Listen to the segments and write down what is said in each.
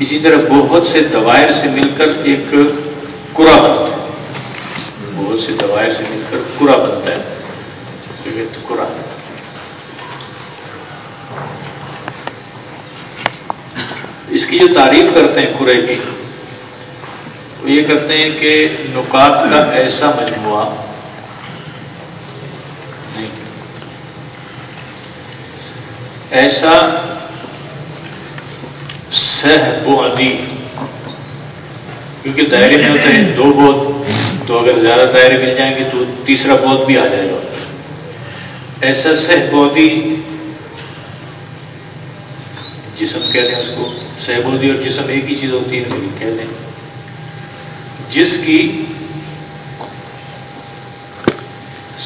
اسی طرح بہت سے دوائر سے مل کر ایک کرا بنتا ہے۔ بہت سے دوائر سے مل کر کرا بنتا ہے۔ کرا اس کی جو تعریف کرتے ہیں کرے کی، وہ یہ کرتے ہیں کہ نکات کا ایسا مجموعہ ایسا سہ بودی کیونکہ دائرے میں ہوتے ہیں، دو بود تو اگر زیادہ دائرے مل جائیں گے تو تیسرا بود بھی آ جائے گا۔ ایسا سہ بودی جسم کہتے ہیں اس کو۔ سہ بودی اور جسم ایک ہی چیز ہوتی ہے جی کہتے ہیں۔ جس کی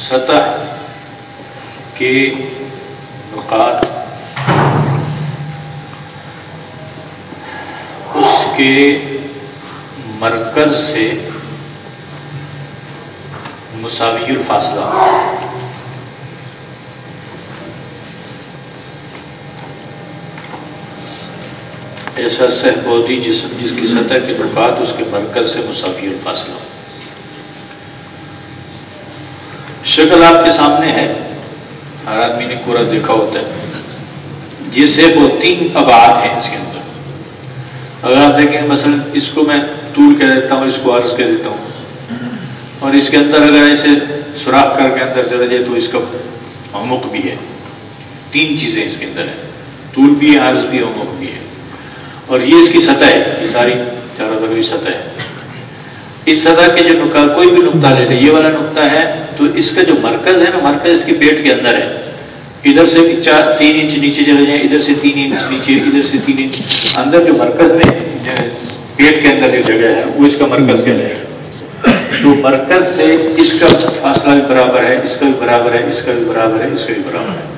سطح کے نکات اس کے مرکز سے مساوی الفاصلہ ایسا سہ بودی جسم جس کی سطح کے نکات اس کے مرکز سے مساوی الفاصلہ شکل آپ کے سامنے ہے۔ ہر آدمی نے پورا دیکھا ہوتا ہے۔ جسے وہ تین ابعاد ہیں اس کے اندر۔ اگر آپ دیکھیں، مثلا اس کو میں طول کہہ دیتا ہوں، اس کو عرض کہہ دیتا ہوں۔ اور اس کے اندر اگر ایسے سوراخ کر کے اندر چلا جائے تو اس کا امک بھی ہے۔ تین چیزیں اس کے اندر ہیں۔ طول بھی ہے، عرض بھی ہے امک بھی ہے۔ اور یہ اس کی سطح ہے، یہ ساری چاروں طرف سطح ہے۔ اس سطح کے جو نقطہ، کوئی بھی نقطہ لے لے یہ والا نقطہ ہے تو اس کا جو مرکز ہے نا، مرکز اس کی پیٹ کے اندر ہے۔ ادھر سے بھی چار تین انچ نیچے چلے جائیں، ادھر سے تین انچ نیچے، ادھر سے تین انچ۔ اندر جو مرکز میں پیٹ کے اندر جو جگہ ہے، وہ اس کا مرکز کیا جائے گا تو مرکز سے اس کا فاصلہ بھی برابر ہے، اس کا بھی برابر ہے، اس کا بھی برابر ہے، اس کا بھی برابر ہے۔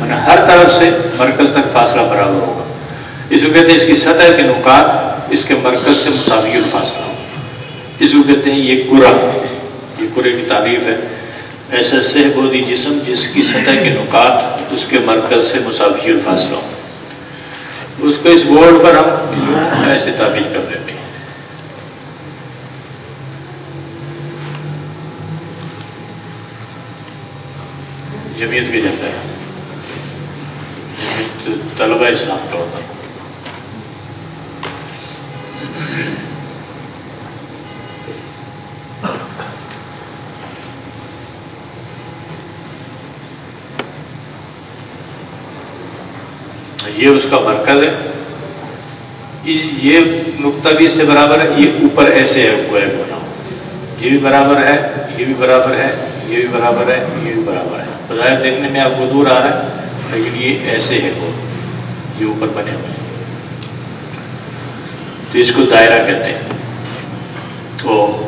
میں ہر طرف سے مرکز تک فاصلہ برابر ہوگا۔ اس کو کہتے ہیں اس کی سطح کے نکات، اس کے مرکز سے مساوی الفاصلہ۔ اس کو کہتے ہیں یہ کورا یہ کورے کی تعریف ہے۔ ایسا سہ بودی جسم جس کی سطح کے نکات اس کے مرکز سے مساوی الفاصلہ ہو اس کو اس بورڈ پر ہم ایسے تعبیر کر دیتے ہیں۔ جمیت بھی جاتا ہے جمیت طلبہ اسلام کا ہوتا ہے۔ یہ اس کا مرکز ہے۔ یہ نقطہ بھی اس سے برابر ہے، یہ اوپر ایسے ہے اوپر ہے بنا۔ یہ بھی برابر ہے، یہ بھی برابر ہے، یہ بھی برابر ہے، یہ بھی برابر ہے۔ بظاہر دیکھنے میں آپ کو دور آ رہا ہے، لیکن یہ ایسے ہے وہ، یہ اوپر بنے ہوئے ہیں۔ تو اس کو دائرہ کہتے ہیں، وہ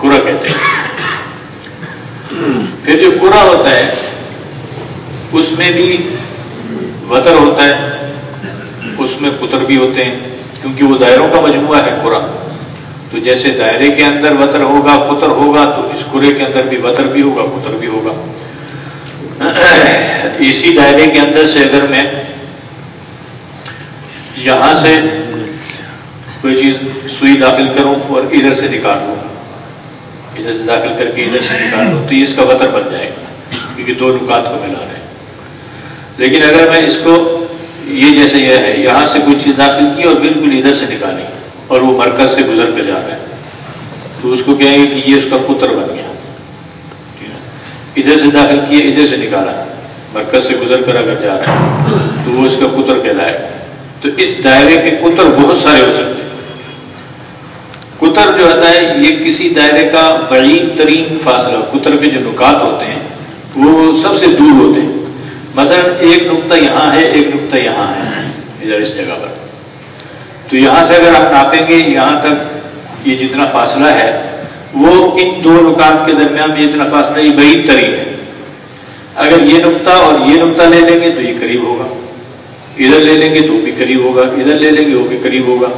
کرا کہتے ہیں۔ پھر جو کرا ہوتا ہے، اس میں بھی وطر ہوتا ہے، اس میں پتر بھی ہوتے ہیں، کیونکہ وہ دائروں کا مجموعہ ہے پورا تو جیسے دائرے کے اندر وطر ہوگا، پتر ہوگا، تو اس کرے کے اندر بھی وطر بھی ہوگا، پتر بھی ہوگا۔ اسی دائرے کے اندر سے اگر میں یہاں سے کوئی چیز سوئی داخل کروں اور ادھر سے نکال لوں ادھر سے داخل کر کے ادھر سے نکال لوں تو اس کا وطر بن جائے گا، کیونکہ دو نکات کو ملا رہے ہیں۔ لیکن اگر میں اس کو یہ جیسے یہ ہے، یہاں سے کوئی چیز داخل کی اور بالکل ادھر سے نکالی اور وہ مرکز سے گزر کے جا رہا ہے، تو اس کو کہیں گے کہ یہ اس کا پتر بن گیا۔ ادھر سے داخل کیے ادھر سے نکالا۔ مرکز سے گزر کر اگر جا رہا ہے، تو وہ اس کا پتر کہلائے۔ تو اس دائرے کے پتر بہت سارے ہو سکتے ہیں۔ کتر جو ہوتا ہے، یہ کسی دائرے کا بعید ترین فاصلہ کتر کے جو نکات ہوتے ہیں، وہ سب سے دور ہوتے ہیں۔ مثلا ایک نقطہ یہاں ہے، ایک نقطہ یہاں ہے، ادھر اس جگہ پر۔ تو یہاں سے اگر آپ ناپیں گے، یہاں تک یہ جتنا فاصلہ ہے، وہ ان دو نکات کے درمیان میں جتنا فاصلہ یہ بعید ترین ہے۔ اگر یہ نقطہ اور یہ نقطہ لے لیں گے تو یہ قریب ہوگا۔ ادھر لے لیں گے تو وہ بھی قریب ہوگا۔ ادھر لے لیں گے وہ بھی قریب ہوگا۔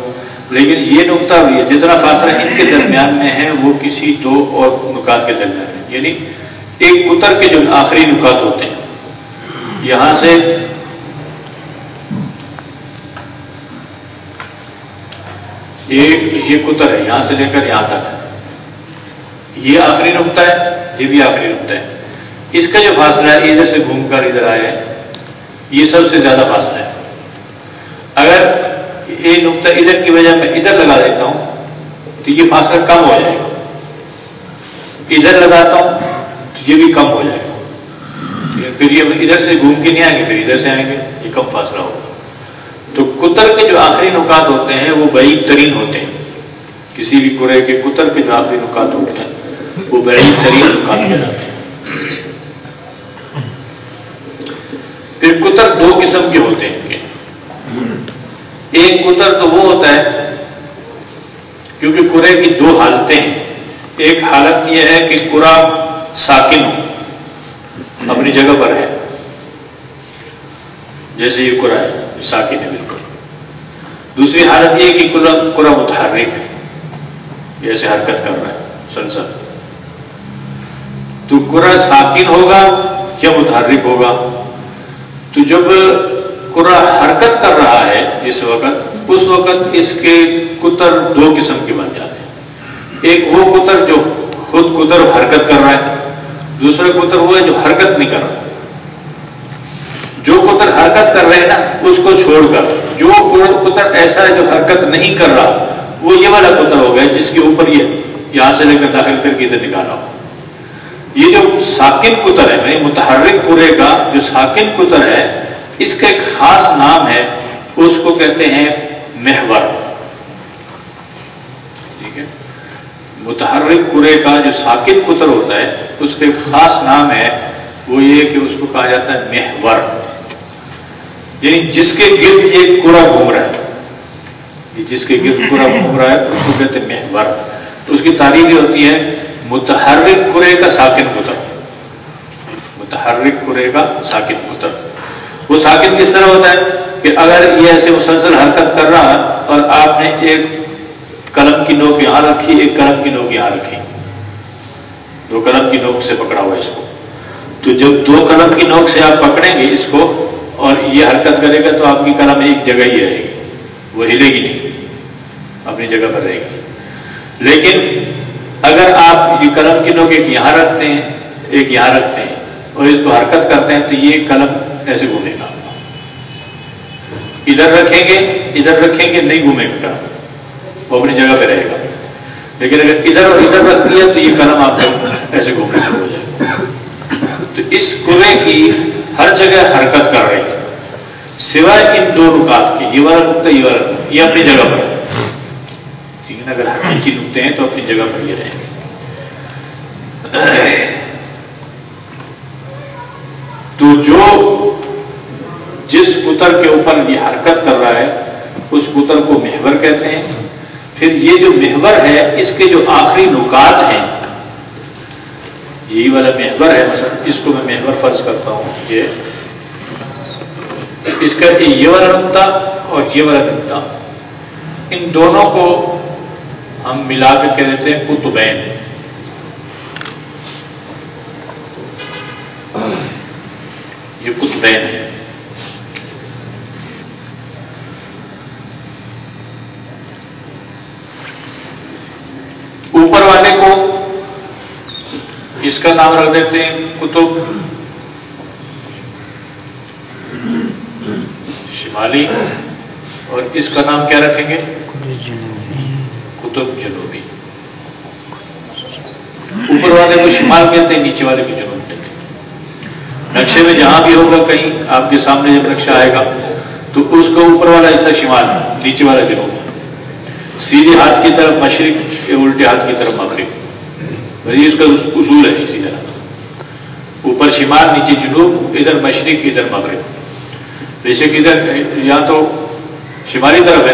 لیکن یہ نقطہ بھی ہے جتنا فاصلہ ان کے درمیان میں ہے، وہ کسی دو اور نکات کے درمیان ہے۔ یعنی ایک اتر کے جو آخری نکات ہوتے ہیں یہاں سے یہ یہ کتر ہے، یہاں سے لے کر یہاں تک۔ یہ آخری نقطہ ہے، یہ بھی آخری نقطہ ہے۔ اس کا جو فاصلہ ہے، ادھر سے گھوم کر ادھر آیا ہے یہ سب سے زیادہ فاصلہ ہے۔ اگر یہ نقطہ ادھر کی وجہ میں ادھر لگا دیتا ہوں، تو یہ فاصلہ کم ہو جائے گا۔ ادھر لگاتا ہوں، تو یہ بھی کم ہو جائے گا۔ پھر یہ ادھر سے گھوم کے نہیں آئیں گے، پھر ادھر سے آئیں گے۔ یہ کم فاصلہ ہوگا۔ تو کتر کے جو آخری نکات ہوتے ہیں، وہ بعید ترین ہوتے ہیں۔ کسی بھی کرے کے کتر کے جو آخری نکات ہوتے ہیں، وہ بعید ترین نکات کہلاتے ہیں۔ پھر کتر دو قسم کے ہوتے ہیں۔ ایک کتر تو وہ ہوتا ہے، کیونکہ کرے کی دو حالتیں ہیں۔ ایک حالت یہ ہے کہ کرا ساکن ہو۔ اپنی جگہ پر ہے۔ جیسے یہ کرا ہے ساکن ہے بالکل۔ دوسری حالت یہ کہ کرا متحرک ہے۔ جیسے حرکت کر رہا ہے سنسر تو کرا ساکن ہوگا یا متحرک ہوگا؟ تو جب کرا حرکت کر رہا ہے جس وقت، اس وقت اس کے کتر دو قسم کے بن جاتے ہیں۔ ایک وہ کتر جو خود کتر حرکت کر رہا ہے دوسرا کتر وہ ہے جو حرکت نہیں کر رہا جو کتر حرکت کر رہے ہیں نا، اس کو چھوڑ کر۔ جو کتر ایسا ہے جو حرکت نہیں کر رہا، وہ یہ والا کتر ہو گیا جس کے اوپر یہ یہاں سے لے کر داخل کر کے ادھر نکالا ہو۔ یہ جو ساکن کتر ہے میں متحرک پورے کا جو ساکن کتر ہے، اس کا ایک خاص نام ہے، اس کو کہتے ہیں محور ٹھیک ہے متحرک پورے کا جو ساکن کتر ہوتا ہے، اس کا ایک خاص نام ہے، وہ یہ کہ اس کو کہا جاتا ہے محور۔ یعنی جس کے گرد یہ کوڑا گھوم رہا ہے۔ جس کے گرد کوڑا گھوم رہا ہے، اس کو کہتے ہیں محور۔ اس کی تعریف یہ ہوتی ہے، متحرک کرے کا ساکن پتر متحرک کرے کا ساکن پتر وہ ساکن کس طرح ہوتا ہے کہ اگر یہ ایسے مسلسل حرکت کر رہا اور آپ نے ایک قلم کی نوک یہاں رکھی، ایک قلم کی نوک یہاں رکھی۔ دو قلم کی نوک سے پکڑا ہوا اس کو۔ تو جب دو قلم کی نوک سے آپ پکڑیں گے اس کو اور یہ حرکت کرے گا تو آپ کی قلم ایک جگہ ہی رہے گی۔ وہ ہلے گی نہیں، اپنی جگہ پر رہے گی۔ لیکن اگر آپ یہ قلم کی نوک ایک یہاں رکھتے ہیں، ایک یہاں رکھتے ہیں اور اس کو حرکت کرتے ہیں تو یہ قلم ایسے گھومے گا۔ ادھر رکھیں گے، ادھر رکھیں گے، نہیں گھومے گا۔ وہ اپنی جگہ پہ رہے گا لیکن اگر ادھر اور ادھر رکھ دیا تو یہ قلم آپ کو ایسے گھومنا شروع ہو جائے گا تو اس کنویں کی ہر جگہ حرکت کر رہی ہے سوائے ان دو رکاط کے یہ والا نقطہ یہ والا یہ اپنی جگہ پر ہے ٹھیک ہے اگر حقیقی نقطے ہیں تو اپنی جگہ پر یہ رہیں تو جو جس پتر کے اوپر یہ حرکت کر رہا ہے اس پتر کو محور کہتے ہیں پھر یہ جو محور ہے، اس کے جو آخری نکات ہیں، یہی والا محور ہے، مثلا اس کو میں محور فرض کرتا ہوں، یہ اس کا یہ والا نقطہ اور یہ والا نقطہ۔ ان دونوں کو ہم ملا کے کہہ دیتے ہیں کتبین یہ کتبین ہے اوپر والے کو اس کا نام رکھ دیتے ہیں، کتب۔ شمالی۔ اور اس کا نام کیا رکھیں گے؟ کتب جنوبی۔ اوپر والے کو شمال کہتے ہیں، نیچے والے کو جنوب کہتے ہیں۔ نقشے میں جہاں بھی ہوگا کہیں آپ کے سامنے جب نقشہ آئے گا، تو اس کا اوپر والا حصہ شمال، نیچے والا جنوب۔ سیدھے ہاتھ کی طرف مشرق یا الٹے ہاتھ کی طرف مغرب اس کا اصول ہے اسی طرح۔ اوپر شمال، نیچے جنوب، ادھر مشرق، ادھر مغرب۔ جیسے کہ ادھر یا تو شمالی طرف ہے،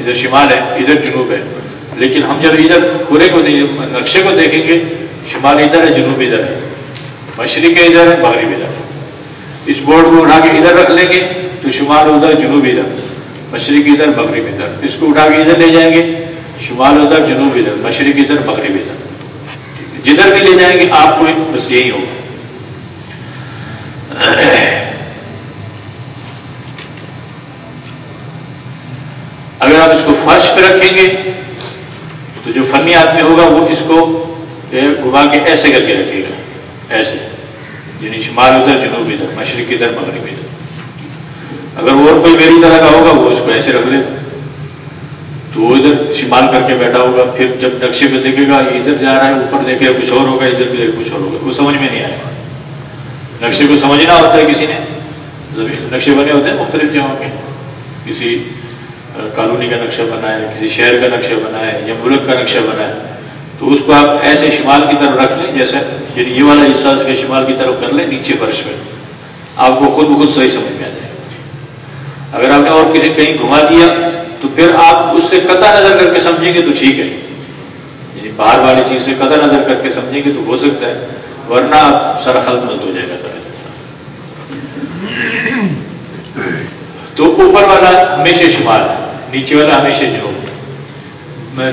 ادھر شمال ہے، ادھر جنوب ہے۔ لیکن ہم جب ادھر پورے کو نقشے کو دیکھیں گے، شمال ادھر ہے، جنوب ادھر ہے۔ مشرق ادھر ہے، مغرب ادھر اس بورڈ کو اٹھا کے ادھر رکھ لیں گے تو شمال ادھر، جنوب ادھر۔ مشرق ادھر، مغرب ادھر۔ اس کو اٹھا کے ادھر لے جائیں گے۔ شمال ادھر جنوب ادھر، مشرق ادھر، مغرب ادھر۔ جدھر بھی لے جائیں گے، آپ کو بس یہی ہوگا۔ اگر آپ اس کو فرش پہ رکھیں گے، تو جو فنی آدمی ہوگا، وہ اس کو گھما کے ایسے کر کے رکھے گا۔ ایسے۔ یعنی شمال ادھر، جنوب ادھر، مشرق ادھر، مغرب ادھر۔ اگر اور کوئی میری طرح کا ہوگا، وہ اس کو ایسے رکھ لے تو وہ ادھر شمال کر کے بیٹھا ہوگا، پھر جب نقشے پہ دیکھے گا، ادھر جا رہا ہے، اوپر دیکھے گا، کچھ اور ہوگا، ادھر بھی دیکھے کچھ اور ہوگا وہ سمجھ میں نہیں آئے گا نقشے کو سمجھنا ہوتا ہے کسی نے۔ نقشے بنے ہوتے ہیں مختلف جگہوں کے۔ کسی کالونی کا نقشہ بنا ہے کسی شہر کا نقشہ بنا ہے یا ملک کا نقشہ بنا ہے تو اس کو آپ ایسے شمال کی طرف رکھ لیں، جیسا یعنی یہ والا حصہ اس کے شمال کی طرف کر لیں، نیچے فرش میں۔ آپ کو خود بخود صحیح سمجھ میں آ جائے۔ اگر آپ نے اور کسی کہیں گھما دیا تو پھر آپ اس سے قطع نظر کر کے سمجھیں گے تو ٹھیک ہے۔ یعنی باہر والی چیز سے قطع نظر کر کے سمجھیں گے تو ہو سکتا ہے، ورنہ آپ سارا حل مت ہو جائے گا۔ تو اوپر والا ہمیشہ شمال ہے، نیچے والا ہمیشہ جنوب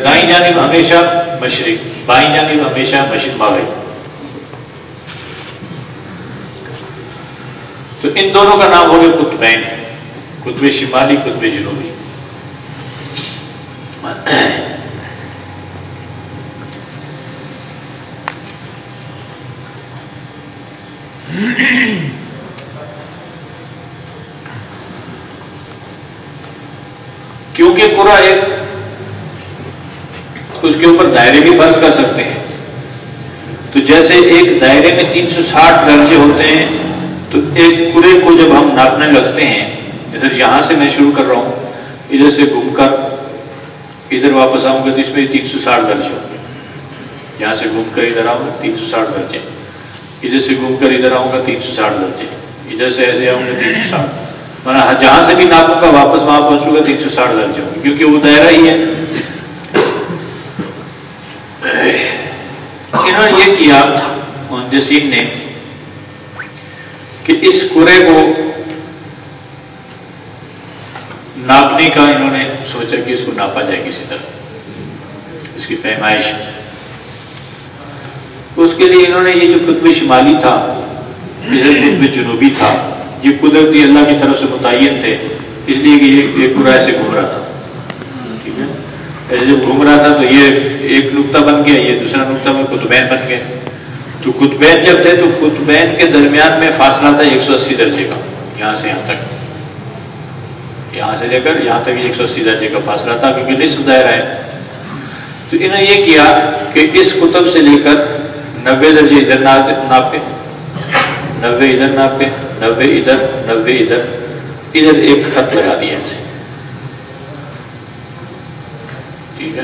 دائیں جانب ہمیشہ مشرق، بائیں جانب ہمیشہ مشرق، مغرب۔ تو ان دونوں کا نام ہو گیا قطبین قطب شمالی، قطب جنوبی۔ کیونکہ پورا ایک اس کے اوپر دائرے بھی فرض کر سکتے ہیں۔ تو جیسے ایک دائرے میں تین سو ساٹھ درجے ہوتے ہیں، تو ایک پورے کو جب ہم ناپنے لگتے ہیں، جیسے یہاں سے میں شروع کر رہا ہوں، ادھر سے گھوم کر ادھر واپس آؤں گا تو اس میں تین سو ساٹھ درجے ہوں گے۔ یہاں سے گھوم کر ادھر آؤں گا، تین سو ساٹھ درجے ادھر سے گھوم کر ادھر آؤں گا، تین سو ساٹھ درجے ادھر سے ایسے آؤں گا تین سو ساٹھ۔ ہاں، جہاں سے بھی ناپوں گا واپس وہاں پہنچوں گا، تین سو ساٹھ درجے ہوں گے کیونکہ وہ دائرہ ہی ہے۔ انہوں نے یہ کیا مہندسین نے کہ اس کورے کو ناپنے کا انہوں نے سوچا کہ اس کو ناپا جائے کسی طرح۔ اس کی پیمائش۔ اس کے لیے انہوں نے یہ جو قطب شمالی تھا ادھر قطب جنوبی تھا، یہ قدرتی اللہ کی طرف سے متعین تھے، اس لیے کہ یہ ایک پورا ایسے گھوم رہا تھا۔ ٹھیک ہے؟ ایسے جب گھوم رہا تھا تو یہ ایک نقطہ بن گیا، یہ دوسرا نقطہ میں قطبین بن گیا تو قطبین جب تھے تو قطبین کے درمیان میں فاصلہ تھا ایک سو اسی درجے کا، یہاں سے یہاں تک۔ یہاں سے لے کر یہاں تک ایک سو اسی درجے کا فاصلہ تھا، کیونکہ نصف دائرہ ہے۔ تو انہوں نے یہ کیا کہ اس کتب سے لے کر نبے درجے ادھر ناپے نبے ادھر ناپے نبے ادھر نبے ادھر۔ ادھر ایک خط لگا دیا اسے ٹھیک ہے۔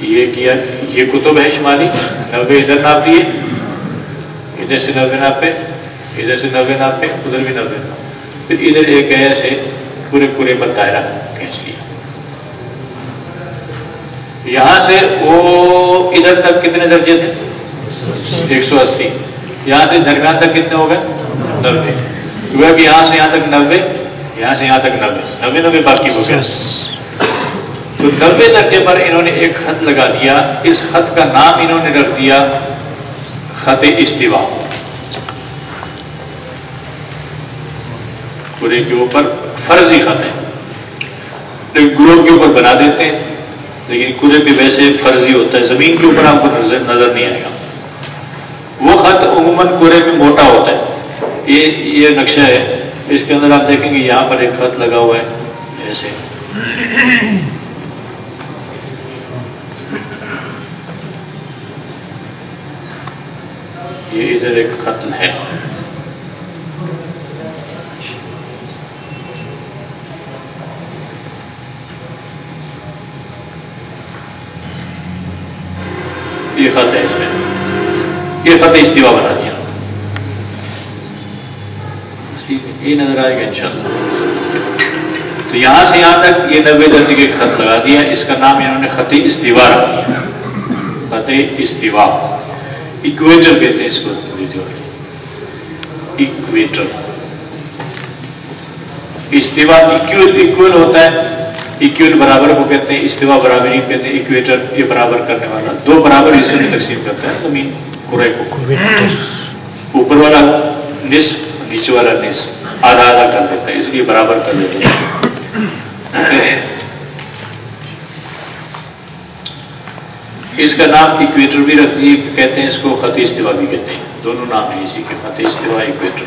یہ کیا، یہ کتب ہے شمالی؟ نبے ادھر ناپ لیے ادھر سے نبے ناپے ادھر سے نبے ناپے ادھر بھی نبے پھر ادھر ایک گیا سے پورے پورے پر دائرہ کھینچ لیا۔ یہاں سے وہ ادھر تک کتنے درجے تھے؟ ایک سو اسی۔ یہاں سے درمیان تک کتنے ہو گئے؟ نبے کہ یہاں سے یہاں تک نبے یہاں سے یہاں تک نبے نبے نبے باقی ہو گیا تو نبے درجے پر انہوں نے ایک خط لگا دیا۔ اس خط کا نام انہوں نے رکھ دیا، خط استوا پورے کے اوپر فرضی خط ہے۔ گروہ کے اوپر بنا دیتے ہیں، لیکن کورے پہ ویسے فرضی ہوتا ہے۔ زمین کے اوپر آپ کو نظر نہیں آئے گا۔ وہ خط عموماً کورے پہ موٹا ہوتا ہے۔ یہ یہ نقشہ ہے۔ اس کے اندر آپ دیکھیں گے یہاں پر ایک خط لگا ہوا ہے۔ ایسے یہ ادھر ایک خط ہے۔ یہ خط ہے اس میں۔ یہ خط استعفا بنا دیا۔ یہ نظر آئے گا انشاءاللہ۔ تو یہاں سے یہاں تک یہ نبے درجے کے خط لگا دیا۔ اس کا نام انہوں نے خط استوا رکھ دیا۔ خط استوا۔ اکویٹر کہتے ہیں اس کو۔ اکویٹر استوا اکول ہوتا ہے۔ اکویٹ برابر کو کہتے ہیں، استوا برابری کہتے ہیں، اکویٹر یہ برابر کرنے والا۔ دو برابر حصے میں تقسیم کرتا ہے، زمین کرے کو۔ اوپر والا نصف، نیچے والا نصف۔ آدھا آدھا کر دیتا ہے، اس لیے برابر کر دیتا ہے۔ اس کا نام اکویٹر بھی رکھتی کہتے ہیں اس کو خط استوا بھی کہتے ہیں۔ دونوں نام ہیں اسی کے خط استوا، اکویٹر۔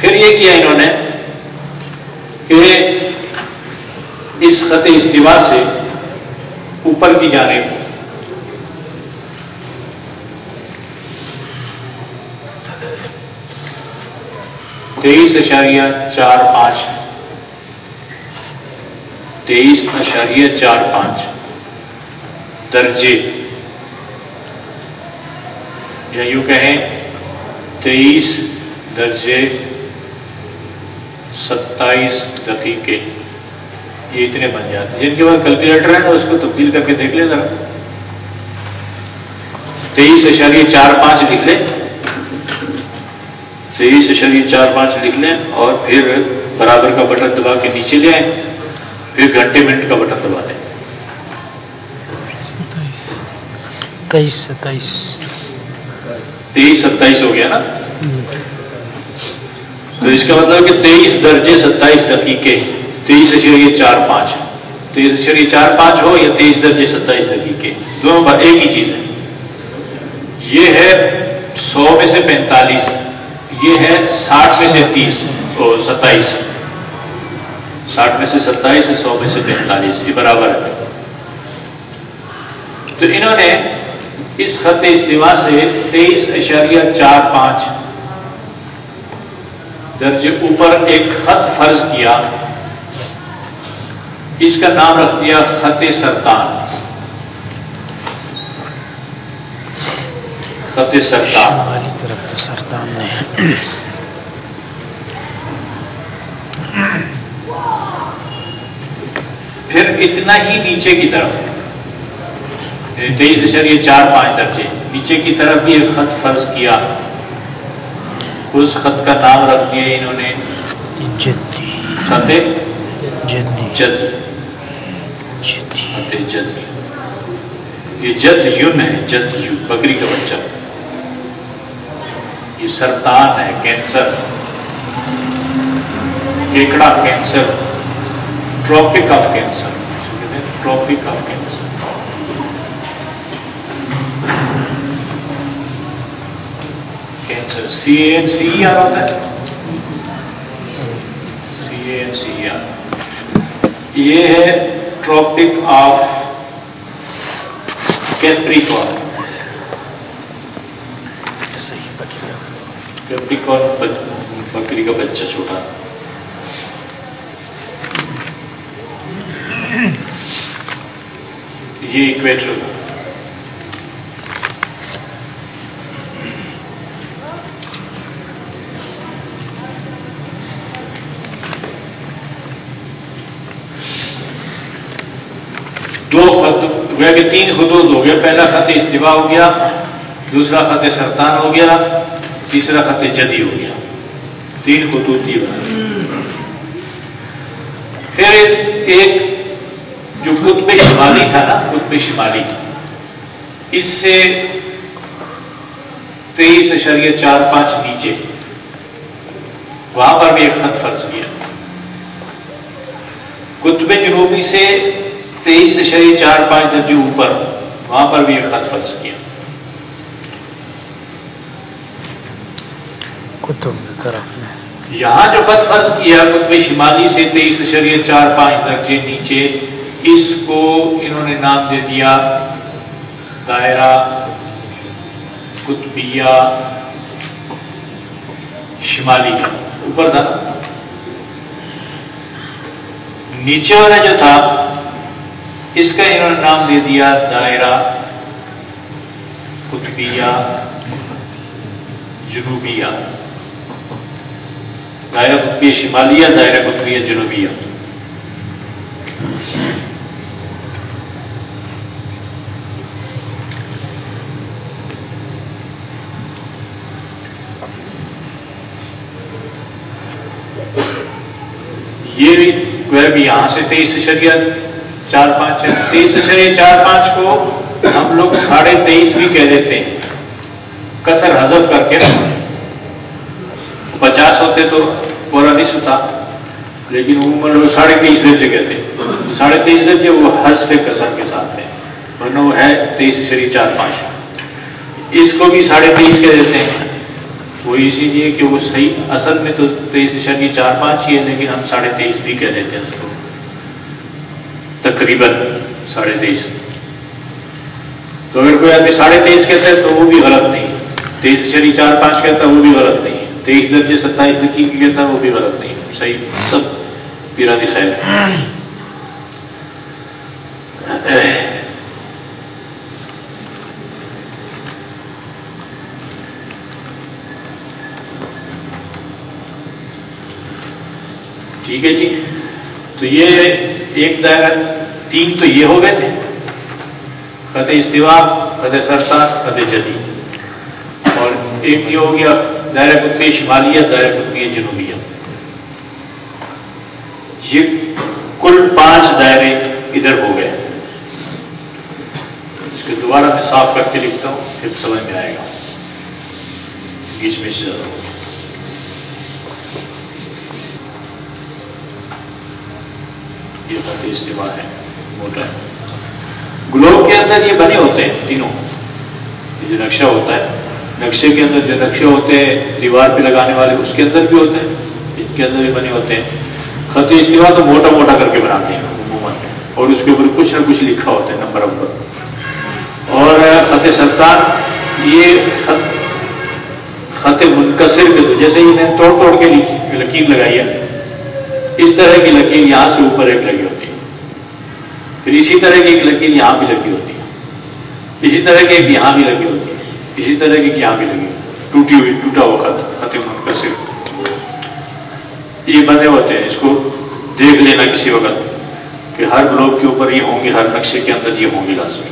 پھر یہ کیا انہوں نے؟ کہ اس خط استوا سے اوپر کی جانب۔ تیئیس اشاریہ چار پانچ۔ تیئیس اشاریہ چار پانچ۔ درجے۔ یا یوں کہیں، تیئیس درجے۔ ستائیس دقیقے۔ یہ اتنے بن جاتے ہیں۔ جن کے بعد کیلکولیٹر ہے نا اس کو تبدیل کر کے دیکھ لے ذرا۔ تیئیس اشاریہ چار پانچ لکھ لیں۔ تیئیس اشاریہ چار پانچ لکھ لیں اور پھر برابر کا بٹن دبا کے نیچے لے آئیں۔ پھر گھنٹے منٹ کا بٹن دبا دیں تیئیس ستائیس۔ تیئیس ستائیس ہو گیا نا؟ تو اس کا مطلب کہ تیئیس درجے ستائیس دقیقے، تیئیس اشریہ چار پانچ تیئیس اشریہ چار پانچ ہو یا تیئیس درجے ستائیس دقیقے؟ دونوں پر ایک ہی چیز ہے۔ یہ ہے سو میں سے پینتالیس، یہ ہے ساٹھ میں سے تیس ستائیس۔ ساٹھ میں سے ستائیس، سو میں سے پینتالیس، یہ برابر ہے۔ تو انہوں نے اس خط استوا سے تیئیس اشاریہ چار پانچ درجے اوپر ایک خط فرض کیا۔ اس کا نام رکھ دیا خط سرطان خط سرطان طرف تو سرطان نے۔ پھر اتنا ہی نیچے کی طرف۔ تیئیس اشریہ چار پانچ درجے۔ نیچے کی طرف بھی ایک خط فرض کیا۔ اس خط کا نام رکھ دیا انہوں نے۔ خط جد۔ خط جد۔ یہ جد یون ہے جد یو بکری کا بچہ۔ یہ سرطان ہے cancer. کیکڑا cancer. Tropic of cancer. Tropic of cancer. C N C R ہوتا ہے سی این سی آر یہ ہے ٹراپک آف کیپریکون کیپریکون بکری کا بچہ چھوٹا یہ اکویٹر دو خط گویا کہ تین خطوط ہو گیا پہلا خط استفا ہو گیا، دوسرا خط سرطان ہو گیا، تیسرا خط جدی ہو گیا۔ تین خطوط یہ بنا۔ پھر ایک جو قطب شمالی تھا نا، قطب شمالی۔ اس سے تیئیس اشریہ چار پانچ نیچے۔ وہاں پر بھی ایک خط فرض کیا۔ قطب جنوبی سے تیئیس شری چار پانچ درجے اوپر وہاں پر بھی ایک خط فرض کیا۔ یہاں جو خط فرض کیا قطب شمالی سے تیئیس شریع چار پانچ درجے نیچے اس کو انہوں نے نام دے دیا دائرہ قطبیہ شمالی۔ اوپر تھا۔ نیچے والا جو تھا اس کا انہوں نے نام دے دیا دائرہ قطبیہ جنوبیہ۔ دائرہ قطبیہ شمالیہ، دائرہ قطبیہ جنوبیہ۔ یہ بھی یہاں سے تیئیس شریعت۔ چار پانچ تیئیس اشریہ چار پانچ کو ہم لوگ ساڑھے تیئیس بھی کہہ دیتے ہیں۔ کسر حضب کر کے پچاس ہوتے تو پورا نصف تھا لیکن عموماً لوگ ساڑھے تیئیس درجے کہتے ہیں۔ ساڑھے تیئیس درجے وہ حضف کسر کے ساتھ ہیں۔ ورنہ وہ ہے تیئیس شری چار پانچ۔ اس کو بھی ساڑھے تیئیس کے دیتے ہیں۔ وہ اسی لیے کہ وہ صحیح، اصل میں تو تیئیس شری چار پانچ ہی ہے لیکن ہم ساڑھے تیئیس بھی کہہ دیتے ہیں اس کو۔ تقریباً ساڑھے تیئیس تو اگر کوئی آدمی ساڑھے تیئیس کہتا ہے تو وہ بھی غلط نہیں تیئیس شری چار پانچ کہتا ہے وہ بھی غلط نہیں ہے۔ تیئیس درجے ستائیس لکی کی کہتا ہے وہ بھی غلط نہیں ہے۔ صحیح، سب پیرانی خیر۔ ٹھیک ہے جی۔ تو یہ ایک دائرہ تین تو یہ ہو گئے تھے۔ خط استوا خط سرتا خط جدی اور ایک یہ ہو گیا، دائرہ قطبی شمالیہ، دائرہ قطبی جنوبیہ۔ یہ کل پانچ دائرے ادھر ہو گئے۔ اس کو دوبارہ میں صاف کر کے لکھتا ہوں، پھر سمجھ میں آئے گا۔ بیچ میں سے۔ زیادہ ہوگا یہ خط استوا ہے موٹا ہے۔ گلوب کے اندر یہ بنے ہوتے ہیں تینوں۔ یہ جو نقشہ ہوتا ہے، نقشے کے اندر جو نقشے ہوتے ہیں، دیوار پہ لگانے والے اس کے اندر بھی ہوتے ہیں ان کے اندر بھی بنے ہوتے ہیں۔ خط استوا تو موٹا موٹا کر کے بناتے ہیں عموماً، اور اس کے اوپر کچھ نہ کچھ لکھا ہوتا ہے نمبر نمبر اور خط سرطان، یہ خط خط منقصر کے جیسے یہ میں توڑ توڑ کے لکیر لگائی ہے اس طرح کی لکیر یہاں سے اوپر ایک لگی ہوتی ہے۔ پھر اسی طرح کی ایک لکیر یہاں بھی لگی ہوتی ہے۔ اسی طرح کی ایک یہاں بھی لگی ہوتی ہے۔ اسی طرح کی یہاں بھی لگی ہوتی ٹوٹی ہوئی، ٹوٹا ہوا خط خط منقصر یہ بنے ہوتے ہیں۔ اس کو دیکھ لینا کسی وقت کہ ہر بلاک کے اوپر یہ ہوں گے، ہر نقشے کے اندر یہ ہوں گے لازمی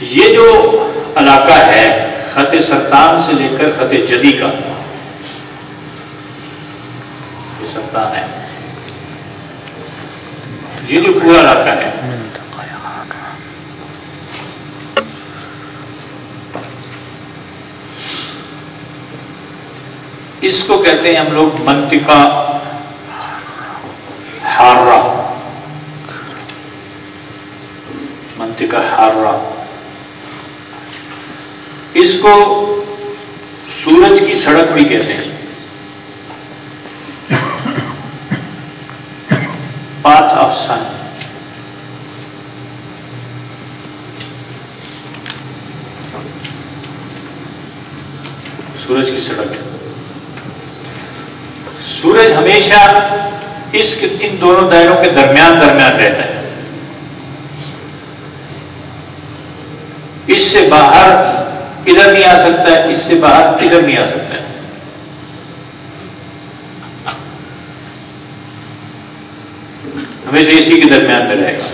یہ جو علاقہ ہے خط سرطان سے لے کر خط جدی کا۔ یہ سرطان ہے۔ یہ جو پورا علاقہ ہے۔ اس کو کہتے ہیں ہم لوگ منطقہ ہارا منطقہ ہارا اس کو سورج کی سڑک بھی کہتے ہیں۔ Path of sun. سورج کی سڑک۔ سورج ہمیشہ اس ان دونوں دائروں کے درمیان درمیان رہتا ہے اس سے باہر ادھر نہیں آ سکتا ہے، اس سے باہر ادھر نہیں آ سکتا ہے؟ ہمیشہ اسی کے درمیان میں رہے گا۔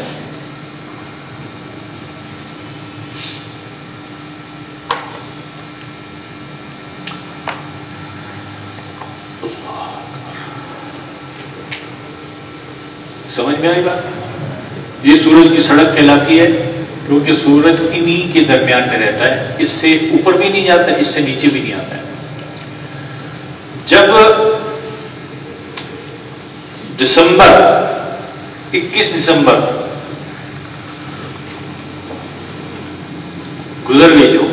سمجھ میں آئے گا یہ سورج کی سڑک کہلاتی ہے۔ کیونکہ سورج انہی کے درمیان میں رہتا ہے، اس سے اوپر بھی نہیں جاتا، اس سے نیچے بھی نہیں آتا ہے۔ جب دسمبر، اکیس دسمبر گزر گئی جو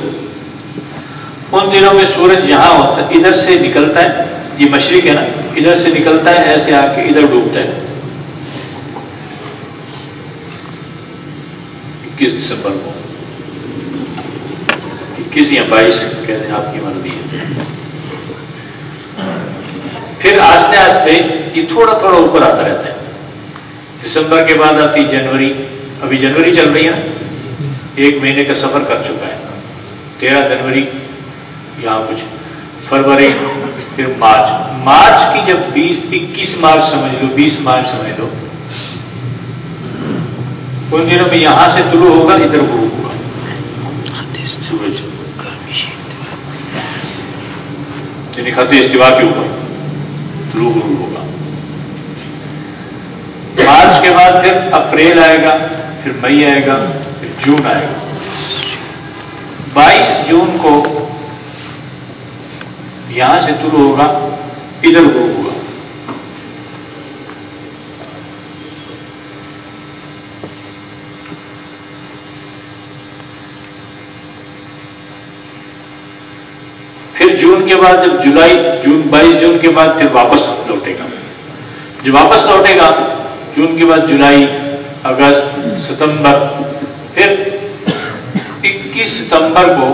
ان دنوں میں سورج یہاں ہوتا ہے ادھر سے نکلتا ہے، یہ مشرق ہے نا، ادھر سے نکلتا ہے، ایسے آ کے ادھر ڈوبتا ہے۔ اکیس دسمبر کو؟ اکیس یا بائیس کہتے ہیں آپ کی مرضی ہے۔ پھر آستے آستے یہ تھوڑا تھوڑا اوپر آتا رہتا ہے۔ دسمبر کے بعد آتی جنوری۔ ابھی جنوری چل رہی ہے نا؟ ایک مہینے کا سفر کر چکا ہے۔ تیرہ جنوری یہاں کچھ۔ فروری، پھر مارچ۔ مارچ کی جب بیس، اکیس مارچ سمجھ لو، بیس مارچ سمجھ لو۔ ان دنوں میں یہاں سے طلوع ہوگا، ادھر غروب ہوگا سورج یعنی خط استوا کے اوپر طلوع غروب ہوگا۔ مارچ کے بعد پھر اپریل آئے گا، پھر مئی آئے گا، پھر جون آئے گا۔ بائیس جون کو یہاں سے طلوع ہوگا، ادھر غروب ہوگا پھر جون کے بعد جب جولائی، جون، بائیس جون کے بعد پھر واپس لوٹے گا۔ جب واپس لوٹے گا، جون کے بعد جولائی، اگست، ستمبر، پھر اکیس ستمبر کو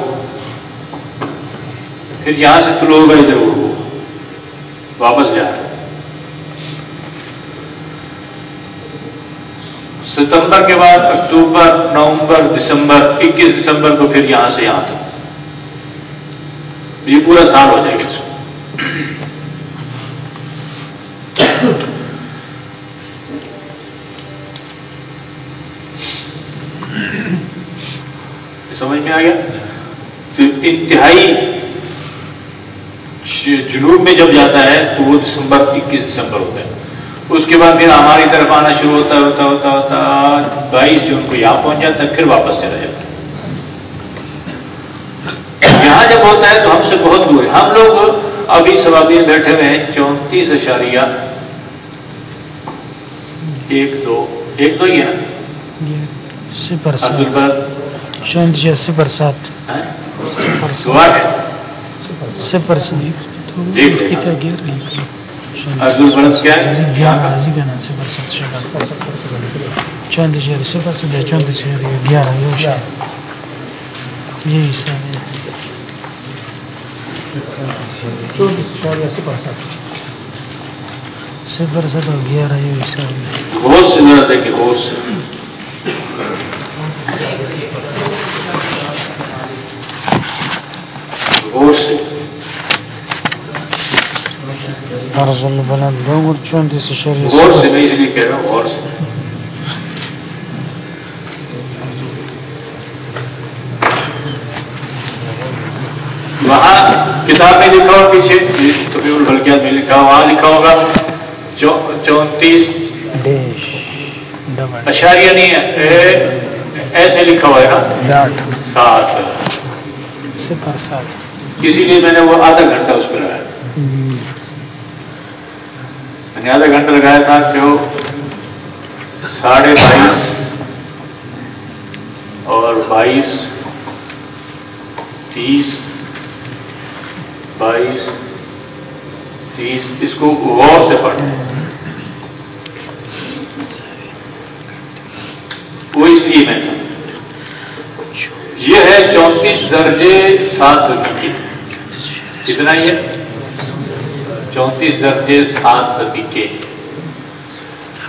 پھر یہاں سے طلوع ہوگا ادھر وہ واپس جا رہا ستمبر کے بعد اکتوبر، نومبر، دسمبر، اکیس دسمبر کو پھر یہاں سے یہاں تک۔ یہ پورا سال ہو جائے گا اس کو۔ سمجھ میں آ گیا؟ تو انتہائی جنوب میں جب جاتا ہے تو وہ دسمبر، اکیس دسمبر ہوتا ہے۔ اس کے بعد پھر ہماری طرف آنا شروع ہوتا ہوتا ہوتا ہوتا، بائیس جون کو یہاں پہنچ جاتا ہے، پھر واپس چلا جاتا ہے۔ یہاں جب ہوتا ہے تو ہم سے بہت دور ہے۔ ہم لوگ ابھی سوابین بیٹھے ہوئے ہیں چونتیس اشاریہ۔ ایک دو ایک دو ہی ہے نا؟ صفر چونتیس صفر سات۔ صفر سات۔ چونتیس صفر سے چونتیس گیارہ حساب ہے۔ صفر سے تو گیارہ یہ حساب غور سے ذرا دیکھیں غور سے غور سے عرض البلد دو چونتیس شریع غور سے میں اس لیے کہہ رہا ہوں غور سے وہاں کتاب میں لکھا ہو پیچھے تبھی البلکیات میں لکھا وہاں لکھا ہوگا چونتیس اشاریہ نہیں ہے ایسے لکھا ہوا ہے نا سات صفر سات اسی لیے میں نے وہ آدھا گھنٹہ اس پہ لگایا۔ میں نے آدھا گھنٹہ لگایا تھا جو ساڑھے بائیس اور بائیس تیس بائیس، تیس، اس کو غور سے پڑھنا وہ اس لیے میں یہ ہے چونتیس درجے سات دقیقے کتنا یہ؟ چونتیس درجے سات دقیقے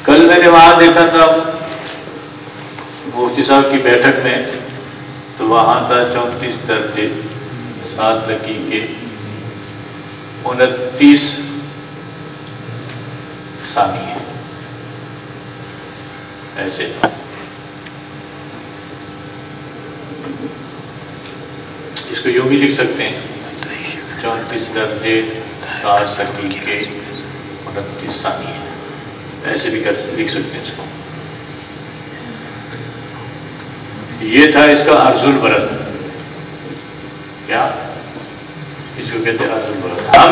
کل میں نے وہاں دیکھا تھا، مفتی صاحب کی بیٹھک میں، تو وہاں تھا چونتیس درجے سات دقیقے انتیس ثانیے ایسے۔ اس کو یوں بھی لکھ سکتے ہیں۔ چونتیس درجے سات سکی کے انتیس ثانیے ایسے بھی لکھ سکتے ہیں اس کو۔ یہ تھا اس کا ارض البرد۔ کیا؟ اس کو کہتے ہیں ہم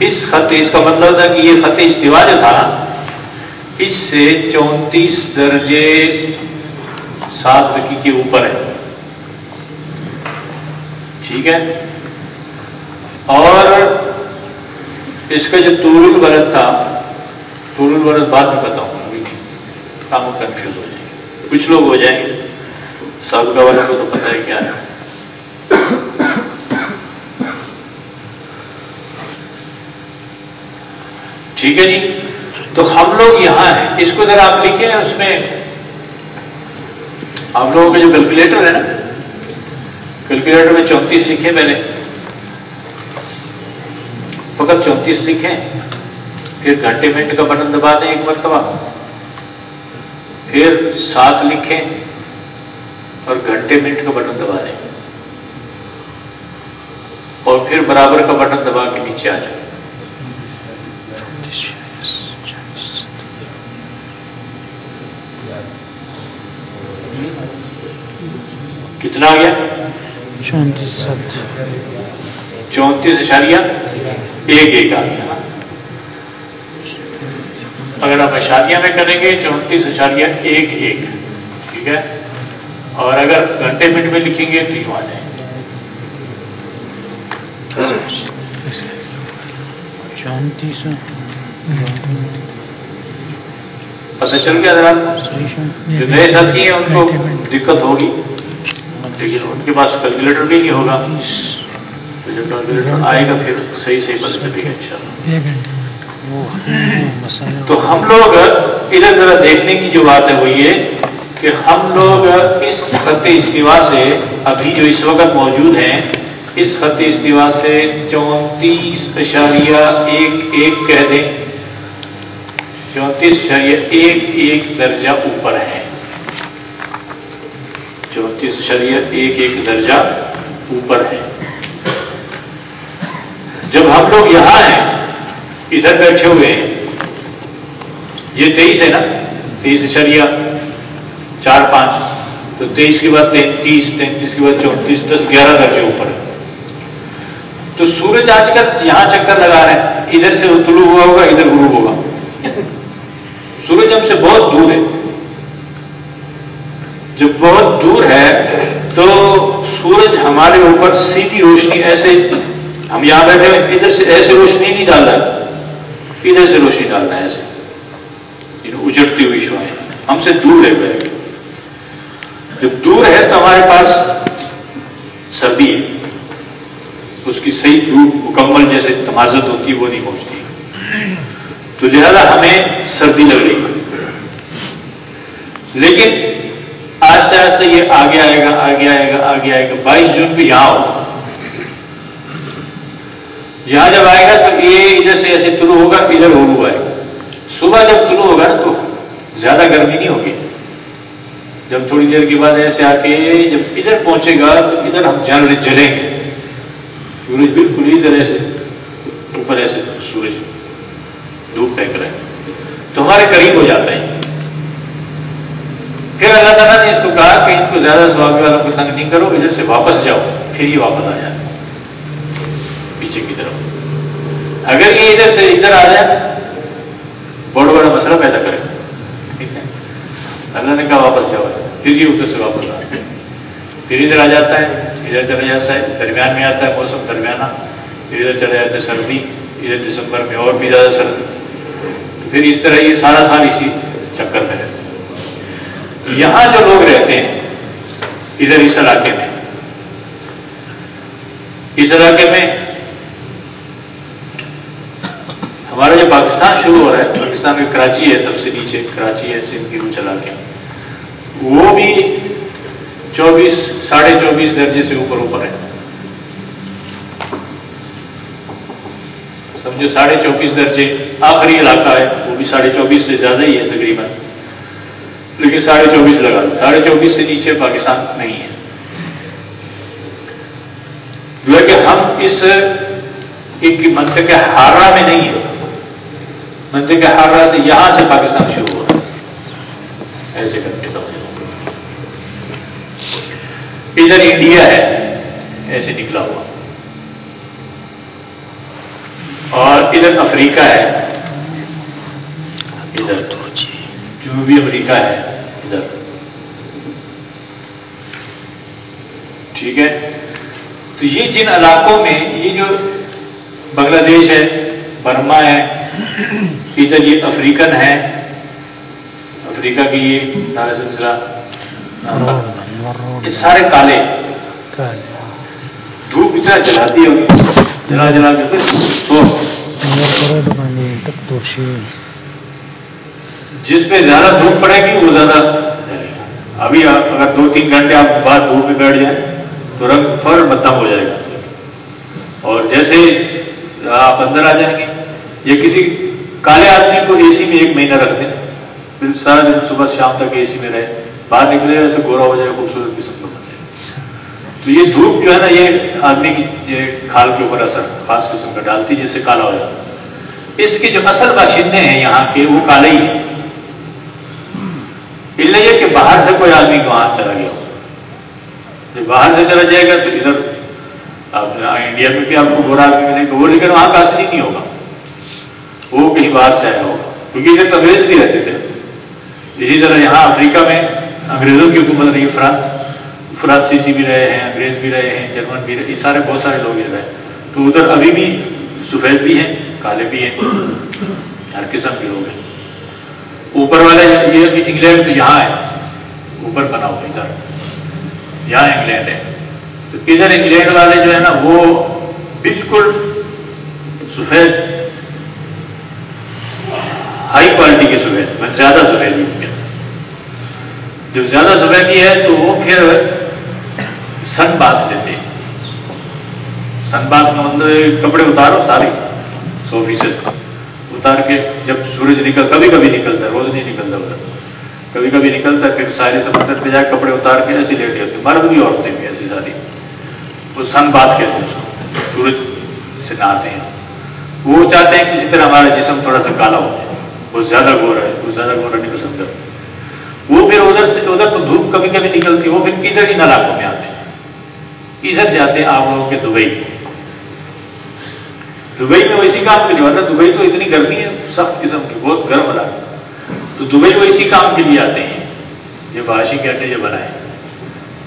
اس خط اس کا مطلب تھا کہ یہ خط استوا جو تھا، اس سے چونتیس درجے سات رکی کے اوپر ہے۔ ٹھیک ہے؟ اور اس کا جو طول البرد تھا طول البرد بعد میں بتاؤں کام کنفیوز ہو جائیں۔ گے کچھ لوگ ہو جائیں گے۔ سابقہ والوں کو تو پتہ ہے کیا ہے۔ ٹھیک ہے جی؟ تو ہم لوگ یہاں ہیں۔ اس کو اگر آپ لکھیں، اس میں آپ لوگوں کا جو کیلکولیٹر ہے نا کیلکولیٹر میں چونتیس لکھے پہلے فقط چونتیس لکھیں، پھر گھنٹے منٹ کا بٹن دبا دیں ایک مرتبہ۔ پھر سات لکھیں اور گھنٹے منٹ کا بٹن دبا دیں۔ اور پھر برابر کا بٹن دبا کے نیچے آ جائیں۔ کتنا آ گیا؟ چونتیس چونتیس اشاریہ؟ ایک ایک آ گیا۔ اگر آپ اشاریہ میں کریں گے چونتیس اشاریہ ایک ایک ٹھیک ہے؟ اور اگر گھنٹے منٹ میں لکھیں گے تو یوں آ جائیں چونتیس۔ پتہ چل گیا ذرا جو نئے ساتھی ہیں ان کو دقت ہوگی لیکن ان کے پاس کیلکولیٹر بھی نہیں ہوگا جو کیلکولیٹر آئے گا پھر صحیح صحیح پتہ چلے گا تو ہم لوگ ادھر ذرا دیکھنے کی جو بات ہے وہ یہ کہ ہم لوگ اس خط استوا سے ابھی جو اس وقت موجود ہیں اس خط استوا سے چونتیس اشاریہ ایک ایک کہہ دیں چونتیس اشاریہ ایک ایک درجہ اوپر ہے۔ چونتیس اشاریہ ایک ایک درجہ اوپر ہے۔ جب ہم لوگ یہاں ہیں، ادھر بیٹھے ہوئے ہیں، یہ تیئیس ہے نا؟ تیئیس اشاریہ چار، پانچ۔ تو تیئیس کے بعد تینتیس تینتیس کے بعد چونتیس، دس، گیارہ درجے اوپر ہے۔ تو سورج آج کل یہاں چکر لگا رہے ہیں ادھر سے طلوع ہوا ہوگا، ادھر غروب ہوگا۔ سورج ہم سے بہت دور ہے، جب بہت دور ہے تو سورج ہمارے اوپر سیدھی روشنی ایسے، ہم یہاں بیٹھے ہوئے ادھر سے ایسے روشنی نہیں ڈال رہا ادھر سے روشنی ڈال رہا ہے ایسے۔ یعنی اجڑتی ہوئی شوائیں۔ ہم سے دور ہے بیٹھے جب دور ہے تو ہمارے پاس سردی ہے۔ اس کی صحیح مکمل جیسے تمازت ہوتی ہے، وہ نہیں پہنچتی۔ تو لہذا ہمیں سردی لگ رہی لیکن آہستہ آہستہ یہ آگے آئے گا، آگے آئے گا، آگے آئے گا۔ بائیس جون کو یہاں ہوگا۔ یہاں جب آئے گا تو یہ ادھر سے ایسے طلوع ہوگا، ادھر ہو آئے گا صبح جب طلوع ہوگا نا تو زیادہ گرمی نہیں ہوگی۔ جب تھوڑی دیر کے بعد ایسے آ کے جب ادھر پہنچے گا تو ادھر ہم جل جلیں گے۔ سورج بالکل ادھر ایسے، اوپر ایسے سورج۔ دھوپ پھینک رہے۔ ہیں تو ہمارے قریب ہو جاتا ہے۔ پھر اللہ تعالیٰ نے اس کو کہا کہ ان کو زیادہ سوابی والوں کو تنگ نہیں کرو، ادھر سے واپس جاؤ، پھر یہ واپس آ جائے۔ پیچھے کی طرف۔ اگر یہ ادھر سے ادھر آ جائے، بڑا بڑا مسئلہ پیدا کرے۔ اللہ نے کہا واپس جاؤ۔ پھر یہ ادھر سے واپس آ۔ پھر ادھر آ جاتا ہے، ادھر چلا جاتا ہے، درمیان میں آتا ہے، موسم درمیانہ۔ پھر ادھر چلا جاتا ہے، سردی۔ ادھر دسمبر میں اور بھی زیادہ سردی۔ پھر اس طرح یہ سارا سال اسی چکر میں رہتے یہاں جو لوگ رہتے ہیں، ادھر اس علاقے میں، اس علاقے میں ہمارا جو پاکستان شروع ہو رہا ہے، پاکستان میں کراچی ہے، سب سے نیچے کراچی ہے، سندھ کی روچ علاقے وہ بھی چوبیس، ساڑھے چوبیس درجے سے اوپر اوپر ہے۔ سمجھو ساڑھے چوبیس درجے آخری علاقہ ہے، وہ بھی ساڑھے چوبیس سے زیادہ ہی ہے تقریباً۔ لیکن ساڑھے چوبیس لگا دو۔ ساڑھے چوبیس سے نیچے پاکستان نہیں ہے۔ جو کہ ہم اس ایک منطقہ ہارا میں نہیں ہے منطقہ ہارا سے یہاں سے پاکستان شروع ہو رہا ہے۔ ایسے کر کے سمجھ ادھر انڈیا ہے، ایسے نکلا ہوا اور ادھر افریقہ ہے ادھر جنوبی امریکہ ہے ادھر۔ ٹھیک ہے؟ تو یہ جن علاقوں میں یہ جو بنگلہ دیش ہے برما ہے ادھر یہ افریقن ہے افریقہ کی یہ سارا سلسلہ یہ سارے کالے۔ دھوپ اتنا جلاتی ہوگی جلا جلا کے جس پہ زیادہ دھوپ پڑے گی، وہ زیادہ ابھی آپ اگر دو تین گھنٹے آپ بعد دھوپ میں بیٹھ جائیں تو رنگ فوراً ختم ہو جائے گا۔ اور جیسے آپ اندر آ جائیں گے یا کسی کالے آدمی کو اے سی میں ایک مہینہ رکھ دیں۔ پھر سارا دن صبح شام تک اے سی میں رہے، باہر نکلے گا ایسے گورا ہو جائے گا خوبصورت قسم کا بن جائے گا تو یہ دھوپ جو ہے نا، یہ آدمی کی کھال کے اوپر اثر، خاص قسم کا ڈالتی جس سے کالا ہو جاتا اس کے جو اصل باشندے ہیں یہاں کے، وہ کالے ہی ہیں۔ اس لیے کہ باہر سے کوئی آدمی وہاں چلا گیا جب باہر سے چلا جائے گا تو ادھر انڈیا میں بھی آپ کو گورا آدمی ملے گا وہ، لیکن وہاں کا اصلی نہیں ہوگا۔ وہ کہیں باہر سے آیا ہوگا۔ کیونکہ ادھر انگریز بھی رہتے تھے۔ اسی طرح یہاں افریقہ میں انگریزوں کی حکومت رہی، فرانس۔ فرانسیسی بھی رہے ہیں، انگریز بھی رہے ہیں، جرمن بھی رہے یہ سارے بہت سارے لوگ ادھر ہیں۔ تو ادھر ابھی بھی سفید بھی ہیں، کالے بھی ہیں۔ ہر قسم کے لوگ ہیں۔ اوپر والے یہ کہ انگلینڈ تو یہاں ہے۔ اوپر بنا ہوا ادھر۔ یہاں انگلینڈ ہے۔ تو ادھر انگلینڈ والے جو ہے نا، وہ بالکل سفید ہائی کوالٹی کے سفید زیادہ سفید بھی جو زیادہ سفیدی ہے تو وہ پھر سن بات لیتے سن بات کا مطلب کپڑے اتارو سارے سو فیصد اتار کے جب سورج نکل کبھی کبھی نکلتا ہے روز نہیں نکلتا ادھر کبھی کبھی نکلتا ہے پھر سارے سمندر پہ جا کپڑے اتار کے ایسی لیٹ ہوتی مرد بھی عورتیں بھی ایسی ساری وہ سن بات کہتے ہیں اس کو سورج سے نہاتے ہیں وہ چاہتے ہیں کسی طرح ہمارا جسم تھوڑا سا کالا ہو جائے وہ زیادہ گورا ہے وہ زیادہ گورا نہیں پسند کرتے وہ پھر ادھر سے ادھر تو دھوپ کبھی کبھی نکلتی وہ پھر ادھر ہی علاقوں میں آتے ادھر جاتے ہیں آپ لوگوں کے دبئی دبئی میں ویسی کام کے لیے ورنہ دبئی تو اتنی گرمی ہے سخت قسم کی بہت گرم علاقہ تو دبئی وہ اسی کام کے لیے آتے ہیں یہ باشی کہتے ہیں یہ بنائے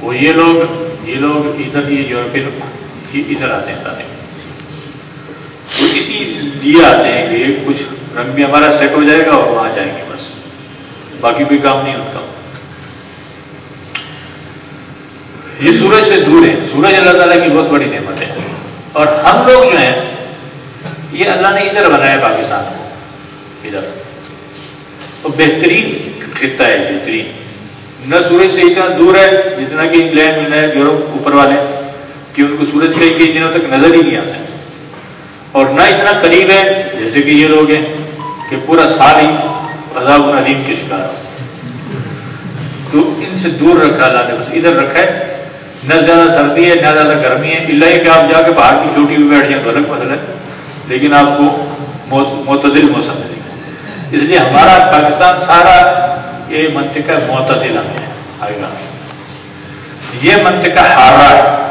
وہ یہ لوگ یہ لوگ ادھر یہ یورپین ادھر آتے ہیں سارے وہ اسی لیے آتے ہیں کہ کچھ رنگ بھی ہمارا سیٹ ہو جائے گا اور وہاں جائیں گے بس باقی کوئی کام نہیں ان کا یہ سورج سے دور ہے۔ سورج اللہ تعالیٰ کی بہت بڑی نعمت ہے۔ اور ہم لوگ جو ہیں، یہ اللہ نے ادھر بنایا پاکستان کو، ادھر۔ تو بہترین خطہ ہے، بہترین۔ نہ سورج سے اتنا دور ہے جتنا کہ انگلینڈ ہے یورپ، اوپر والے، کہ ان کو سورج کئی کئی دنوں تک نظر ہی نہیں آتا اور نہ اتنا قریب ہے، جیسے کہ یہ لوگ ہیں، کہ پورا سال ہی عذاب العلیم کے شکار تو ان سے دور رکھا اللہ نے، بس ادھر رکھا ہے۔ نہ زیادہ سردی ہے نہ زیادہ گرمی ہے۔ اللہ کہ آپ جا کے باہر کی چھوٹی بھی بیٹھ جائیں تو الگ مسئلہ ہے۔ لیکن آپ کو معتدل موسم ملے گا اس لیے ہمارا پاکستان سارا یہ منطقہ معتدل آئے گا۔ یہ منطقہ ہارا ہے۔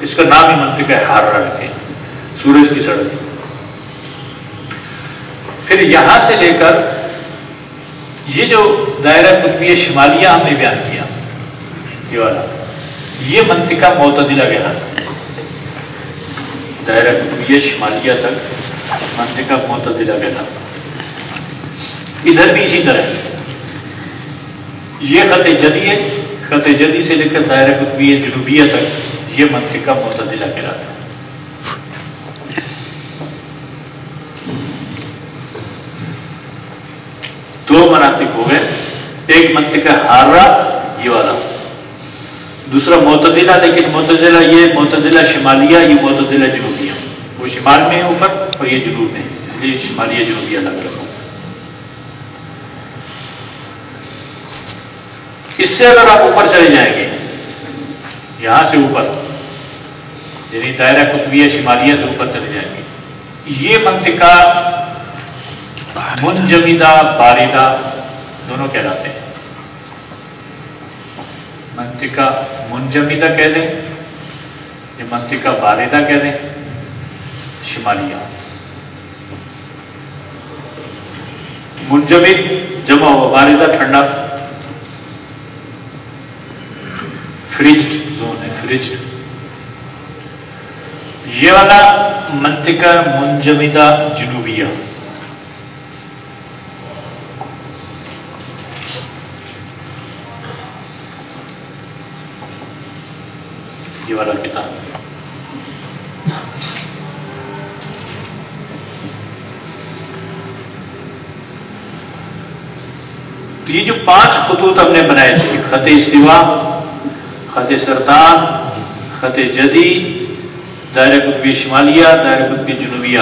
اس کا نام ہی منطقہ ہارا رکھے سورج کی سڑک۔ پھر یہاں سے لے کر یہ جو دائرہ قطبی شمالیہ ہم نے بیان کیا، یہ والا۔ یہ منطقہ معتدلہ گیا۔ دائرہ قطبیہ شمالیہ تک منطقہ معتدلہ گیا۔ ادھر بھی اسی طرح۔ یہ خط جدی ہے، خط جدی سے لے کر دائرہ قطبیہ جنوبیہ تک یہ منطقہ معتدلہ گرا تھا دو مناطق ہو گئے۔ ایک منطقہ ہارا یہ والا۔ دوسرا معتدلہ، لیکن معتدلہ یہ معتدلہ شمالیہ، یہ معتدلہ جنوبیہ۔ وہ شمال میں ہے اوپر اور یہ جنوب میں اس لیے شمالیہ جنوبیہ الگ الگ اس سے اگر آپ اوپر چلے جائیں گے، یہاں سے اوپر یعنی دائرہ قطبیہ شمالیہ سے اوپر چلے جائیں گے۔ یہ منطقہ منجمیدہ باریدہ دونوں کہلاتے ہیں۔ منطقہ منجمیدہ کہہ دیں یہ منطقہ باریدہ کہہ دیں شمالیہ۔ منجمد جمع ہوا باریدہ ٹھنڈا۔ فریج زون ہے فریج یہ والا منطقہ منجمیدہ جنوبیہ۔ یہ والا کتاب۔ تو یہ جو پانچ خطوط ہم نے بنائے تھے خط استوا خط سرطان، خط جدی، دائرہ قطبی شمالیہ، دائرہ قطبی جنوبیہ۔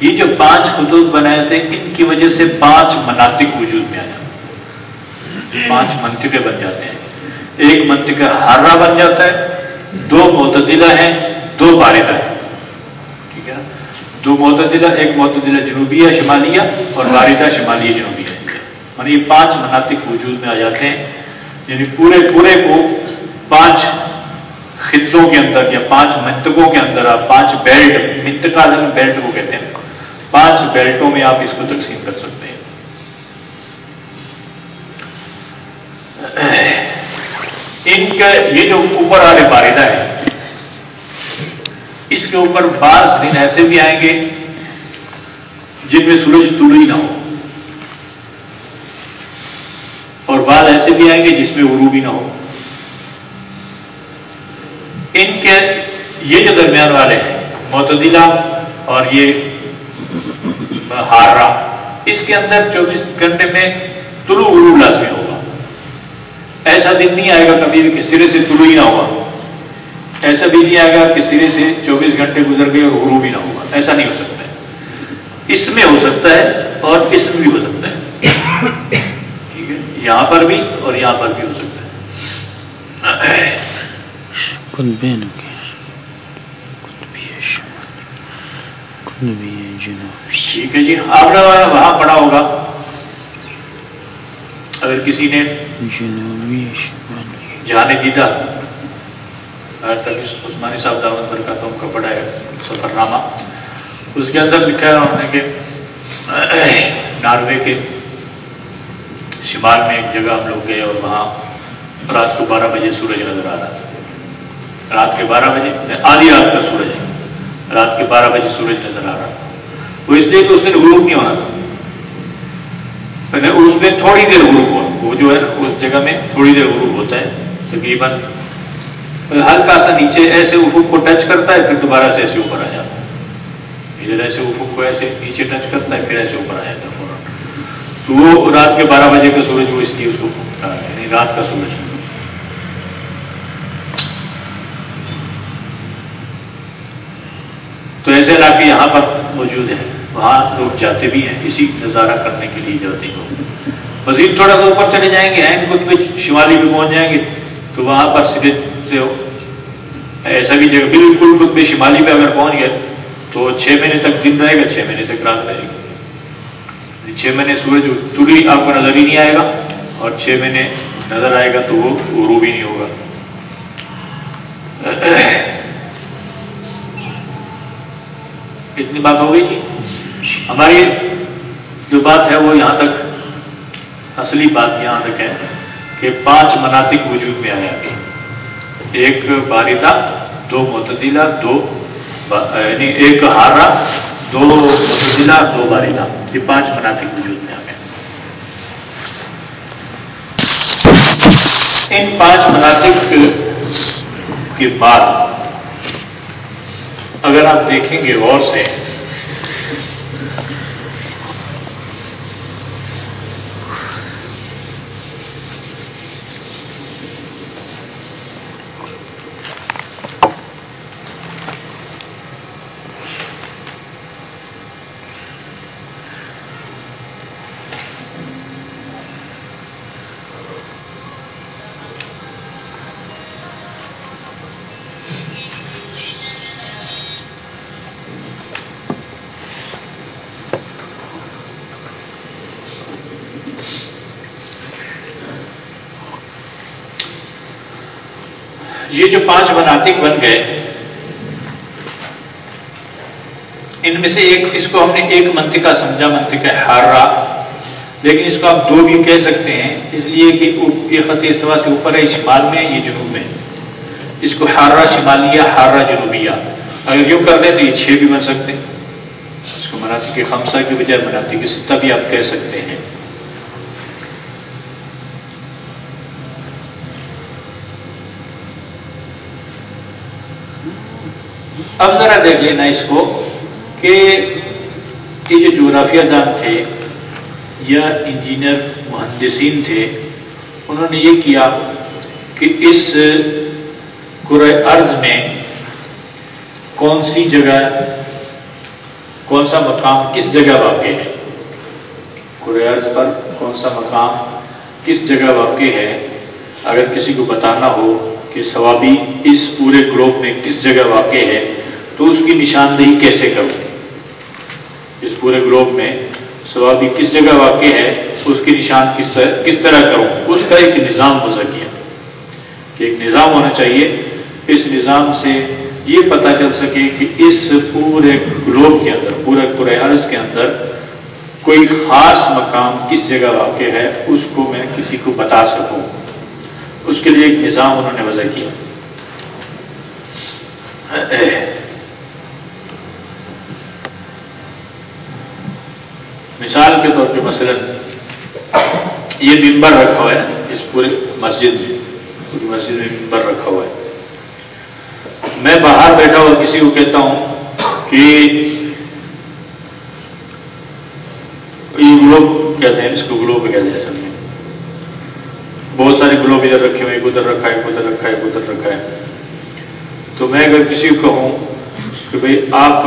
یہ جو پانچ خطوط بنائے تھے، ان کی وجہ سے پانچ مناطق وجود میں آ جاتے پانچ منطقے بن جاتے ہیں۔ ایک منطقہ ہارا بن جاتا ہے دو معتدلہ ہیں، دو باردہ ہیں۔ ٹھیک ہے نا؟ دو معتدلہ، ایک معتدلہ جنوبیہ شمالیہ اور باردہ شمالیہ جنوبیہ یعنی مطلب یہ پانچ مناطق وجود میں آ جاتے ہیں۔ یعنی پورے پورے کو پانچ خطوں کے اندر یا پانچ منتقوں کے اندر آپ پانچ بیلٹ منتقا بیلٹ کو کہتے ہیں۔ پانچ بیلٹوں میں آپ اس کو تقسیم کر سکتے ہیں۔ ان کے یہ جو اوپر والے باریدہ ہے اس کے اوپر بعض دن ایسے بھی آئیں گے جن میں سورج طلوع نہ ہو۔ اور بعض ایسے بھی آئیں گے جس میں عروب بھی نہ ہو۔ ان کے یہ جو درمیان والے ہیں، معتدلہ اور یہ ہارا اس کے اندر چوبیس گھنٹے میں طلوع عروب لازمی ہوگا ایسا دن نہیں آئے گا کبھی بھی کسی سرے سے طلوع ہی نہ ہوگا۔ ایسا بھی نہیں آئے گا کہ سرے سے چوبیس گھنٹے گزر گئے اور غروب ہی نہ ہوگا۔ ایسا نہیں ہو سکتا ہے۔ اس میں ہو سکتا ہے اور اس میں بھی ہو سکتا ہے۔ ٹھیک ہے؟ یہاں پر بھی اور یہاں پر بھی ہو سکتا ہے۔ ٹھیک ہے جی آپ نے وہاں پڑھا ہوگا۔ اگر کسی نے جانے دیتا تک عثمانی صاحب دعوت پر کا تو ان کا بڑا ہے سفر نامہ اس کے اندر لکھا ہے انہوں نے کہ ناروے کے شمال میں ایک جگہ ہم لوگ گئے اور وہاں رات کو بارہ بجے سورج نظر آ رہا تھا۔ رات کے بارہ بجے یعنی آدھی رات کا سورج رات کے بارہ بجے سورج نظر آ رہا تھا۔ وہ اس لیے کہ اس دن غروب نہیں ہونا تھا۔ اس میں تھوڑی دیر غروب ہو وہ جو ہے اس جگہ میں تھوڑی دیر غروب ہوتا ہے تقریباً ہلکا سا نیچے ایسے افق کو ٹچ کرتا ہے پھر دوبارہ سے ایسے اوپر آ جاتا ہے ادھر ایسے افق کو ایسے نیچے ٹچ کرتا ہے پھر ایسے اوپر آ جاتا ہے فوراً تو وہ رات کے بارہ بجے کا سورج وہ اس لیے اس کو یعنی رات کا سورج تو ایسے علاقے یہاں پر موجود ہیں وہاں لوگ جاتے بھی ہیں اسی نظارہ کرنے کے لیے جاتے ہیں۔ مزید تھوڑا سا اوپر چلے جائیں گے این کچھ بھی شمالی بھی پہنچ جائیں گے، تو وہاں پر سے ایسا بھی جگہ، بالکل کچھ بھی شمالی پہ اگر پہنچ گئے، تو چھ مہینے تک دن رہے گا، چھ مہینے تک رات رہے گی یعنی چھ مہینے سورج تری آپ کو نظر ہی نہیں آئے گا، اور چھ مہینے نظر آئے گا تو وہ غروب بھی نہیں ہوگا۔ اتنی بات ہو گئی جی؟ ہماری جو بات ہے وہ یہاں تک، اصلی بات یہاں تک ہے کہ پانچ مناطق وجود میں آیا کہ ایک باریدہ، دو متدیلا دو یعنی ایک ہارا دو متدیلا دو باریدہ۔ یہ پانچ مناطق وجود میں آ گئے ان پانچ مناطق کے بعد، اگر آپ دیکھیں گے غور سے یہ جو پانچ مناطق بن گئے، ان میں سے ایک، اس کو ہم نے ایک منطقہ سمجھا، منطقہ ہارا لیکن اس کو آپ دو بھی کہہ سکتے ہیں، اس لیے کہ یہ خط استوا سے اوپر ہے، شمال میں یہ جنوب میں۔ اس کو ہارا شمالیہ ہارا جنوبیہ۔ اگر یوں کر دیں تو یہ چھ بھی بن سکتے ہیں۔ اس کو مناطق خمسہ کی بجائے مناطق ستہ بھی آپ کہہ سکتے ہیں۔ اب ذرا دیکھ لینا اس کو کہ یہ جو جغرافیہ دان تھے یا انجینئر مہندسین تھے، انہوں نے یہ کیا کہ اس ارض میں کون سی جگہ، کون سا مقام کس جگہ واقع ہے؟ ارض پر کون سا مقام کس جگہ واقع ہے؟ اگر کسی کو بتانا ہو کہ ثوابی اس پورے گروپ میں کس جگہ واقع ہے تو اس کی نشاندہی کیسے کروں؟ اس پورے گروپ میں سوابی کس جگہ واقع ہے، اس کی نشان کس طرح کس طرح کروں؟ اس کا ایک نظام ہو سکے۔ کہ ایک نظام ہونا چاہیے۔ اس نظام سے یہ پتہ چل سکے کہ اس پورے گلوب کے اندر، پورے پورے عرض کے اندر کوئی خاص مقام کس جگہ واقع ہے، اس کو میں کسی کو بتا سکوں۔ اس کے لیے ایک نظام انہوں نے وضع کیا۔ مثال کے طور پہ مثلا یہ ممبر رکھا ہوا ہے اس پورے مسجد میں، پوری مسجد میں ممبر رکھا ہوا ہے۔ میں باہر بیٹھا ہوا کسی کو کہتا ہوں کہ یہ گلوب کہتے ہیں، اس کو گلوب کہتے ہیں سب بہت سارے گلوب ادھر رکھے ہوئے، ایک ادھر رکھا ہے، ایک ادھر رکھا ہے، ایک ادھر رکھا ہے۔ تو میں اگر کسی کو کہوں کہ بھئی آپ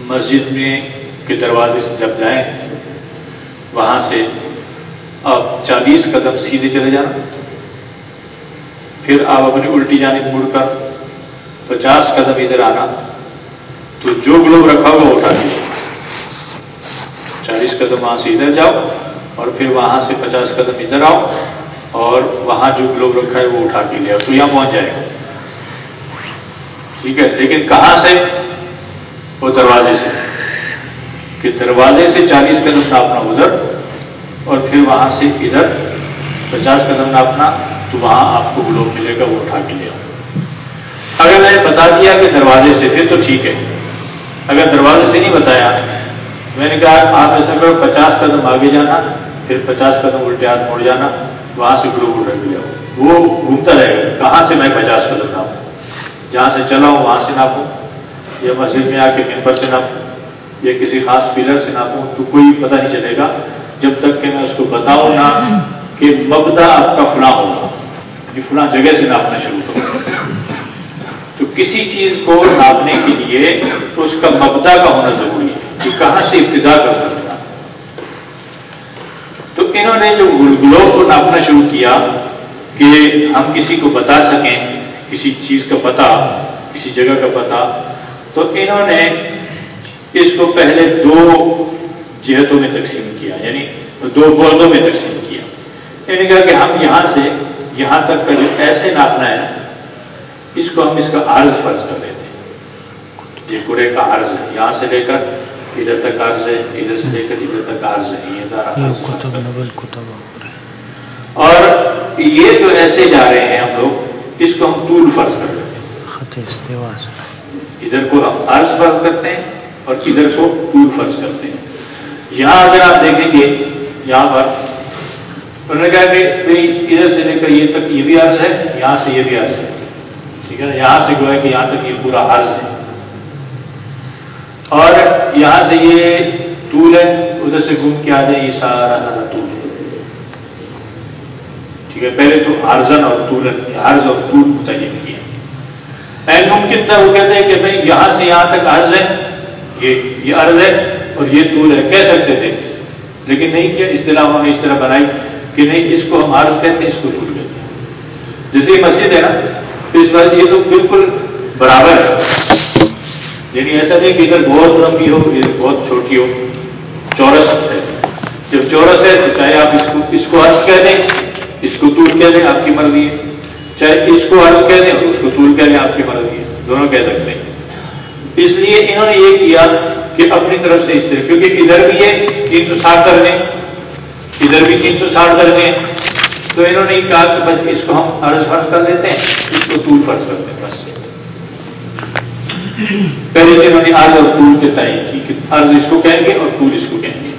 مسجد میں کے دروازے سے جب جائیں، وہاں سے آپ چالیس قدم سیدھے چلے جانا۔ پھر آپ اپنی الٹی جانے مڑ کر پچاس قدم ادھر آنا۔ تو جو گلوب رکھا ہوگا وہ اٹھا دیجیے چالیس قدم وہاں سے ادھر جاؤ اور پھر وہاں سے پچاس قدم ادھر آؤ اور وہاں جو گلوب رکھا ہے وہ اٹھا کے لیا تو یہاں پہنچ جائے۔ گا ٹھیک ہے، لیکن کہاں سے؟ وہ دروازے سے۔ کہ دروازے سے چالیس قدم ناپنا ادھر اور پھر وہاں سے ادھر پچاس قدم ناپنا تو وہاں آپ کو گلوب ملے گا، وہ اٹھا کے لیا اگر میں نے بتا دیا کہ دروازے سے پھر تو ٹھیک ہے۔ اگر دروازے سے نہیں بتایا، میں نے کہا آپ ایسا کرو، پچاس قدم آگے جانا، پھر پچاس قدم الٹے ہاتھ مڑ جانا، وہاں سے گلوب اٹھا کے جاؤ وہ گھومتا رہے گا، کہاں سے میں پچاس قدم ناپوں جہاں سے چلا ہوں، وہاں سے ناپوں۔ یا مسجد میں آ کے ممبر سے ناپوں۔ یا کسی خاص پلر سے ناپوں تو کوئی پتہ نہیں چلے گا جب تک کہ میں اس کو بتاؤں نا کہ مبدا آپ کا فلاں ہوگا یعنی فلاں جگہ سے ناپنا شروع کروں تو کسی چیز کو ناپنے کے لیے اس کا مبدا کا ہونا ضروری ہے کہ کہاں سے ابتدا کر سکتا تو انہوں نے جو گلگلوں کو ناپنا شروع کیا کہ ہم کسی کو بتا سکیں، کسی چیز کا پتہ کسی جگہ کا پتہ تو انہوں نے اس کو پہلے دو جہتوں میں تقسیم کیا یعنی دو بردوں میں تقسیم کیا۔ نے کہا کہ ہم یہاں سے یہاں تک کا جو ایسے ناپنا ہے اس کو ہم اس کا عرض فرض کر لیتے ہیں۔ یہ کوڑے کا عرض ہے یہاں سے لے کر ادھر تک عرض ہے ادھر سے لے کر ادھر تک عرض ہے یہ سارا اور یہ جو ایسے جا رہے ہیں ہم لوگ اس کو ہم طول فرض کر دیتے ہیں۔ ادھر کو ہم عرض فرض کرتے ہیں اور ادھر کو طول فرض کرتے ہیں۔ یہاں اگر آپ دیکھیں گے، یہاں پر انہوں نے کہا کہ ادھر سے لے کر یہ تک یہ بھی عرض ہے، یہاں سے یہ بھی عرض ہے۔ ٹھیک ہے یہاں سے گویا کہ یہاں تک یہ پورا عرض ہے۔ اور یہاں سے یہ طول ہے، ادھر سے گھوم کے آ جائے، یہ سارا سارا طول ہے۔ ٹھیک ہے، پہلے تو ارزن اور تورن عرض اور طول متعین کیا۔ ممکن تھا وہ کہتے ہیں کہ بھائی، یہاں سے یہاں تک عرض ہے۔ یہ یہ عرض ہے اور یہ طول ہے کہہ سکتے تھے۔ لیکن نہیں کیا اصطلاح نے اس طرح بنائی کہ نہیں، اس کو ہم عرض کہتے ہیں، اس کو طول کہتے ہیں۔ جیسے مسجد ہے نا، تو اس بات یہ تو بالکل برابر ہے۔ یعنی ایسا نہیں کہ ادھر بہت لمبی ہو، ادھر بہت چھوٹی ہو، چورس ہے۔ جب چورس ہے تو چاہے آپ اس کو اس کو عرض کہہ دیں، اس کو طول کہہ دیں، آپ کی مرضی ہے۔ چاہے اس کو عرض کہہ دیں اور اس کو طول کہہ دیں، آپ کی مرضی ہے۔ دونوں کہہ سکتے ہیں۔ اس لیے انہوں نے یہ کیا کہ اپنی طرف سے اس طرح کیونکہ ادھر بھی ہے، تین سو ساٹھ کر دیں ادھر بھی تین سو ساٹھ کر دیں تو انہوں نے کہا کہ بس اس کو ہم عرض فرض کر دیتے ہیں، اس کو طول فرض کر دیں بس۔ پہلے سے انہوں نے عرض اور طول کے تعین کی کہ عرض اس کو کہیں گے اور طول اس کو کہیں گے۔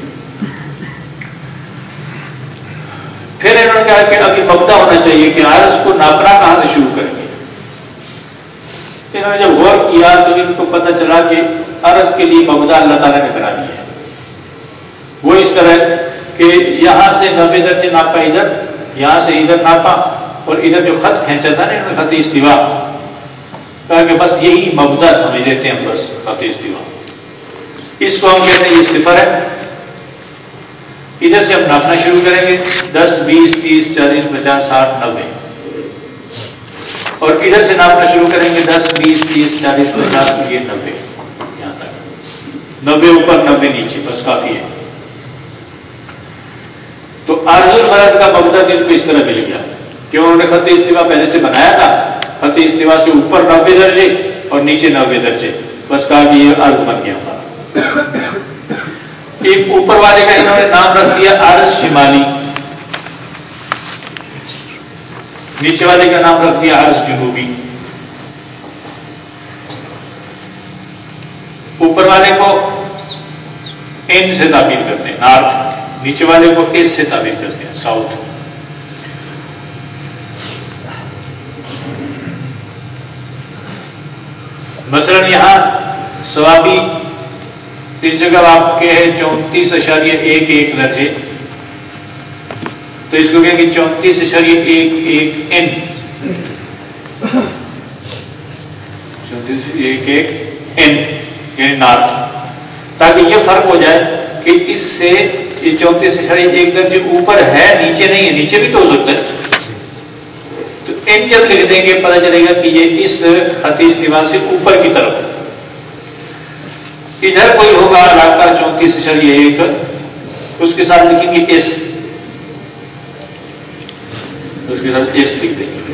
پھر انہوں نے کہا کہ ابھی مبدا ہونا چاہیے کہ عرض کو ناپنا کہاں سے شروع کریں؟ انہوں نے جب غور کیا تو ان کو پتہ چلا کہ عرض کے لیے مبدا اللہ تعالیٰ نے بنا دیا ہے۔ وہ اس طرح کہ یہاں سے نبے درجے ناپا ادھر، یہاں سے ادھر ناپا اور ادھر جو خط کھینچا تھا نا انہوں نے خط استوا کہا کہ بس یہی مبدا سمجھ لیتے ہیں بس خط استوا اس کو ہم کہتے ہیں یہ صفر ہے۔ ادھر سے ہم ناپنا شروع کریں گے۔ دس، بیس، تیس، چالیس، پچاس، ساٹھ نبے اور ادھر سے ناپنا شروع کریں گے دس، بیس، تیس، چالیس، پچاس یہ نبے۔ یہاں تک۔ نبے اوپر، نبے نیچے، بس کافی ہے۔ تو ارض الفرد کا مبدا دن کو اس طرح مل گیا۔ کہ انہوں نے خط استفا پہلے سے بنایا تھا۔ خط استفا سے اوپر نبے درجے اور نیچے نبے درجے۔ بس کہا کہ یہ ارض بن گیا۔ تھا ایک اوپر والے کا انہوں نے نام رکھ دیا، عرض شمالی۔ نیچے والے کا نام رکھ دیا، عرض جنوبی۔ اوپر والے کو این سے تعبیر کرتے ہیں نارتھ نیچے والے کو ایس سے تعبیر کرتے ہیں ساؤتھ مثلا یہاں سوابی، اس جگہ آپ کے ہے چونتیس اشاریہ ایک ایک درجے۔ تو اس کو کہیں گے چونتیس اشاریہ ایک ایک این چونتیس ایک ایک این یعنی نارتھ تاکہ یہ فرق ہو جائے کہ اس سے یہ چونتیس اشاریہ ایک درجے اوپر ہے، نیچے نہیں ہے، نیچے بھی تو ہو سکتا ہے۔ تو این جب لکھ دیں گے، پتہ چلے گا کہ یہ اس حتیث نواس سے اوپر کی طرف ادھر کوئی ہوگا علاقہ چونتیس اشاریہ ایک، اس کے ساتھ لکھیں گے ایس اس کے ساتھ ایس لکھ دیں گے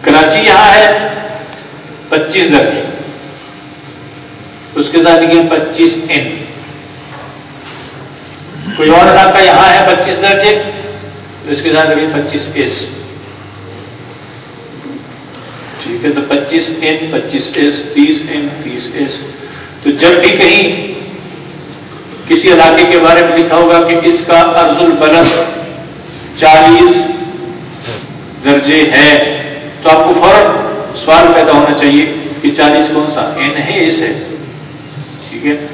کراچی یہاں ہے پچیس درجے۔ اس کے ساتھ لکھیں پچیس این۔ کوئی اور علاقہ یہاں ہے پچیس درجے، اس کے ساتھ لکھیں پچیس ایس۔ ٹھیک ہے، تو پچیس این، پچیس ایس، تیس این، تیس ایس۔ تو جب بھی کہیں کسی علاقے کے بارے میں لکھا ہوگا کہ اس کا ارض البلد چالیس درجے ہے۔ تو آپ کو فوراً سوال پیدا ہونا چاہیے کہ چالیس کون سا؟ این ہے ایس ہے۔ ٹھیک ہے۔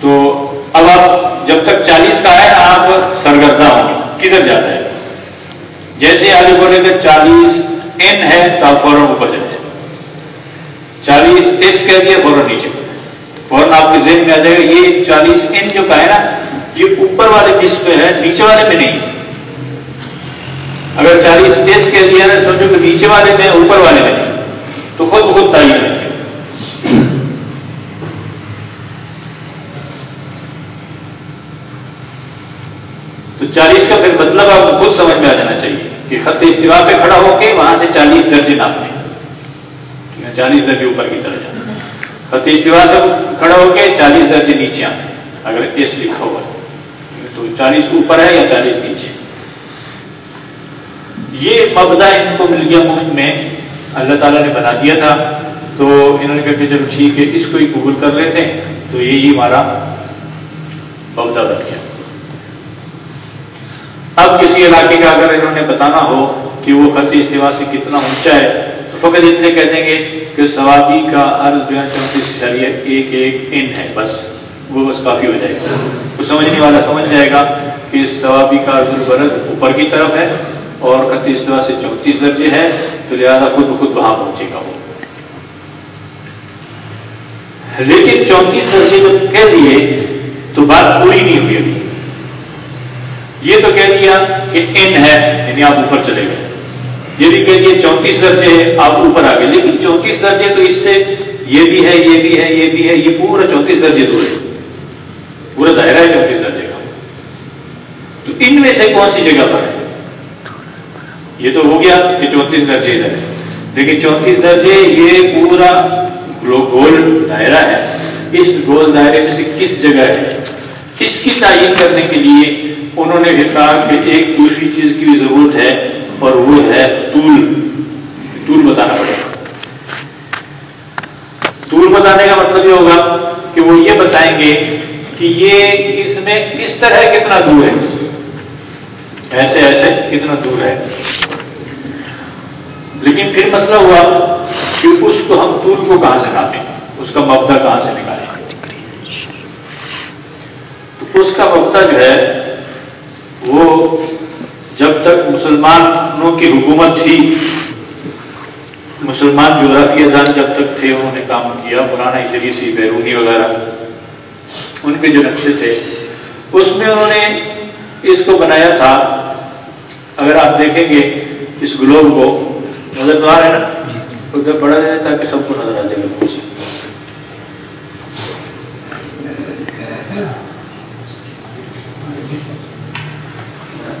تو اب آپ جب تک چالیس کا ہے آپ سرگردہ ہوں۔ گے کدھر جاتا ہے؟ جیسے آگے بولے گا چالیس این ہے، تو آپ فوراً اوپر جائیں۔ چالیس ایس کہہ دیا، فوراً نیچے۔ فوراً آپ کے ذہن میں آ جائے گا، یہ چالیس این جو کا ہے نا، یہ اوپر والے اس پہ ہے، نیچے والے میں نہیں۔ اگر چالیس ایس کہہ دیا نا، سمجھو کہ نیچے والے میں اوپر والے میں نہیں۔ تو خود بخود تعین ہے تو چالیس کا پھر مطلب آپ کو خود سمجھ میں آ جانا چاہیے کہ خط استوا پہ کھڑا ہو کے وہاں سے چالیس درجے ناپنے۔ چالیس درجے اوپر کی طرح جانا ختیش دیوار سے کھڑا ہو کے چالیس درجے نیچے آنے اگر ایس لکھا ہوا ہے، تو چالیس اوپر ہے یا چالیس نیچے؟ یہ مبدا ان کو مل گیا مفت میں، اللہ تعالیٰ نے بنا دیا تھا۔ تو انہوں نے کہا کہ چلو ٹھیک ہے، اس کو ہی قبول کر لیتے ہیں۔ تو یہی ہمارا مبدا بن گیا۔ اب کسی علاقے کا اگر انہوں نے بتانا ہو کہ وہ خطی استوا سے کتنا اونچا ہے، تو فقط اتنے کہہ دیں گے کہ ثوابی کا عرض جو ہے چونتیس اشاریہ ایک ایک ان ہے، بس وہ بس کافی ہو جائے گا۔ تو سمجھنے والا، سمجھ جائے گا کہ ثوابی کا عرض البرد اوپر کی طرف ہے اور خطی استوا سے چونتیس درجے ہے، تو لہٰذا خود بخود وہاں پہنچے گا وہ۔ لیکن چونتیس درجے جب کہہ دیے، تو بات پوری نہیں ہوئی ابھی۔ یہ تو کہہ دیا کہ ان ہے یعنی آپ اوپر چلے گئے۔ یہ بھی کہہ دیا چونتیس درجے آپ اوپر آ گئے لیکن چونتیس درجے تو اس سے یہ بھی ہے، یہ بھی ہے، یہ بھی ہے، یہ پورا چونتیس درجے دور ہے۔ پورا دائرہ ہے چونتیس درجے کا۔ تو ان میں سے کون سی جگہ پر ہے؟ یہ تو ہو گیا کہ چونتیس درجے ہے۔ لیکن چونتیس درجے یہ پورا گول دائرہ ہے۔ اس گول دائرے میں سے کس جگہ ہے؟ اس کی تعین کرنے کے لیے انہوں نے بھی کہا کہ ایک دوسری چیز کی بھی ضرورت ہے۔ اور وہ ہے طول طول بتانا پڑے۔ گا طول بتانے کا مطلب یہ ہوگا کہ وہ یہ بتائیں گے کہ یہ اس میں کس طرح کتنا دور ہے۔ ایسے ایسے کتنا دور ہے۔ لیکن پھر مسئلہ ہوا کہ اس کو ہم طول کو کہاں سے ناپیں اس کا مبدا کہاں سے نکالیں؟ تو اس کا مبدا جو ہے وہ جب تک مسلمانوں کی حکومت تھی مسلمان جغرافی ادان جب تک تھے انہوں نے کام کیا پرانا سی بیرونی وغیرہ ان کے جو نقشے تھے۔ اس میں انہوں نے اس کو بنایا تھا۔ اگر آپ دیکھیں گے اس گلوب کو نظر تو آ رہا ہے نا؟ ادھر بڑا جائے تاکہ سب کو نظر آ جائے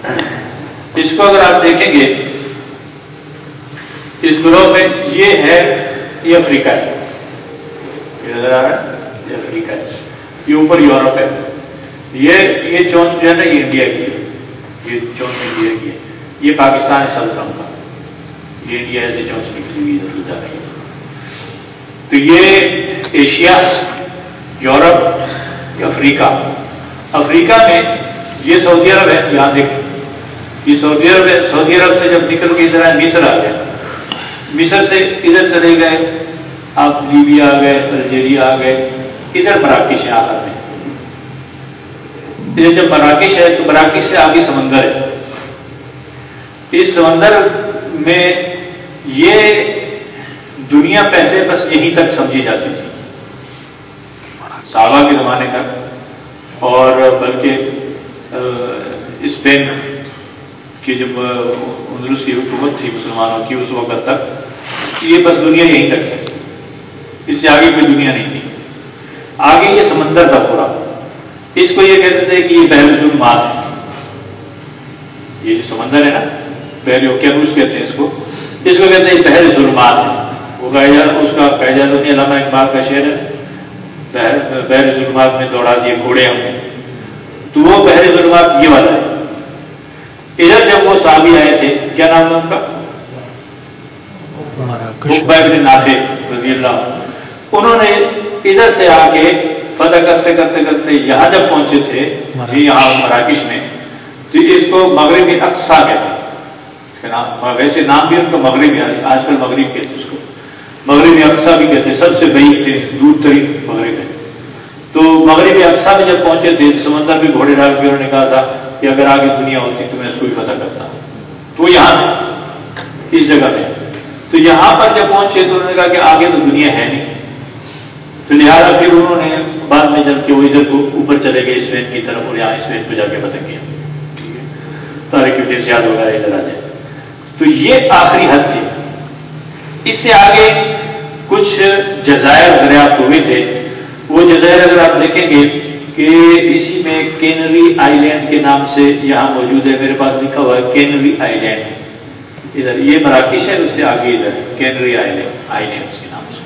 گا اس کو اگر آپ دیکھیں گے، اس گروہ میں یہ ہے، یہ افریقہ ہے۔ یہ نظر آ رہا ہے؟ یہ افریقہ ہے۔ یہ اوپر یورپ ہے۔ یہ یہ چونچ جو ہے نا، یہ انڈیا کی ہے۔ یہ چونچ انڈیا کی ہے۔ یہ پاکستان ہے سلطنم کا یہ انڈیا سے چونچ نکلی ہوئی جا رہی ہے۔ تو یہ ایشیا، یورپ، افریقہ۔ افریقہ میں یہ سعودی عرب ہے۔ یہاں دیکھیں۔ یہ سعودی عرب ہے، سعودی عرب سے جب نکل کے ادھر آئے، مصر آ گئے۔ مصر سے ادھر چلے گئے، آپ لیبیا آ گئے، الجیریا آ گئے، ادھر مراکش ہے آخر میں۔ ادھر جب مراکش ہے، تو مراکش سے آگے سمندر ہے۔ اس سمندر میں یہ دنیا پہلے بس یہیں تک سمجھی جاتی تھی۔ صحابہ کے زمانے کا اور بلکہ اسپین کی جب اندرس کی حکومت تھی مسلمانوں کی اس وقت تک یہ بس دنیا یہیں تک ہے۔ اس سے آگے کوئی دنیا نہیں تھی۔ آگے یہ سمندر تھا پورا۔ اس کو یہ کہتے تھے کہ یہ بحر ظلمات ہے یہ جو سمندر ہے نا، بحر اوکیانوس کہتے ہیں اس کو۔ اس کو کہتے ہیں بحر ظلمات ہے وہ اس کا قیداد علامہ اقبال کا شعر ہے۔ بحر ظلمات میں دوڑا دیے گھوڑے ہم نے تو وہ بحر ظلمات یہ والا ہے۔ ادھر جب وہ صحابی آئے تھے کیا نام ہے ان کا نافے رضی اللہ انہوں نے ادھر سے آ کے فتح کرتے کرتے کرتے یہاں جب پہنچے تھے جی یہاں مراکش میں تو اس کو مغربی اقسا کہتے ہیں ویسے نام بھی ان کا مغربی آج کل مغرب کہتے اس کو مغربی اقسا بھی کہتے ہیں سب سے بہت تھے دور ترین مغرب ہے تو مغربی اقسا میں جب پہنچے تھے سمندر میں گھوڑے ڈال کے انہوں نے کہا تھا کہ اگر آگے دنیا ہوتی تو میں اس کو بھی پتہ کرتا تو یہاں تھے اس جگہ میں تو یہاں پر جب پہنچے تو انہوں نے کہا کہ آگے تو دنیا ہے نہیں۔ تو لہٰذا پھر انہوں نے بعد میں جبکہ وہ ادھر کو اوپر چلے گئے اسپین کی طرف اور یہاں اسپین کو جا کے پتہ کیا۔ تاریخ کے سیاد وغیرہ ادھر آ جائے۔ تو یہ آخری حد تھی۔ اس سے آگے کچھ جزائر دریافت ہوئے تھے۔ وہ جزائر اگر آپ دیکھیں گے کہ اسی میں کینری آئی لینڈ کے نام سے یہاں موجود ہے۔ میرے پاس لکھا ہوا ہے کینری آئی لینڈ ادھر یہ مراکش ہے، اس سے آگے ادھر کینری آئی لینڈ آئی لینڈ کے نام سے۔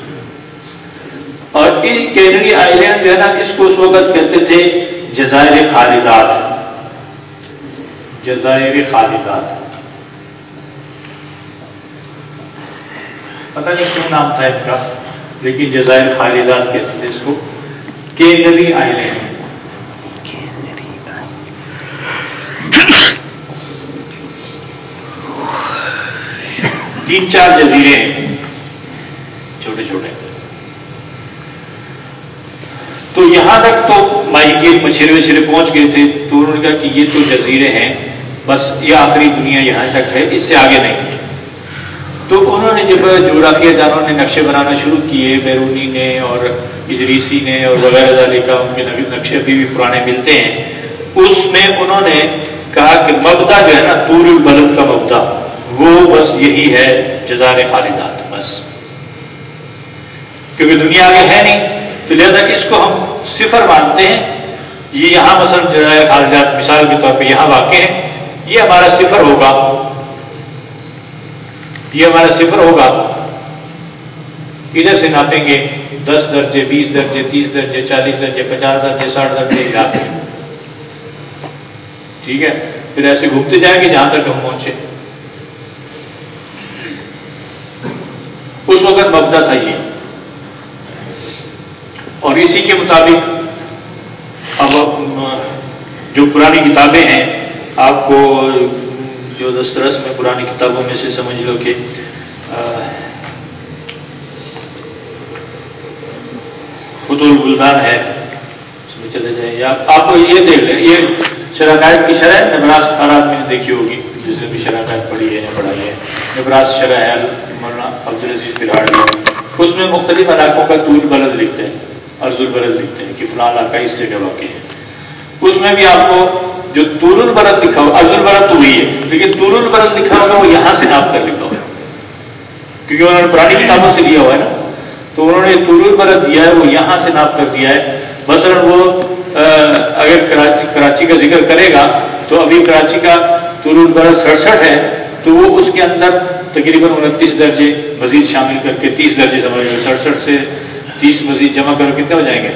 اور کینری آئی لینڈ جو ہے نا، اس کو اس وقت کہتے تھے جزائر خالدات۔ جزائر خالدات۔ پتہ نہیں کیوں نام تھا ان کا، لیکن جزائر خالدات کہتے تھے اس کو۔ کینری آئی لینڈ تین چار جزیرے ہیں۔ چھوٹے چھوٹے۔ تو یہاں تک تو ماہی گیر مچھرے وچھرے پہنچ گئے تھے۔ تو انہوں نے کہا کہ یہ تو جزیرے ہیں، بس یہ آخری دنیا یہاں تک ہے، اس سے آگے نہیں۔ تو انہوں نے جب جغرافیہ دانوں نے نقشے بنانا شروع کیے، بیرونی نے اور ادریسی نے اور وغیرہ ذالی کا ان کے نقشے ابھی بھی پرانے ملتے ہیں۔ اس میں انہوں نے کہا کہ مبدا جو ہے نا تور البلد کا مبدا وہ بس یہی ہے جزار خالدات بس۔ کیونکہ دنیا آگے ہے نہیں، تو لہٰذا اس کو ہم صفر مانتے ہیں۔ یہ یہاں مثلا جزائر خالدات مثال کے طور پہ یہاں واقع ہے یہ ہمارا صفر ہوگا۔ یہ ہمارا صفر ہوگا۔ ادھر سے ناپیں گے، دس درجے، بیس درجے، تیس درجے، چالیس درجے، پچاس درجے، ساٹھ درجے علاق ٹھیک ہے؟ پھر ایسے گھومتے جائیں گے جہاں تک ہم پہنچے۔ اس وقت مبدا تھا یہ۔ اور اسی کے مطابق اب جو پرانی کتابیں ہیں، آپ کو جو دسترس میں پرانی کتابوں میں سے سمجھ لو کہ خط البلدان ہے۔ اس میں چلے جائیں۔ یا آپ کو یہ دیکھ لیں، یہ شراکت کی شرح نبراس خراب میں نے دیکھی ہوگی، جس نے بھی شراکت پڑھی ہے یا پڑھائی ہے۔ نبراس شرح ہے، مولانا عبد العزیز اس میں مختلف علاقوں کا طول بلد لکھتے ہیں ارض البلد لکھتے ہیں کہ فلاں علاقہ اس جگہ واقع ہے۔ اس میں بھی آپ کو جو تور البرد لکھا ہوا ارض البرد تو وہی ہے، لیکن تور البرد لکھا ہوگا وہ یہاں سے ناپ کر لکھا ہوا کیونکہ انہوں نے پرانی کتابوں سے لیا ہوا ہے نا، تو انہوں نے تور البرد دیا ہے، وہ یہاں سے ناپ کر دیا ہے۔ مثلاً وہ اگر کراچی کا ذکر کرے گا، تو ابھی کراچی کا تور البرد سڑسٹھ ہے، تو وہ اس کے اندر تقریباً انتیس درجے مزید شامل کر کے تیس درجے سمجھ لیں سڑسٹھ سے تیس مزید جمع کر کتنے ہو جائیں گے؟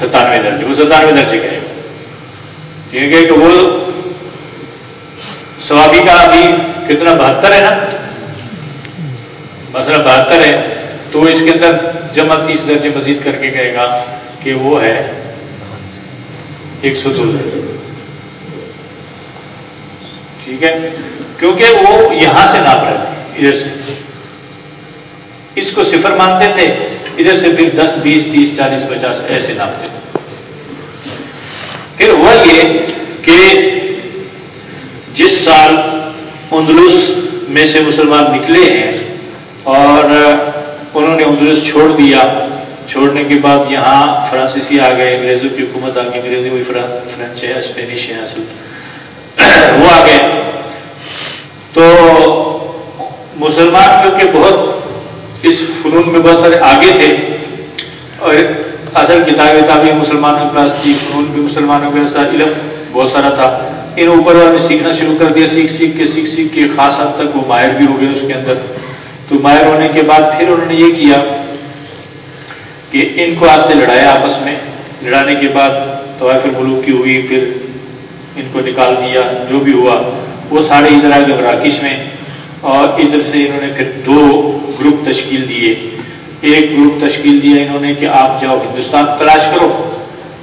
ستانوے درجے، وہ ستانوے درجے کا ہے کہ وہ سوابی کا ابھی کتنا بہتر ہے نا؟ مثلا بہتر ہے، تو اس کے اندر جمع تیس درجے مزید کر کے کہے گا کہ وہ ہے ایک سو دو۔ ٹھیک ہے؟ کیونکہ وہ یہاں سے ناپ رہے تھے، ادھر سے۔ اس کو صفر مانتے تھے، ادھر سے پھر دس، بیس، تیس، چالیس، پچاس، ایسے ناپتے تھے۔ پھر ہوا یہ کہ جس سال اندلس میں سے مسلمان نکلے ہیں اور انہوں نے اندلس چھوڑ دیا چھوڑنے کے بعد یہاں فرانسیسی آ گئے، انگریزوں کی حکومت آ گئی انگریزی وہی فرینچ ہے، اسپینش ہے اصل۔ وہ آ گئے۔ تو مسلمان کیونکہ بہت اس فنون میں بہت سارے آگے تھے، اور اصل کتاب کتابیں مسلمانوں کے پاس تھی، فنون بھی مسلمانوں کے پاس علم بہت سارا تھا۔ ان اوپر والے سیکھنا شروع کر دیا، سیکھ سیکھ کے، سیکھ سیکھ کے، خاص حد تک وہ ماہر بھی ہو گئے اس کے اندر۔ تو ماہر ہونے کے بعد پھر انہوں نے یہ کیا کہ ان کو آج سے لڑایا آپس میں، لڑانے کے بعد طوائف ملوک کی ہوئی، پھر ان کو نکال دیا، جو بھی ہوا، وہ سارے ادھر آگے مراکش میں اور ادھر سے انہوں نے پھر دو گروپ تشکیل دیے۔ ایک گروپ تشکیل دیا انہوں نے کہ آپ جاؤ ہندوستان تلاش کرو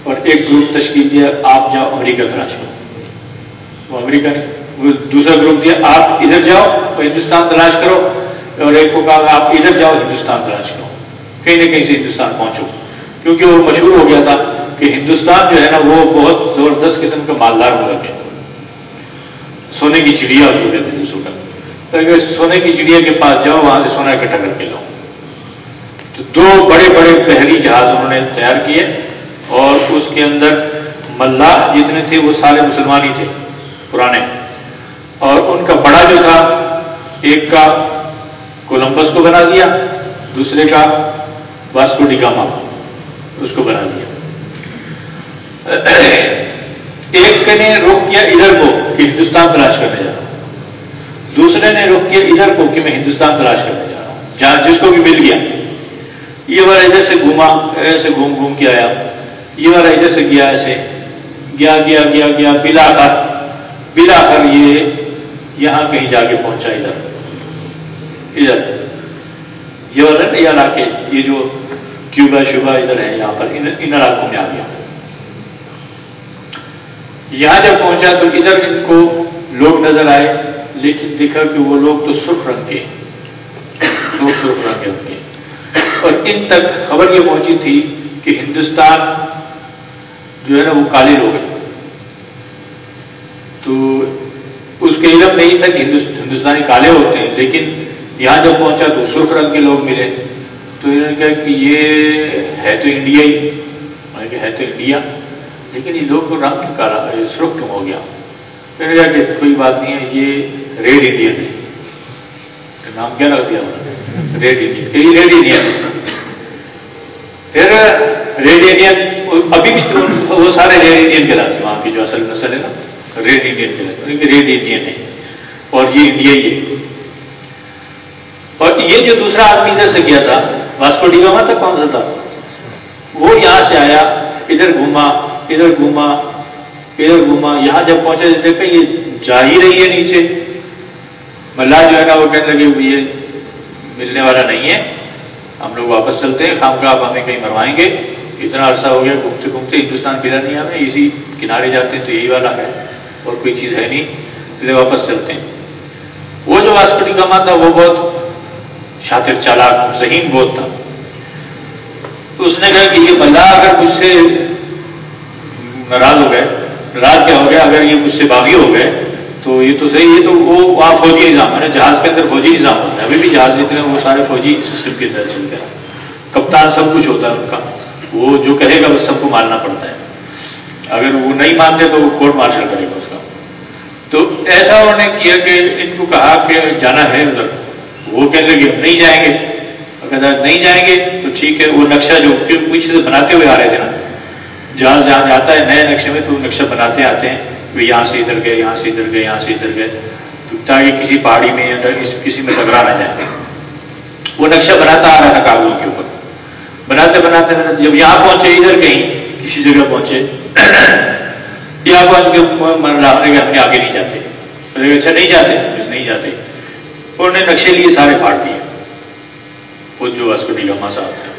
اور ایک گروپ تشکیل دیا آپ جاؤ امریکہ تلاش کرو۔ وہ امریکہ نے، وہ دوسرا گروپ دیا، آپ ادھر جاؤ اور ہندوستان تلاش کرو اور ایک کو کہا آپ ادھر جاؤ، ہندوستان تلاش کرو۔ کہیں نہ کہیں سے ہندوستان پہنچو۔ کیونکہ وہ مشہور ہو گیا تھا کہ ہندوستان جو ہے نا، وہ بہت زبردست قسم کا مالدار ہو گیا سونے کی چڑیا ہوتی ہے دوسروں کا۔ تو اگر سونے کی چڑیا کے پاس جاؤ، وہاں سے سونا اکٹھا کر کے لاؤ۔ تو دو بڑے بڑے بحری جہاز انہوں نے تیار کیے اور اس کے اندر ملاح جتنے تھے، وہ سارے مسلمان ہی تھے، پرانے۔ اور ان کا بڑا جو تھا، ایک کا کولمبس کو بنا دیا، دوسرے کا واسکو ڈگاما اس کو بنا دیا۔ ایک نے رخ کیا ادھر کو کہ ہندوستان تلاش کرنے جا رہا ہوں۔ دوسرے نے رخ کیا ادھر کو کہ میں ہندوستان تلاش کرنے جا رہا ہوں۔ جہاں جس کو بھی مل گیا۔ یہ والا ادھر سے گھوما ایسے گھوم گھوم کے آیا۔ یہ والا ادھر سے گیا، ایسے گیا گیا گیا گیا، بلا کر بلا کر یہ یہاں کہیں جا کے پہنچا ادھر۔ ادھر۔ یہ والا یہ علاقے یہ جو کیوبا، شوبا، ادھر ہے یہاں پر، ان علاقوں میں آ گیا۔ یہاں جب پہنچا تو ادھر ان کو لوگ نظر آئے، لیکن دیکھا کہ وہ لوگ تو سرخ رنگ کے لوگ سرخ رنگ کے ان کے اور ان تک خبر یہ پہنچی تھی کہ ہندوستان جو ہے نا، وہ کالے لوگ ہیں۔ تو اس کے علم نہیں تھا کہ ہندوستانی کالے ہوتے ہیں، لیکن یہاں جب پہنچا تو سرخ رنگ کے لوگ ملے، تو انہوں نے کہا کہ یہ ہے تو انڈیا ہی۔ میں نے کہا، ہے تو انڈیا۔ لیکن یہ لوگ کو رنگ کالا سرخ کیوں ہو گیا۔ میں نے کہا کہ کوئی بات نہیں ہے، یہ ریڈ انڈین ہے۔ نام کیا رکھ دیا ریڈ انڈین۔ کہ یہ ریڈ انڈین پھر ریڈ انڈین، ابھی بھی وہ سارے ریڈ انڈین کے کہلاتے وہاں کی جو اصل نسل ہے نا، ریڈ انڈین کہلاتے ریڈ انڈین ہے۔ اور یہ انڈیا ہی ہے۔ اور یہ جو دوسرا آدمی ادھر سے گیا تھا، واسکو ڈیگاما تھا کون سا تھا؟ وہ یہاں سے آیا، ادھر گھوما ادھر گھوما ادھر گھوما، یہاں جب پہنچے دیکھیں یہ جا ہی رہی ہے نیچے۔ ملا جو ہے نا، وہ کہنے لگے یہ ملنے والا نہیں ہے۔ ہم لوگ واپس چلتے ہیں، خام کا آپ ہمیں کہیں مروائیں گے۔ اتنا عرصہ ہو گیا گھومتے گھومتے، ہندوستان پھرا نہیں ہمیں اسی کنارے جاتے ہیں تو یہی والا ہے اور کوئی چیز ہے نہیں۔ اس لیے واپس چلتے ہیں۔ وہ جو واسکٹی کا تھا، وہ بہت شاطر چالاک ذہین بہت تھا۔ تو اس نے کہا کہ یہ بندہ اگر مجھ سے ناراض ہو گئے، ناراض کیا ہو گیا؟ اگر یہ مجھ سے باغی ہو گئے، تو یہ تو صحیح ہے تو وہ وہاں فوجی نظام ہے نا، جہاز کے اندر فوجی نظام ہوتا ہے۔ ابھی بھی جہاز جتنے وہ سارے فوجی سسٹم کے اندر چلتے ہیں۔ کپتان سب کچھ ہوتا ہے ان کا۔ وہ جو کہے گا، وہ سب کو ماننا پڑتا ہے۔ اگر وہ نہیں مانتے تو وہ کورٹ مارشل کرے گا اس کا۔ تو ایسا انہوں نے کیا کہ ان کو کہا کہ جانا ہے ادھر۔ وہ کہنے لگے نہیں جائیں گے۔ اگر نہیں جائیں گے تو ٹھیک ہے، وہ نقشہ جو پیچھے سے بناتے ہوئے آ رہے تھے نا۔ جہاں جہاں جاتا ہے نئے نقشے میں تو نقشہ بناتے آتے ہیں وہ یہاں سے ادھر گئے، یہاں سے ادھر گئے، یہاں سے ادھر گئے۔ تو تاکہ کسی پہاڑی میں یا کسی میں ٹکرا نہ جائے۔ وہ نقشہ بناتا آ رہا تھا کاغذوں کے اوپر۔ بناتے بناتے بناتے جب یہاں پہنچے، ادھر کہیں کسی جگہ پہنچے۔ یہاں پہنچ کے من رہا کہ ہم آگے نہیں جاتے۔ اچھا نہیں جاتے نہیں جاتے۔ انہوں نے نقشے لیے سارے پھاڑ دیے۔ وہ جو واسکو ڈیگاما صاحب تھے۔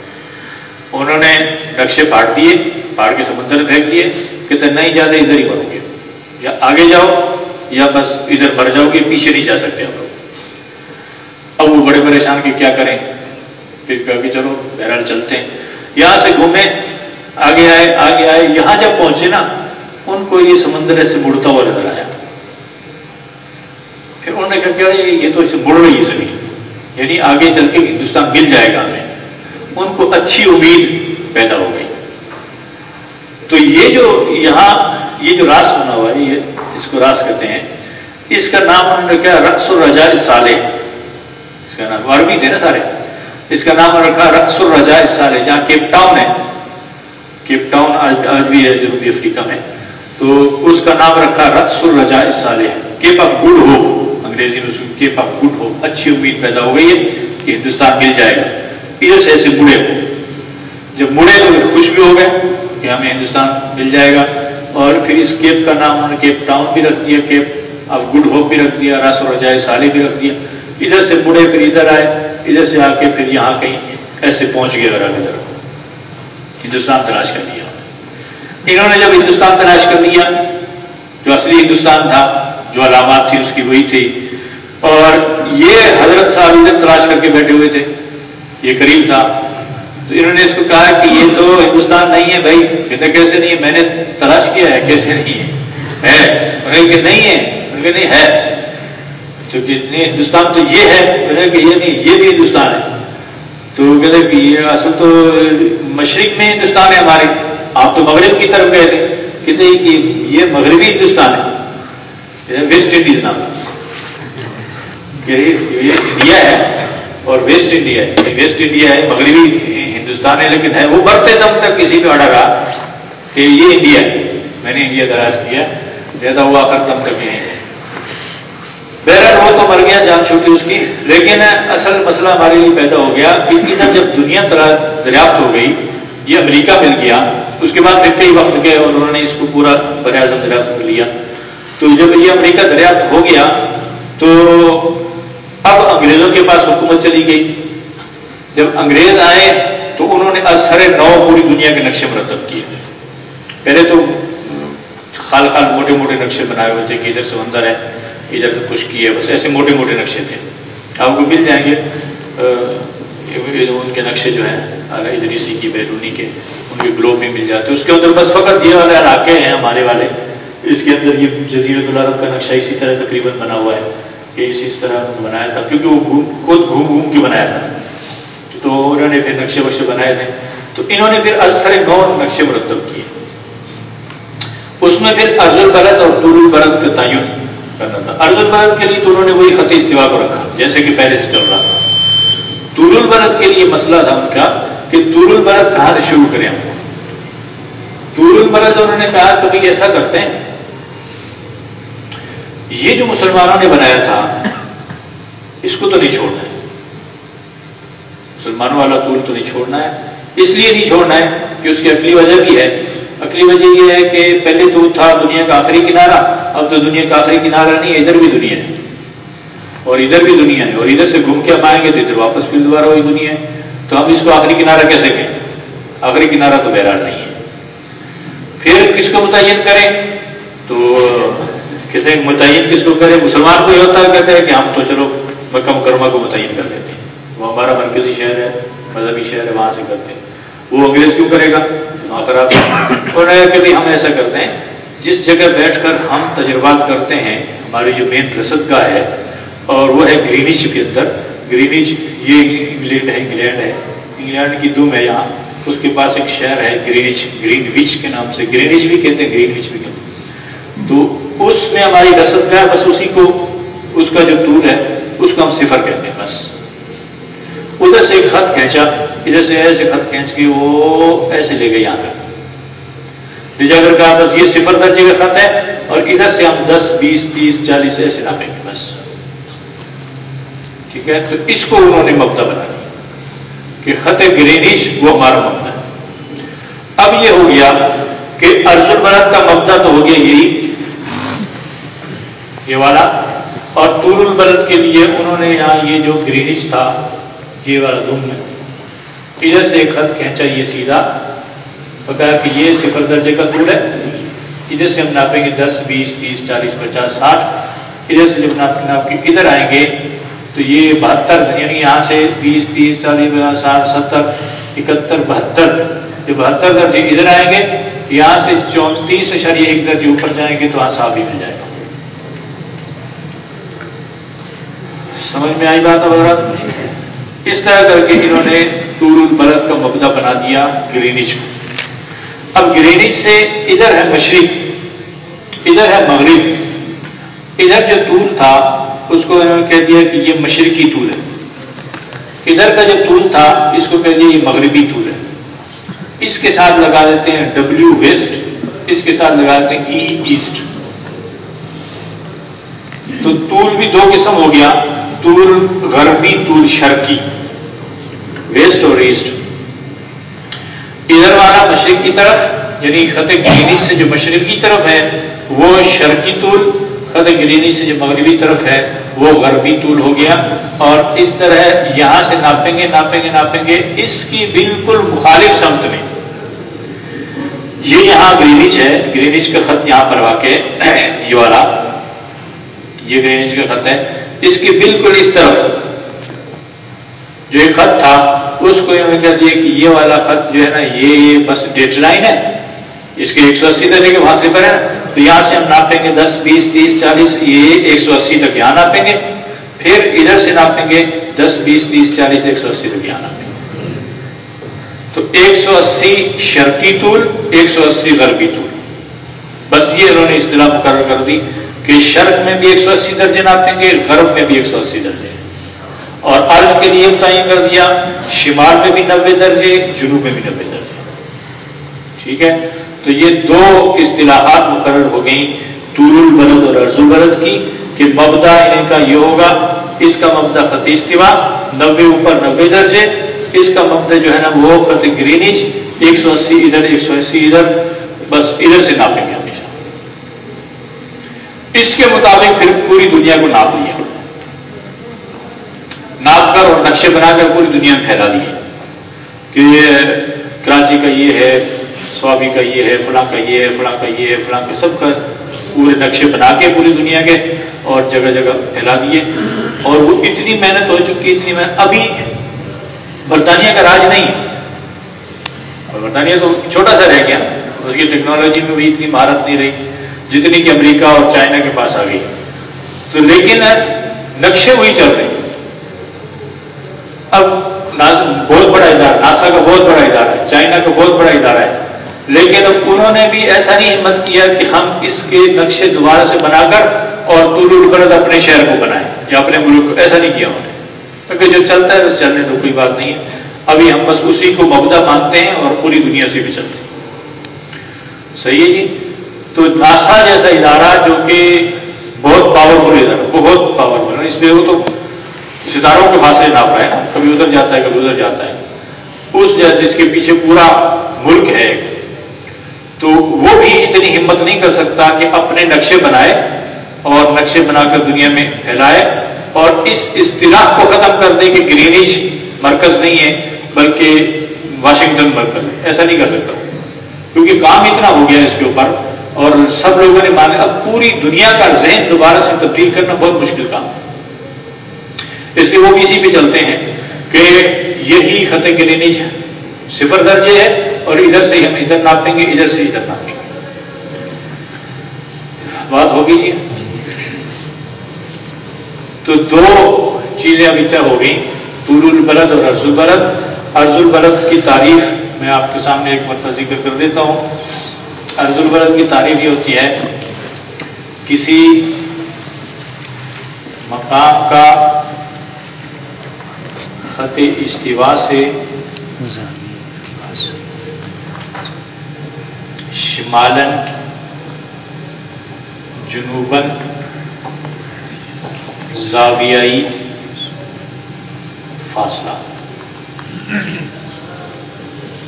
انہوں نے نقشے پھاڑ دیے پہاڑ کے سمندر پھینک دیے کہتے نہیں جاتے، ادھر ہی مرو گے۔ یا آگے جاؤ، یا بس ادھر مر جاؤ گے، پیچھے نہیں جا سکتے ہم لوگ۔ اب وہ بڑے پریشان کے کیا کریں۔ پھر کہا کہ چلو، بہرحال چلتے ہیں۔ یہاں سے گھومے آگے آئے آگے آئے۔ یہاں جب پہنچے نا، ان کو یہ سمندر ایسے مڑتا ہوا نظر آیا۔ پھر انہوں نے کہا کہ یہ تو اسے مڑ رہی ہے زمین یعنی آگے چل کے ہندوستان مل جائے گا ہمیں۔ ان کو اچھی امید پیدا ہو گئی۔ تو یہ جو یہاں یہ جو راس بنا ہوا ہے، یہ اس کو راس کہتے ہیں۔ اس کا نام انہوں نے کیا رقص الرجا سالے اس کا نام عربی تھے نا سارے۔ اس کا نام رکھا رقص الرجا سالے جہاں کیپ ٹاؤن ہے۔ کیپ ٹاؤن آج بھی ہے، جنوبی افریقہ میں۔ تو اس کا نام رکھا رقص الرجا سالے کیپ آف گڈ ہو انگریزی میں کیپ آف گڈ ہو، اچھی امید پیدا ہو گئی ہے کہ ہندوستان مل جائے گا۔ ادھر سے ایسے مڑے ہو جب مڑے تو خوش بھی ہو گئے کہ ہمیں ہندوستان مل جائے گا۔ اور پھر اس کیپ کا نام انہوں نے کیپ ٹاؤن بھی رکھ دیا، کیپ اب گڈ ہوپ بھی رکھ دیا، راس رجائے سالے بھی رکھ دیا۔ ادھر سے مڑے پھر ادھر آئے، ادھر سے آ کے پھر یہاں کہیں ایسے پہنچ گئے ذرا ادھر ہندوستان تلاش کر لیا۔ انہوں نے جب ہندوستان تلاش کر لیا، جو اصلی ہندوستان تھا جو علامات تھی اس کی وہی تھی۔ اور یہ حضرت صاحب ادھر تلاش کر کے بیٹھے ہوئے تھے۔ یہ قریب تھا۔ تو انہوں نے اس کو کہا کہ یہ تو ہندوستان نہیں ہے بھائی۔ کہتے کیسے نہیں ہے؟ میں نے تلاش کیا ہے، کیسے نہیں ہے؟ ہے۔ کہ نہیں ہے۔ کہ نہیں ہے۔ کتنے ہندوستان تو یہ ہے۔ کہ یہ نہیں، یہ بھی ہندوستان ہے۔ تو کہتے کہ یہ اصل تو مشرق میں ہندوستان ہے ہمارے آپ تو مغرب کی طرف گئے تھے۔ کہتے کہ یہ مغربی ہندوستان ہے۔ یعنی ویسٹ انڈیز نام۔ یہ انڈیا ہے اور ویسٹ انڈیا ہے۔ یعنی ویسٹ انڈیا ہے، مغربی ہندوستان ہے، لیکن ہے وہ بڑھتے دم تک کسی پہ اڑا رہا کہ یہ انڈیا ہے۔ میں نے انڈیا دراز کیا، زیادہ وہ آخر دم تک نہیں۔ بہرحال وہ تو مر گیا، جان چھوٹی اس کی۔ لیکن اصل مسئلہ ہمارے لیے پیدا ہو گیا کہ ادھر جب دنیا دریافت ہو گئی، یہ امریکہ مل گیا۔ اس کے بعد پھر کئی وقت گئے انہوں نے اس کو پورا بر اعظم دریافت کر لیا۔ تو جب یہ امریکہ دریافت ہو گیا، تو اب انگریزوں کے پاس حکومت چلی گئی۔ جب انگریز آئے، تو انہوں نے اثر نو پوری دنیا کے نقشے مرتب کیے۔ پہلے تو خال خال موٹے موٹے نقشے بنائے ہوئے تھے کہ ادھر سمندر ہے، ادھر سے خشکی ہے بس ایسے موٹے موٹے نقشے تھے۔ آپ کو مل جائیں گے ان کے نقشے جو ہیں ادریسی کی، بیرونی کے، ان کے گلوب بھی مل جاتے اس کے اندر بس فقط یہ والے علاقے ہیں ہمارے والے۔ اس کے اندر یہ جزیرت العرب کا نقشہ اسی طرح تقریباً بنا ہوا ہے کہ اسی طرح بنایا تھا، کیونکہ وہ خود گھوم گھوم کے بنایا تھا۔ تو انہوں نے پھر نقشے وقشے بنائے تھے۔ تو انہوں نے پھر اثر نو نقشے مرتب کیے۔ اس میں پھر ارض البرد اور طور البرد کا تعین کرنا تھا۔ ارض البرد کے لیے تو انہوں نے وہی خطی استوا کو رکھا، جیسے کہ پہلے سے چل رہا تھا۔ طور البرد کے لیے مسئلہ تھا ان کا کہ طور البرد کہاں سے شروع کریں ہم۔ طور البرد انہوں نے کہا کبھی ایسا کرتے ہیں یہ جو مسلمانوں نے بنایا تھا، اس کو تو نہیں چھوڑنا ہے۔ مسلمانوں والا طول تو نہیں چھوڑنا ہے، اس لیے نہیں چھوڑنا ہے کہ اس کی اگلی وجہ بھی ہے۔ اگلی وجہ یہ ہے کہ پہلے تو تھا دنیا کا آخری کنارہ، اب تو دنیا کا آخری کنارہ نہیں ہے، ادھر بھی دنیا ہے۔ اور ادھر بھی دنیا ہے، اور ادھر سے گھوم کے ہم آئیں گے تو ادھر واپس پھر دوبارہ وہی دنیا ہے۔ تو ہم اس کو آخری کنارہ کیسے کہیں؟ آخری کنارہ تو بہرحال نہیں ہے۔ پھر کس کو متعین کریں؟ تو کہتے ہیں، متعین کس کو کریں مسلمان کو یہ ہوتا ہے، کہتے ہیں کہ ہم تو چلو مکہ مکرمہ کو متعین کر دیتے ہیں۔ وہ ہمارا مرکزی شہر ہے، مذہبی شہر ہے، وہاں سے کرتے ہیں۔ وہ انگریز کیوں کرے گا؟ اور کہ ہم ایسا کرتے ہیں، جس جگہ بیٹھ کر ہم تجربات کرتے ہیں، ہماری جو مین رسد کا ہے، اور وہ ہے گرینچ کے اندر۔ گرینچ یہ انگلینڈ ہے انگلینڈ ہے۔ انگلینڈ کی دوم ہے یہاں۔ اس کے پاس ایک شہر ہے گرینچ گرین وچ کے نام سے۔ گرینچ بھی کہتے ہیں گرین وچ بھی کہتے ہیں۔ تو اس میں ہماری رسد کا ہے بس اسی کو اس کا جو طول ہے، اس کو ہم صفر کہتے ہیں، بس۔ ادھر سے ایک خط کھینچا، ادھر سے ایسے خط کھینچ کے وہ ایسے لے گئے یہاں تک۔ جا کر کہا بس یہ صفر درجے کا خط ہے، اور ادھر سے ہم دس، بیس، تیس، چالیس ایسے ناپیں گے بس۔ ٹھیک ہے؟ تو اس کو انہوں نے مبدا بنا دیا کہ خط گرینیش وہ ہمارا مبدا ہے۔ اب یہ ہو گیا کہ ارجن برت کا مبدا تو ہو گیا یہی یہ والا۔ اور طور البلد کے لیے انہوں نے یہاں یہ جو گرینش تھا، یہ والا دم میں۔ ادھر سے ایک خط کھینچا، یہ سیدھا۔ کہا کہ یہ صفر درجے کا طول ہے۔ ادھر سے ہم ناپیں گے دس، بیس، تیس، چالیس، پچاس، ساٹھ۔ ادھر سے جب ناپ ناپ کے ادھر آئیں گے، تو یہ بہتر یعنی یہاں سے بیس، تیس، چالیس، پچاس، ساٹھ، ستر، اکہتر، بہتر۔ جو بہتر درجے ادھر آئیں گے، یہاں سے چونتیس اشاریہ ایک درجے اوپر جائیں گے، تو وہاں صاف ہی مل جائے گا سمجھ میں آئی بات اب اس طرح کر کے انہوں نے ٹور البلد کا مبدہ بنا دیا گرینج کو۔ اب گرینج سے ادھر ہے مشرق، ادھر ہے مغرب۔ ادھر جو طول تھا، اس کو انہوں نے کہہ دیا کہ یہ مشرقی طول ہے۔ ادھر کا جو طول تھا، اس کو کہہ دیا یہ مغربی طول ہے۔ اس کے ساتھ لگا دیتے ہیں ڈبلو ویسٹ، اس کے ساتھ لگا دیتے ہیں ای ایسٹ۔ تو طول بھی دو قسم ہو گیا۔ طول غربی، طول شرقی۔ ویسٹ اور ایسٹ ادھر والا مشرق کی طرف یعنی خط گرینی سے جو مشرق کی طرف ہے، وہ شرقی طول، خط گرینی سے جو مغربی طرف ہے، وہ غربی طول ہو گیا۔ اور اس طرح یہاں سے ناپیں گے ناپیں گے ناپیں گے، اس کی بالکل مخالف سمت میں۔ یہ یہاں گرینچ ہے۔ گرینچ کا خط یہاں پر واقع یہ والا، یہ گرینچ کا خط ہے۔ اس کی بالکل اس طرف جو ایک خط تھا، اس کو انہوں نے کہہ دیا کہ یہ والا خط جو ہے نا، یہ بس ڈیٹ لائن ہے۔ اس کے ایک سو اسی درجے کے فاصلے پر ہے۔ تو یہاں سے ہم ناپیں گے دس، بیس، تیس، چالیس، یہ ایک سو اسی تک یہاں ناپیں گے۔ پھر ادھر سے ناپیں گے دس، بیس، تیس، چالیس، ایک سو اسی تک یہاں ناپیں گے۔ تو ایک سو اسی شرقی طول، ایک سو اسی غربی طول۔ بس یہ انہوں نے اصطلاح مقرر کر دی۔ کہ شرق میں بھی ایک سو اسی درجے ناپیں گے غرب میں بھی ایک سو اسی درجے اور عرض کے لیے تعین کر دیا، شمال میں بھی نبے درجے، جنوب میں بھی نبے درجے۔ ٹھیک ہے؟ تو یہ دو اصطلاحات مقرر ہو گئیں، طول البلد اور ارض البلد کی، کہ مبدا انہیں کا یہ ہوگا، اس کا مبدا خط استوا نبے اوپر نبے درجے، اس کا مبدا جو ہے نا وہ خط گرینج ایک سو اسی ادھر، ایک سو اسی ادھر، بس ادھر سے ناپیں گے اس کے مطابق پھر پوری دنیا کو ناپ لیا۔ ناپ کر اور نقشے بنا کر پوری دنیا میں پھیلا دیے کہ کراچی کا یہ ہے سوابی کا یہ ہے، فلاں کا یہ ہے، فلاں کا یہ ہے، فلاں کا سب کا پورے نقشے بنا کے پوری دنیا کے اور جگہ جگہ پھیلا دیے۔ اور وہ اتنی محنت ہو چکی اتنی محنت ابھی برطانیہ کا راج نہیں اور برطانیہ تو چھوٹا سا رہ گیا۔ اس کی ٹیکنالوجی میں بھی اتنی مہارت نہیں رہی۔ جتنی کہ امریکہ اور چائنا کے پاس آ گئی۔ تو لیکن نقشے وہی چل رہے اب بہت بڑا ادارہ، ناسا کا بہت بڑا ادارہ ہے، چائنا کا بہت بڑا ادارہ ہے۔ لیکن اب انہوں نے بھی ایسا نہیں ہمت کیا کہ ہم اس کے نقشے دوبارہ سے بنا کر اور طول البرد اپنے شہر کو بنائیں، یا اپنے ملک کو۔ ایسا نہیں کیا انہوں نے۔ کیونکہ جو چلتا ہے، بس چلنے تو کوئی بات نہیں ہے۔ ابھی ہم بس اسی کو مبدا مانتے ہیں اور پوری دنیا سے بھی چلتے ہیں۔ صحیح ہے جی؟ تو ناسا جیسا ادارہ جو کہ بہت پاورفل ادارہ بہت پاورفل ہے۔ اس لیے وہ تو ستاروں کے فاصلے نہ پائے۔ نا کبھی ادھر جاتا ہے، کبھی ادھر جاتا ہے۔ اس جس کے پیچھے پورا ملک ہے۔ تو وہ بھی اتنی ہمت نہیں کر سکتا کہ اپنے نقشے بنائے اور نقشے بنا کر دنیا میں پھیلائے۔ اور اس اصطلاح کو ختم کر دے کہ گرینیج مرکز نہیں ہے، بلکہ واشنگٹن مرکز ہے۔ ایسا نہیں کر سکتا۔ کیونکہ کام اتنا ہو گیا اس کے اوپر۔ اور سب لوگوں نے مانا اب پوری دنیا کا ذہن دوبارہ سے تبدیل کرنا بہت مشکل کام اس لیے وہ کسی پہ چلتے ہیں کہ یہی خط گرینیج صفر درجے ہے اور ادھر سے ہم ادھر ناپیں گے، ادھر سے ادھر ناپیں گے۔ بات ہوگی جی؟ تو دو چیزیں ابھی طے ہو گئی طول البلد اور ارض البلد ارض البلد کی تعریف میں آپ کے سامنے ایک مرتبہ ذکر کر دیتا ہوں۔ ارض البلد کی تعریف یہ ہوتی ہے، کسی مقام کا خط استوا سے شمالن جنوبن زاویائی فاصلہ۔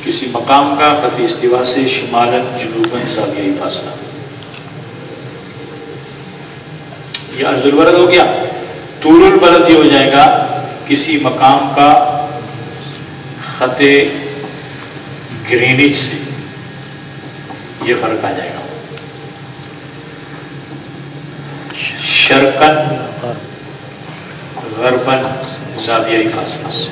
کسی مقام کا خط استوا سے شمالن جنوبن زاویائی فاصلہ۔ یہ ارض البرد ہو گیا۔ طول البرد یہ ہو جائے گا کسی مقام کا خط گرینچ سے۔ یہ فرق آ جائے گا۔ شرکن غربن زاویہ فاصلہ۔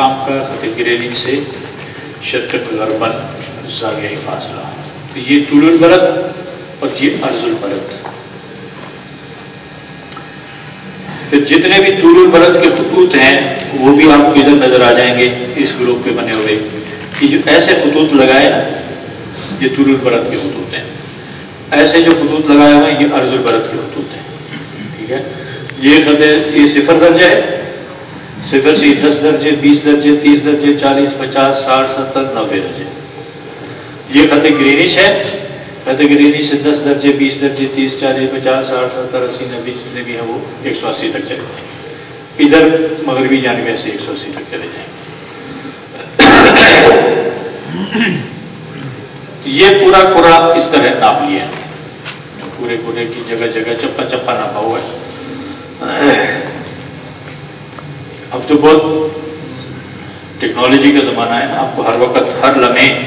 سے مقام کا خط گریننگ سے شرکت غربن زاویہ فاصلہ۔ تو یہ طول البرد اور یہ ارض البرد پھر جتنے بھی طول البرد کے خطوط ہیں، وہ بھی آپ کو ادھر نظر آ جائیں گے اس گروپ پہ بنے ہوئے کہ جو ایسے خطوط لگائے نا یہ طول البرد کے خطوط ہیں۔ ایسے جو خطوط لگائے ہوئے ہیں، یہ ارض البرد کے خطوط ہیں۔ ٹھیک ہے؟ یہ خط یہ صفر درجہ ہے۔ صفر سے دس درجے، بیس درجے، تیس درجے، چالیس، پچاس، ساٹھ، ستر نبے درجے۔ یہ خط گرینش ہے خط گرینش سے دس درجے، بیس درجے، تیس، چالیس، پچاس، ساٹھ، ستر، اسی نبے جتنے بھی ہیں وہ ایک سو اسی تک چلے جائیں۔ ادھر مغربی جانب سے ایک سو اسی تک چلے جائیں۔ یہ پورا پورا اس طرح ناپ لیا۔ پورے پورے کی جگہ جگہ چپا چپا ناپا ہوا ہے۔ اب تو بہت ٹیکنالوجی کا زمانہ ہے آپ کو ہر وقت، ہر لمحے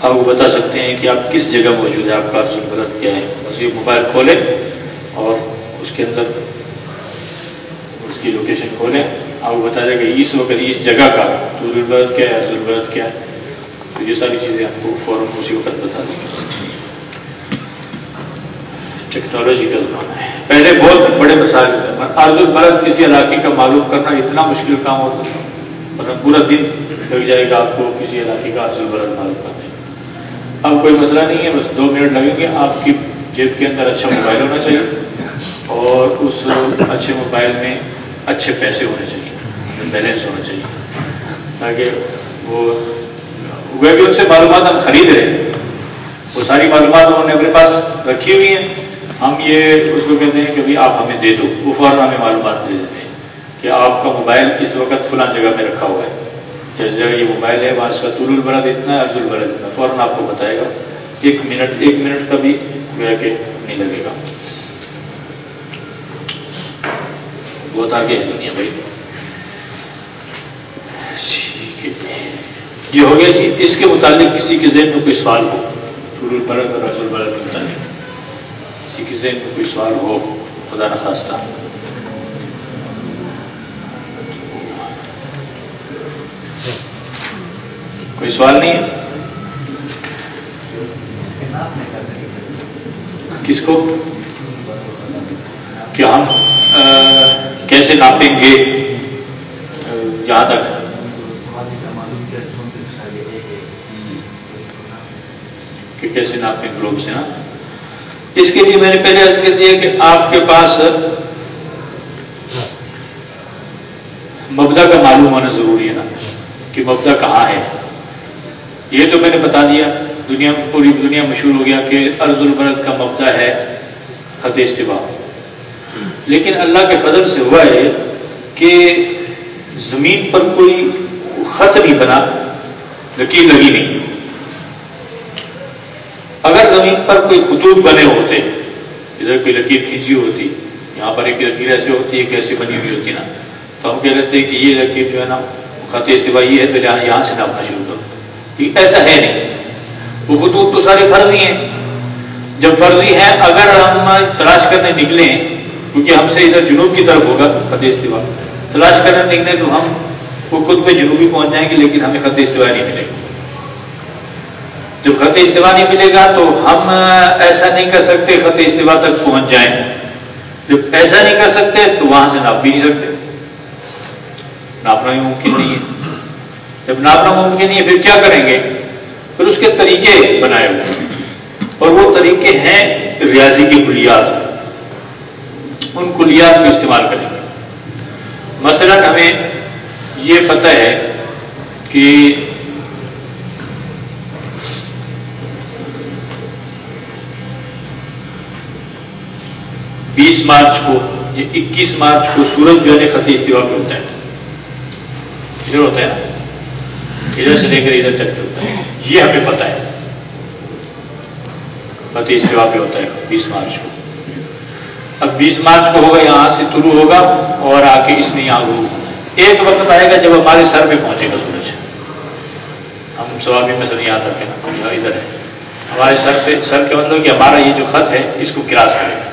آپ کو بتا سکتے ہیں کہ آپ کس جگہ موجود ہے آپ کا ضرورت کیا ہے۔ بس یہ موبائل کھولیں اور اس کے اندر، اس کی لوکیشن کھولیں۔ آپ کو بتا دیں کہ اس وقت، اس جگہ کا تو ضرورت کیا ہے ضرورت کیا ہے۔ تو یہ ساری چیزیں آپ کو فوراً اسی وقت بتا دیں۔ ٹیکنالوجی کا زمانہ ہے۔ پہلے بہت بڑے مسائل عرض البرد کسی علاقے کا معلوم کرنا اتنا مشکل کام ہوتا ہے مطلب پورا دن لگ جائے گا آپ کو کسی علاقے کا عرض البرد معلوم کرنے اب کوئی مسئلہ نہیں ہے، بس دو منٹ لگیں گے۔ آپ کی جیب کے اندر اچھا موبائل ہونا چاہیے اور اس اچھے موبائل میں اچھے پیسے ہونے چاہیے، بیلنس ہونا چاہیے، تاکہ وہ وہ بھی ان سے معلومات ہم خرید رہے ہیں۔ وہ ساری معلومات انہوں نے اپنے پاس رکھی ہوئی ہیں۔ ہم یہ اس کو کہتے ہیں کہ بھائی آپ ہمیں دے دو۔ وہ فوراً ہمیں معلومات دے دیتے ہیں کہ آپ کا موبائل اس وقت فلاں جگہ میں رکھا ہوا ہے۔ جس جگہ یہ موبائل ہے، وہاں اس کا طول البرد اتنا ہے ارض البرد اتنا فوراً آپ کو بتائے گا۔ ایک منٹ ایک منٹ کا بھی گویا کہ نہیں لگے گا۔ بہت آگے ہے دنیا بھائی۔ یہ ہو گیا جی اس کے متعلق کسی کے ذہن میں کوئی سوال ہو، طول البرد اور ارض البرد کے متعلق۔ کسی کے ذہن میں کوئی سوال ہو، خدا نخواستہ۔ کوئی سوال نہیں ہے؟ کس کو؟ کہ ہم کیسے ناپیں گے؟ جہاں تک۔ کہ کیسے ناپیں گلوب سے نا اس کے لیے میں نے پہلے عرض کر دیا کہ آپ کے پاس مبدا کا معلوم ہونا ضروری ہے نا، کہ مبدا کہاں ہے۔ یہ تو میں نے بتا دیا، دنیا پوری دنیا مشہور ہو گیا کہ ارض البرد کا مبدا ہے خط استبا لیکن اللہ کے فضل سے ہوا ہے کہ زمین پر کوئی خط نہیں بنا، لکیر لگی نہیں۔ اگر زمین پر کوئی خطوط بنے ہوتے ادھر کوئی لکیر کھینچی ہوتی، یہاں پر ایک لکیر ایسے ہوتی ہے کیسے بنی ہوئی ہوتی نا، تو ہم کہہ لیتے ہیں کہ یہ لکیر جو ہے نا خط استبا یہ ہے تو یہاں سے ناپنا شروع کرو۔ یہ ایسا ہے نہیں۔ وہ خطوط تو سارے فرضی ہیں۔ جب فرضی ہیں، اگر ہم تلاش کرنے نکلیں کیونکہ ہم سے ادھر جنوب کی طرف ہوگا خط استوا تلاش کرنے نکلیں تو ہم وہ خود پہ جنوبی پہنچ جائیں گے، لیکن ہمیں خط استوا نہیں ملے گا جب خط استوا نہیں ملے گا تو ہم ایسا نہیں کر سکتے خط استوا تک پہنچ جائیں۔ جب ایسا نہیں کر سکتے تو وہاں سے ناپ بھی نہیں سکتے۔ ناپنا ہی ممکن نہیں ہے۔ جب ناپنا ممکن نہیں ہے، پھر کیا کریں گے؟ پھر اس کے طریقے بنائے ہوئے ہیں۔ اور وہ طریقے ہیں ریاضی کی کلیات۔ ان کلیات کو استعمال کریں گے۔ مثلا ہمیں یہ پتہ ہے کہ بیس مارچ کو یہ اکیس مارچ کو سورج جو ہے خطی استوا پہ ہوتا ہے۔ ادھر ہوتا ہے نا۔ ادھر سے لے کر ادھر تک ہوتا ہے۔ یہ ہمیں پتا ہے۔ خطی استوا پہ ہوتا ہے بیس مارچ کو۔ اب بیس مارچ کو ہوگا، یہاں سے شروع ہوگا اور آ کے اس میں یہاں گرو ایک وقت آئے گا جب ہمارے سر پہ پہنچے گا سورج۔ ہم سوابی میں سر یہاں تک ہے ادھر ہے ہمارے سر پہ، سر کے مطلب کہ ہمارا یہ جو خط ہے، اس کو کراس کرے گا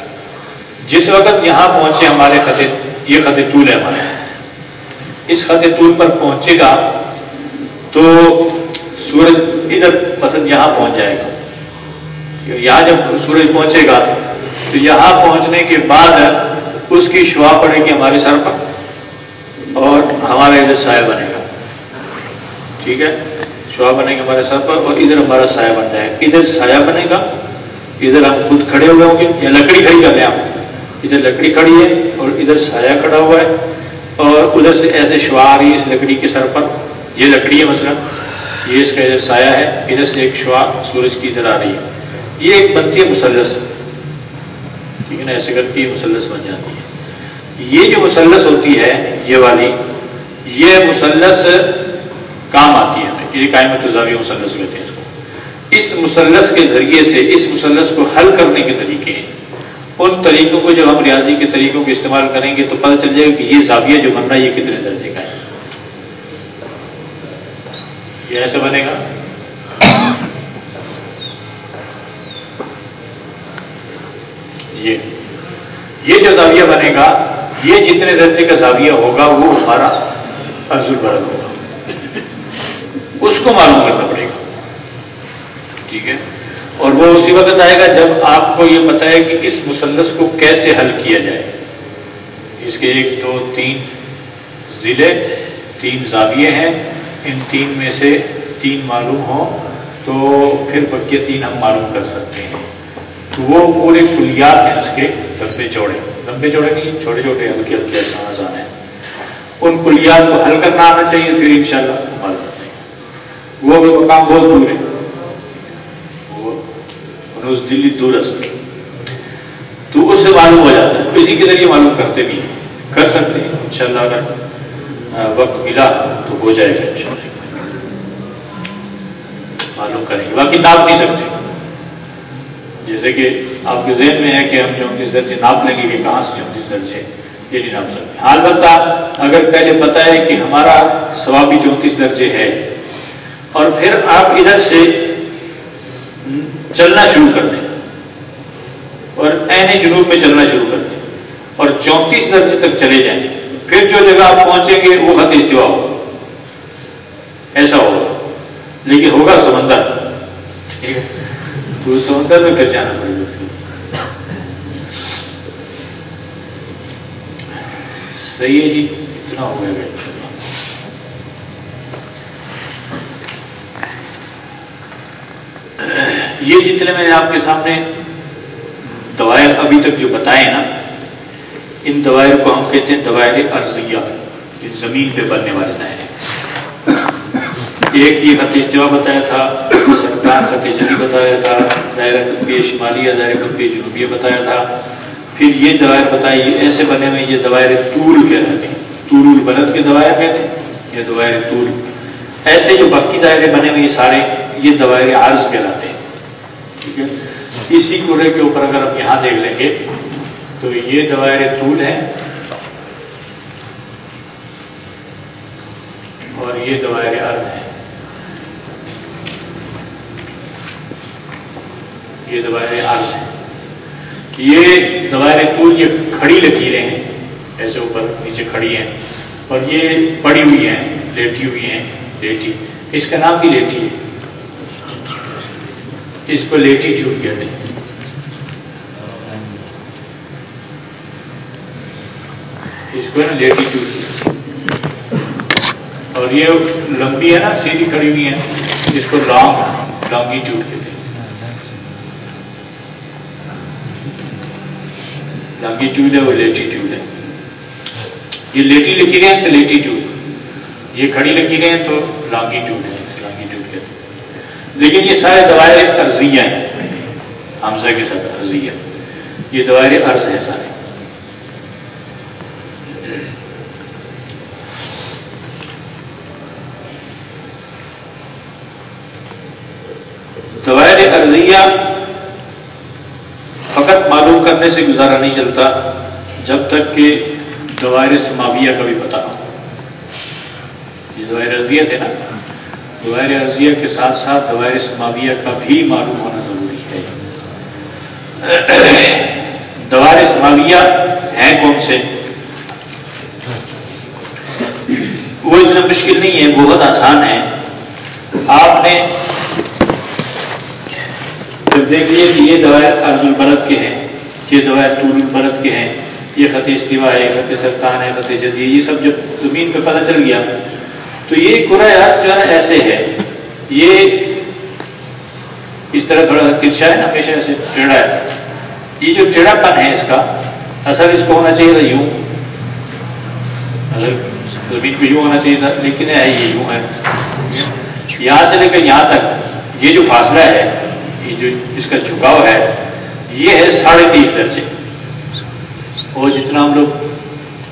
جس وقت یہاں پہنچے ہمارے خط یہ خط طول ہے ہمارے۔ اس خط طول پر پہنچے گا تو سورج ادھر پسند یہاں پہنچ جائے گا۔ یہاں جب سورج پہنچے گا تو یہاں پہنچنے کے بعد اس کی شوا پڑے گی ہمارے سر پر اور ہمارا ادھر سایہ بنے گا۔ ٹھیک ہے؟ شوا بنے گا ہمارے سر پر اور ادھر ہمارا سایہ بن جائے گا ادھر سایہ بنے گا، ادھر ہم خود کھڑے ہوئے ہوں گے یا لکڑی کھڑی کر لیں ہم ادھر لکڑی کھڑی ہے اور ادھر سایہ کھڑا ہوا ہے اور ادھر سے ایسے شوا آ رہی ہے اس لکڑی کے سر پر۔ یہ لکڑی ہے مثلا۔ یہ اس کا ادھر سایہ ہے۔ ادھر سے ایک شوا سورج کی ادھر آ رہی ہے۔ یہ ایک بنتی ہے مسلس ٹھیک ہے نا؟ ایسے کر کے مسلس بن جاتی ہے۔ یہ جو مسلس ہوتی ہے، یہ والی، یہ مسلس کام آتی ہے۔ یہ قائمت زاویہ مسلس کہتے ہیں اس کو۔ اس مسلس کے ذریعے سے، اس مسلس کو حل کرنے کے طریقے ہیں۔ ان طریقوں کو جب ہم ریاضی کے طریقوں کو استعمال کریں گے تو پتہ چل جائے گا کہ یہ زاویہ جو بن رہا ہے یہ کتنے درجے کا ہے۔ یہ ایسے بنے گا۔ یہ یہ جو زاویہ بنے گا، یہ جتنے درجے کا زاویہ ہوگا، وہ ہمارا ارض البرد ہوگا۔ اس کو معلوم کرنا پڑے گا۔ ٹھیک ہے؟ اور وہ اسی وقت آئے گا جب آپ کو یہ پتا ہے کہ اس مسلس کو کیسے حل کیا جائے۔ اس کے ایک، دو، تین ضلع، تین زاویے ہیں۔ ان تین میں سے تین معلوم ہوں تو پھر بقیہ تین ہم معلوم کر سکتے ہیں۔ تو وہ پورے کلیات ہیں اس کے لمبے چوڑے۔ لمبے چوڑے نہیں، چھوٹے چھوٹے ہلکے ہلکے آسان ہیں۔ ان کلیات کو حل کرنا آنا چاہیے، پھر انشاءاللہ شاء اللہ معلوم وہ بھی مقام بہت دور ہے۔ وہ دلی دور تو اس سے معلوم ہو جاتا ہے۔ اسی کے ذریعے معلوم کرتے بھی ہیں۔ کر سکتے ہیں۔ انشاءاللہ اگر وقت ملا تو ہو جائے گا۔ انشاءاللہ۔ معلوم کریں گے۔ باقی ناپ نہیں سکتے۔ جیسے کہ آپ کے ذہن میں ہے کہ ہم چونتیس درجے ناپ لیں گے کہ کہاں سے چونتیس درجے یہ نہیں ناپ سکتے۔ حال بتا اگر پہلے پتا ہے کہ ہمارا ثوابی چونتیس درجے ہے۔ اور پھر آپ ادھر سے چلنا شروع کر دیں۔ اور این جنوب میں چلنا شروع کر دیں۔ اور چونتیس درجے تک چلے جائیں۔ پھر جو جگہ آپ پہنچیں گے، وہ خط استوا ہو ایسا ہوگا۔ لیکن ہوگا سمندر۔ ٹھیک ہے۔ تو سمندر میں پھر جانا پڑے گا۔ صحیح ہے جی اتنا ہو گیا۔ یہ جتنے میں نے آپ کے سامنے دوائر ابھی تک جو بتائے نا، ان دوائر کو ہم کہتے ہیں دوائر ارضیہ زمین پہ بننے والے دائرے۔ ایک یہ خط استوا بتایا تھا، سرکار خط جدی بتایا تھا، دائرہ قطبی شمالیہ، دائرہ قطبی جنوبیہ بتایا تھا۔ پھر یہ دوائر بتائی ایسے بنے ہوئے یہ دوائر طول کہلاتے ہیں۔ طول البلد کے دوائر کہتے ہیں، یہ دوائر طول ایسے جو باقی دائرے بنے ہوئے یہ سارے یہ دوائر عرض کہلاتے ہیں۔ ٹھیک ہے؟ اسی کوڑے کے اوپر اگر ہم یہاں دیکھ لیں گے، تو یہ دوائر طول ہے اور یہ دوائر عرض ہے یہ دوائر عرض ہے یہ دوائر طول، یہ کھڑی لکیریں ہیں۔ ایسے اوپر نیچے کھڑی ہیں۔ اور یہ پڑی ہوئی ہیں، لیٹی ہوئی ہیں، لیٹی۔ اس کا نام بھی لیٹی ہے۔ اس کو لیٹی ٹیوب کہتے ہیں۔ اس کو نا لیٹی اور یہ لمبی ہے نا، سیدھی کھڑی ہوئی ہے اس کو لانگ، لانگی ٹیوب کہتے ہیں۔ لانگی ٹیوب ہے، وہ لیٹی ٹیوب ہے۔ یہ لیٹی لکھی گئے تو لیٹی ٹیوب یہ کھڑی لکھی گئے تو لانگی ٹیوب ہے۔ لیکن یہ سارے دوائر عرضیاں ہیں۔ حمزہ کے ساتھ عرضیہ۔ یہ دوائر عرض ہیں سارے۔ دوائر عرضیہ فقط معلوم کرنے سے گزارا نہیں چلتا جب تک کہ دوائر سماویہ کا بھی پتا ہو۔ یہ دوائر عرضیہ تھے نا۔ دوائر ارضیہ کے ساتھ ساتھ دوائر سماویہ کا بھی معلوم ہونا ضروری ہے۔ دوائر سماویہ ہیں کون سے؟ وہ اتنا مشکل نہیں ہے بہت آسان ہے۔ آپ نے جب دیکھ لیے کہ یہ دوائیں ارض البرد کے ہیں، یہ دوائیں طول البرد کے ہیں، یہ خط استوا ہے خط سرطان ہے خط جدید، یہ سب جب زمین پہ پتہ چل گیا۔ تو یہ گرا جو ہے ایسے ہے۔ یہ اس طرح تھوڑا سا ترچا ہے نا ہمیشہ ایسے ٹیڑھا ہے۔ یہ جو ٹیڑھا پن ہے اس کا اثر اس کو ہونا چاہیے تھا یوں۔ اگر زمین پہ یوں ہونا چاہیے تھا، لیکن ہے یہ یوں ہے۔ یہاں سے لے کر یہاں تک یہ جو فاصلہ ہے، یہ جو اس کا جھکاؤ ہے، یہ ہے ساڑھے تیس درجے۔ وہ جتنا ہم لوگ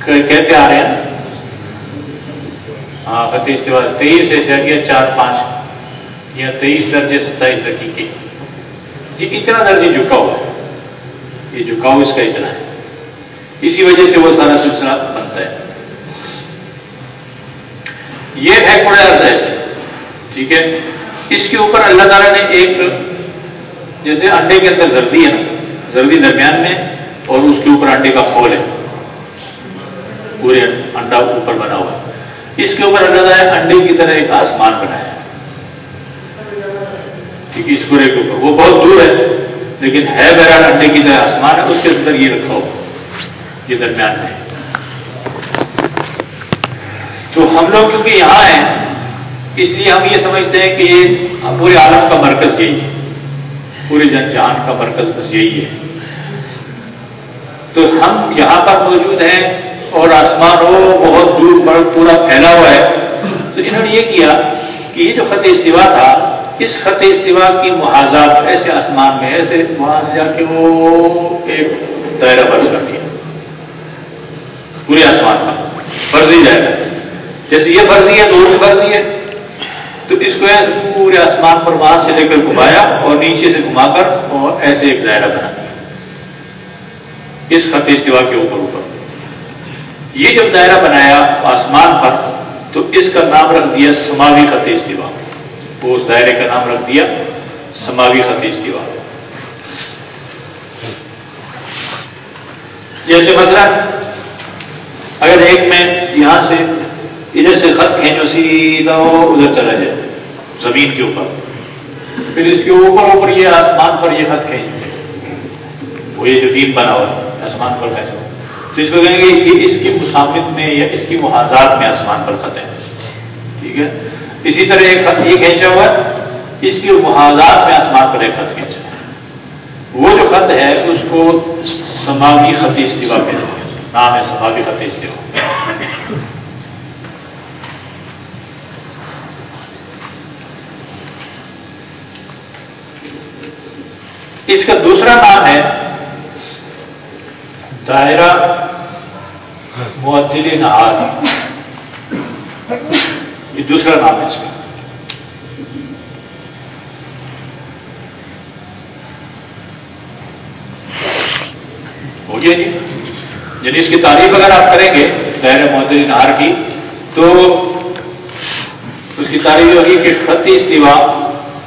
کہتے آ رہے ہیں ہاں فتح اس کے بعد تیئیس ایسے گیا چار پانچ۔ یا تیئیس درجے ستائیس دقیقے۔ یہ اتنا درجے جھکاؤ ہے۔ یہ جھکاؤ اس کا اتنا ہے۔ اسی وجہ سے وہ سارا سلسلہ بنتا ہے۔ یہ ہے کوڑے ارد ایسے۔ ٹھیک ہے؟ اس کے اوپر اللہ تعالیٰ نے ایک جیسے انڈے کے اندر زردی ہے نا، زردی درمیان میں اور اس کے اوپر انڈے کا کھول ہے۔ پورے انڈا اوپر بنا ہوا ہے۔ اس کے اوپر اللہ تعالیٰ انڈے کی طرح ایک آسمان بنایا۔ ٹھیک ہے اس پورے کے اوپر وہ بہت دور ہے، لیکن ہے بہرحال انڈے کی طرح آسمان ہے، اس کے اندر یہ رکھا ہو یہ درمیان میں۔ تو ہم لوگ کیونکہ یہاں ہیں، اس لیے ہم یہ سمجھتے ہیں کہ یہ پورے عالم کا مرکز یہی ہے۔ پورے جن جہان کا مرکز بس یہی ہے۔ تو ہم یہاں پر موجود ہیں اور آسمان ہو، بہت دور پر پورا پھیلا ہوا ہے۔ تو انہوں نے یہ کیا کہ یہ جو خط استوا تھا، اس خط استوا کی محاذات ایسے آسمان میں، ایسے وہاں سے جا کے وہ ایک دائرہ فرض کر دیا۔ پورے آسمان کا فرضی دائرہ جیسے یہ فرضی ہے دونوں فرضی ہے۔ تو اس کو پورے آسمان پر وہاں سے لے کر گھمایا اور نیچے سے گھما کر اور ایسے ایک دائرہ بنا دیا۔ اس خط استوا کے اوپر اوپر۔ یہ جب دائرہ بنایا آسمان پر، تو اس کا نام رکھ دیا سماوی خط استوا وہ اس دائرے کا نام رکھ دیا سماوی خط استوا جیسے مثلا، اگر ایک میں یہاں سے ادھر سے خط کھینچو، سیدھا وہ ادھر چلا جائے، زمین کے اوپر۔ پھر اس کے اوپر اوپر یہ آسمان پر یہ خط کھینچ وہ یہ جو دین بنا ہوا ہے، آسمان پر کھینچو۔ تو اس کو کہیں گے یہ اس کی مسامت میں یا اس کی محاذات میں آسمان پر خط ہے ٹھیک ہے؟ اسی طرح ایک خط یہ کھینچا ہوا ہے، اس کی محاذات میں آسمان پر ایک خط کھینچا وہ جو خط ہے، اس کو سماوی خط استوا کہتے ہیں۔ نام ہے سماوی خط استوا۔ اس کا دوسرا نام ہے دائرہ معدل نہار یہ دوسرا نام ہے اس کا۔ ہو گیا جی؟ یعنی اس کی تعریف اگر آپ کریں گے دائرہ معدل نہار کی، تو اس کی تعریف ہوگی کہ خطی استوا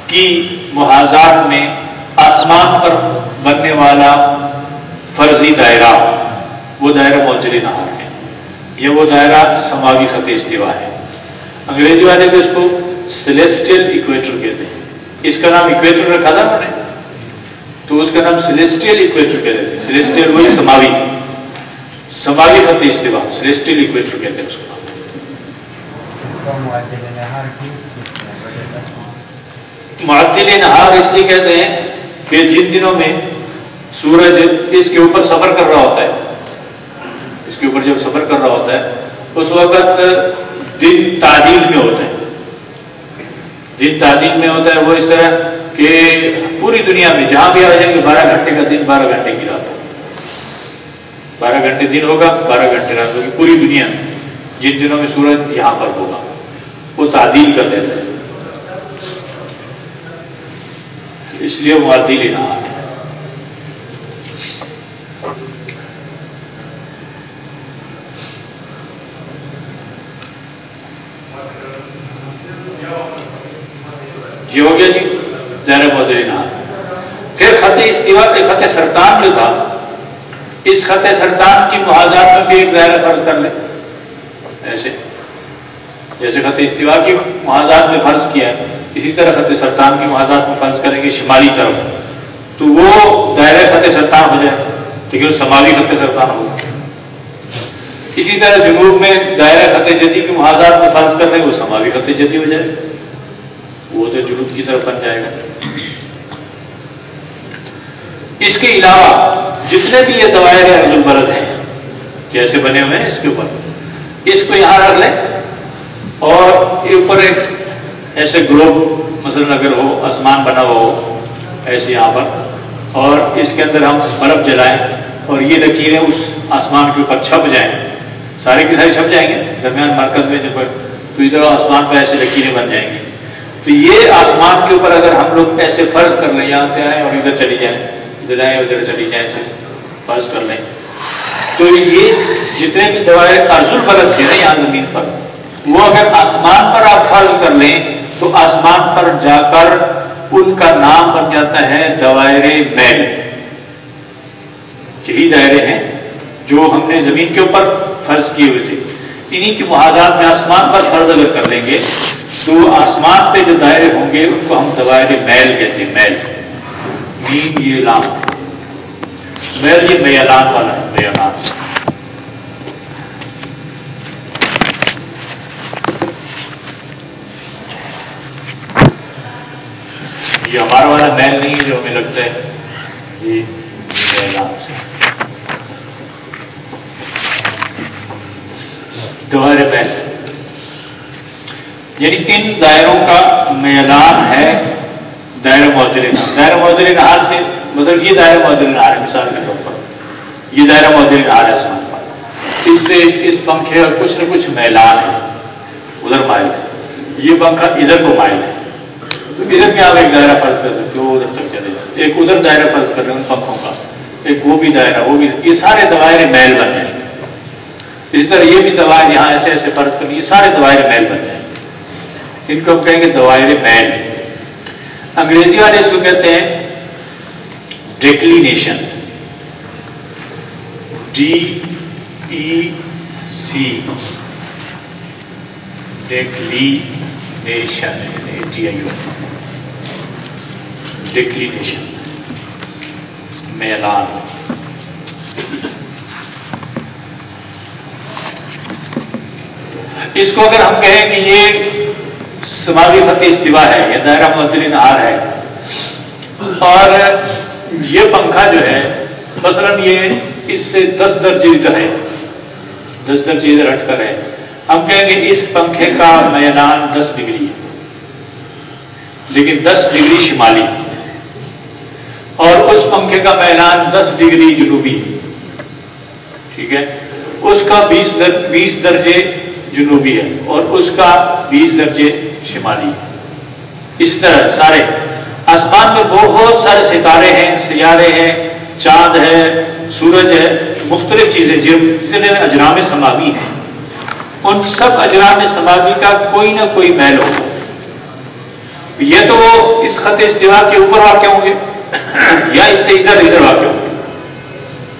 کی محاذات میں آسمان پر بننے والا فرضی دائرہ، وہ دائرہ موجود نہار ہے یہ وہ دائرہ سماوی خط استوا ہے۔ انگریزی والے بھی اس کو سلیسٹل اکویٹر کہتے ہیں۔ اس کا نام اکویٹر رکھا تھا انہوں نے؟ تو اس کا نام سلیسٹل اکویٹر کہتے ہیں۔ سلیسٹل وہی سماوی۔ سماوی خط استوا سلیسٹل اکویٹر کہتے ہیں اس کو۔ معطل نہار اس لیے کہتے ہیں کہ جن دنوں میں سورج اس کے اوپر سفر کر رہا ہوتا ہے۔ اس کے اوپر جب سفر کر رہا ہوتا ہے، اس وقت دن تعدیل میں ہوتا ہے۔ دن تعدیل میں ہوتا ہے وہ اس طرح کہ پوری دنیا میں جہاں بھی آ جائیں گے بارہ گھنٹے کا دن بارہ گھنٹے کی رات ہوگی۔ بارہ گھنٹے دن ہوگا، بارہ گھنٹے رات ہوگی۔ پوری دنیا میں جن دنوں میں سورج یہاں پر ہوگا، وہ تعدیل کر دیتا ہے۔ اس لیے معدل نہار ہے یہ ہو گیا جی دائرہ معدل جی پھر خط استوا خط سرطان جو تھا، اس خط سرطان کی محاذات میں بھی ایک دائرہ فرض کر لیں ایسے۔ جیسے خط استوا کی محاذات میں فرض کیا اسی طرح خط سرطان کی محاذات میں فرض کریں گے شمالی طرف۔ تو وہ دائرہ خط سرطان ہو جائے ٹھیک ہے شمالی خط سرطان ہو؟ اسی طرح جنوب میں دائرہ خط جدی کی محاذات میں فرض کر رہے ہیں، وہ شمالی خط جدی ہو جائے۔ وہ تو جنوب کی طرف بن جائے گا۔ اس کے علاوہ جتنے بھی یہ دوائر البرد ہیں کیسے بنے ہوئے ہیں، اس کے اوپر۔ اس کو یہاں رکھ لیں۔ اور اوپر ایک ایسے گروپ، مثلا اگر ہو، آسمان بنا ہوا ہو، ایسے یہاں پر۔ اور اس کے اندر ہم برف جلائیں اور یہ لکیریں اس آسمان کے اوپر چھپ جائیں۔ سارے کے سارے چھپ جائیں گے؟ درمیان مرکز میں جب تو ادھر آسمان پہ ایسے لکیریں بن جائیں گی تو یہ آسمان کے اوپر اگر ہم لوگ ایسے فرض کر لیں، یہاں سے آئیں اور ادھر چلی جائیں، ادھر آئیں، ادھر چلی جائیں فرض کر لیں۔ تو یہ جتنے بھی دوائیں ارزل برت تھے نا یہاں زمین پر، وہ اگر آسمان پر آپ فرض کر لیں، تو آسمان پر جا کر ان کا نام بن جاتا ہے دوائرے میل یہی دائرے ہیں۔ جو ہم نے زمین کے اوپر فرض کیے ہوئے تھے۔ انہی کی محاذات میں آسمان پر فرض اگر کر لیں گے، تو آسمان پہ جو دائرے ہوں گے، ان کو ہم دوائرے میل کہتے ہیں، میل۔ مین یہ لام۔ میل یہ میلان والا ہے، میلان۔ یہ ہمارا والا میل نہیں ہے جو ہمیں لگتا ہے، یہ میلان۔ سے دوہرے محل یعنی ان دائروں کا میلان ہے دائرہ معدل نہار۔ دائرہ معدل نہار سے مطلب یہ دائرہ معدل نہار ہے، مثال کے طور پر۔ یہ دائرہ معدل نہار ہے سمان پر۔ اس سے اس پنکھے کا کچھ نہ کچھ میلان ہے۔ ادھر مائل ہے۔ یہ پنکھا ادھر کو مائل ہے۔ تو ادھر میں آپ ایک دائرہ فرض کر سکتے ہو ادھر تک چلے جائے ایک ادھر دائرہ فرض کر رہے ہیں ان پنکھوں کا، ایک وہ بھی دائرہ، وہ بھی۔ یہ سارے دوائرے میل بن جائیں گے اسی طرح یہ بھی دوائر یہاں ایسے ایسے فرض کر یہ سارے دوائر محل بن جائیں۔ گے ان کو ہم کہیں گے دوائر محل انگریزی والے اس کو کہتے ہیں declination. D E C. Declination, D I declination. میلان۔ اس کو اگر ہم کہیں کہ یہ سماجی فتح استوا ہے، یہ دائرہ معدل نہار ہے۔ اور یہ پنکھا جو ہے، مثلا یہ اس سے دس درجے ادھر ہے، دس درجے ادھر ہٹ کر ہے۔ ہم کہیں گے اس پنکھے کا میدان دس ڈگری ہے، لیکن دس ڈگری شمالی۔ اور اس پنکھے کا میدان دس ڈگری جنوبی۔ ٹھیک ہے؟ اس کا بیس درجے جنوبی ہے اور اس کا بیس درجے شمالی ہے۔ اس طرح سارے آسمان میں بہت سارے ستارے ہیں، سیارے ہیں، چاند ہے، سورج ہے، مختلف چیزیں جتنے اجرام سماوی ہیں۔ ان سب اجرام سماوی کا کوئی نہ کوئی محل ہوگا۔ یہ تو وہ اس خط استوا کے اوپر واقع ہوں گے، یا اس سے ادھر ادھر واقع ہوں گے۔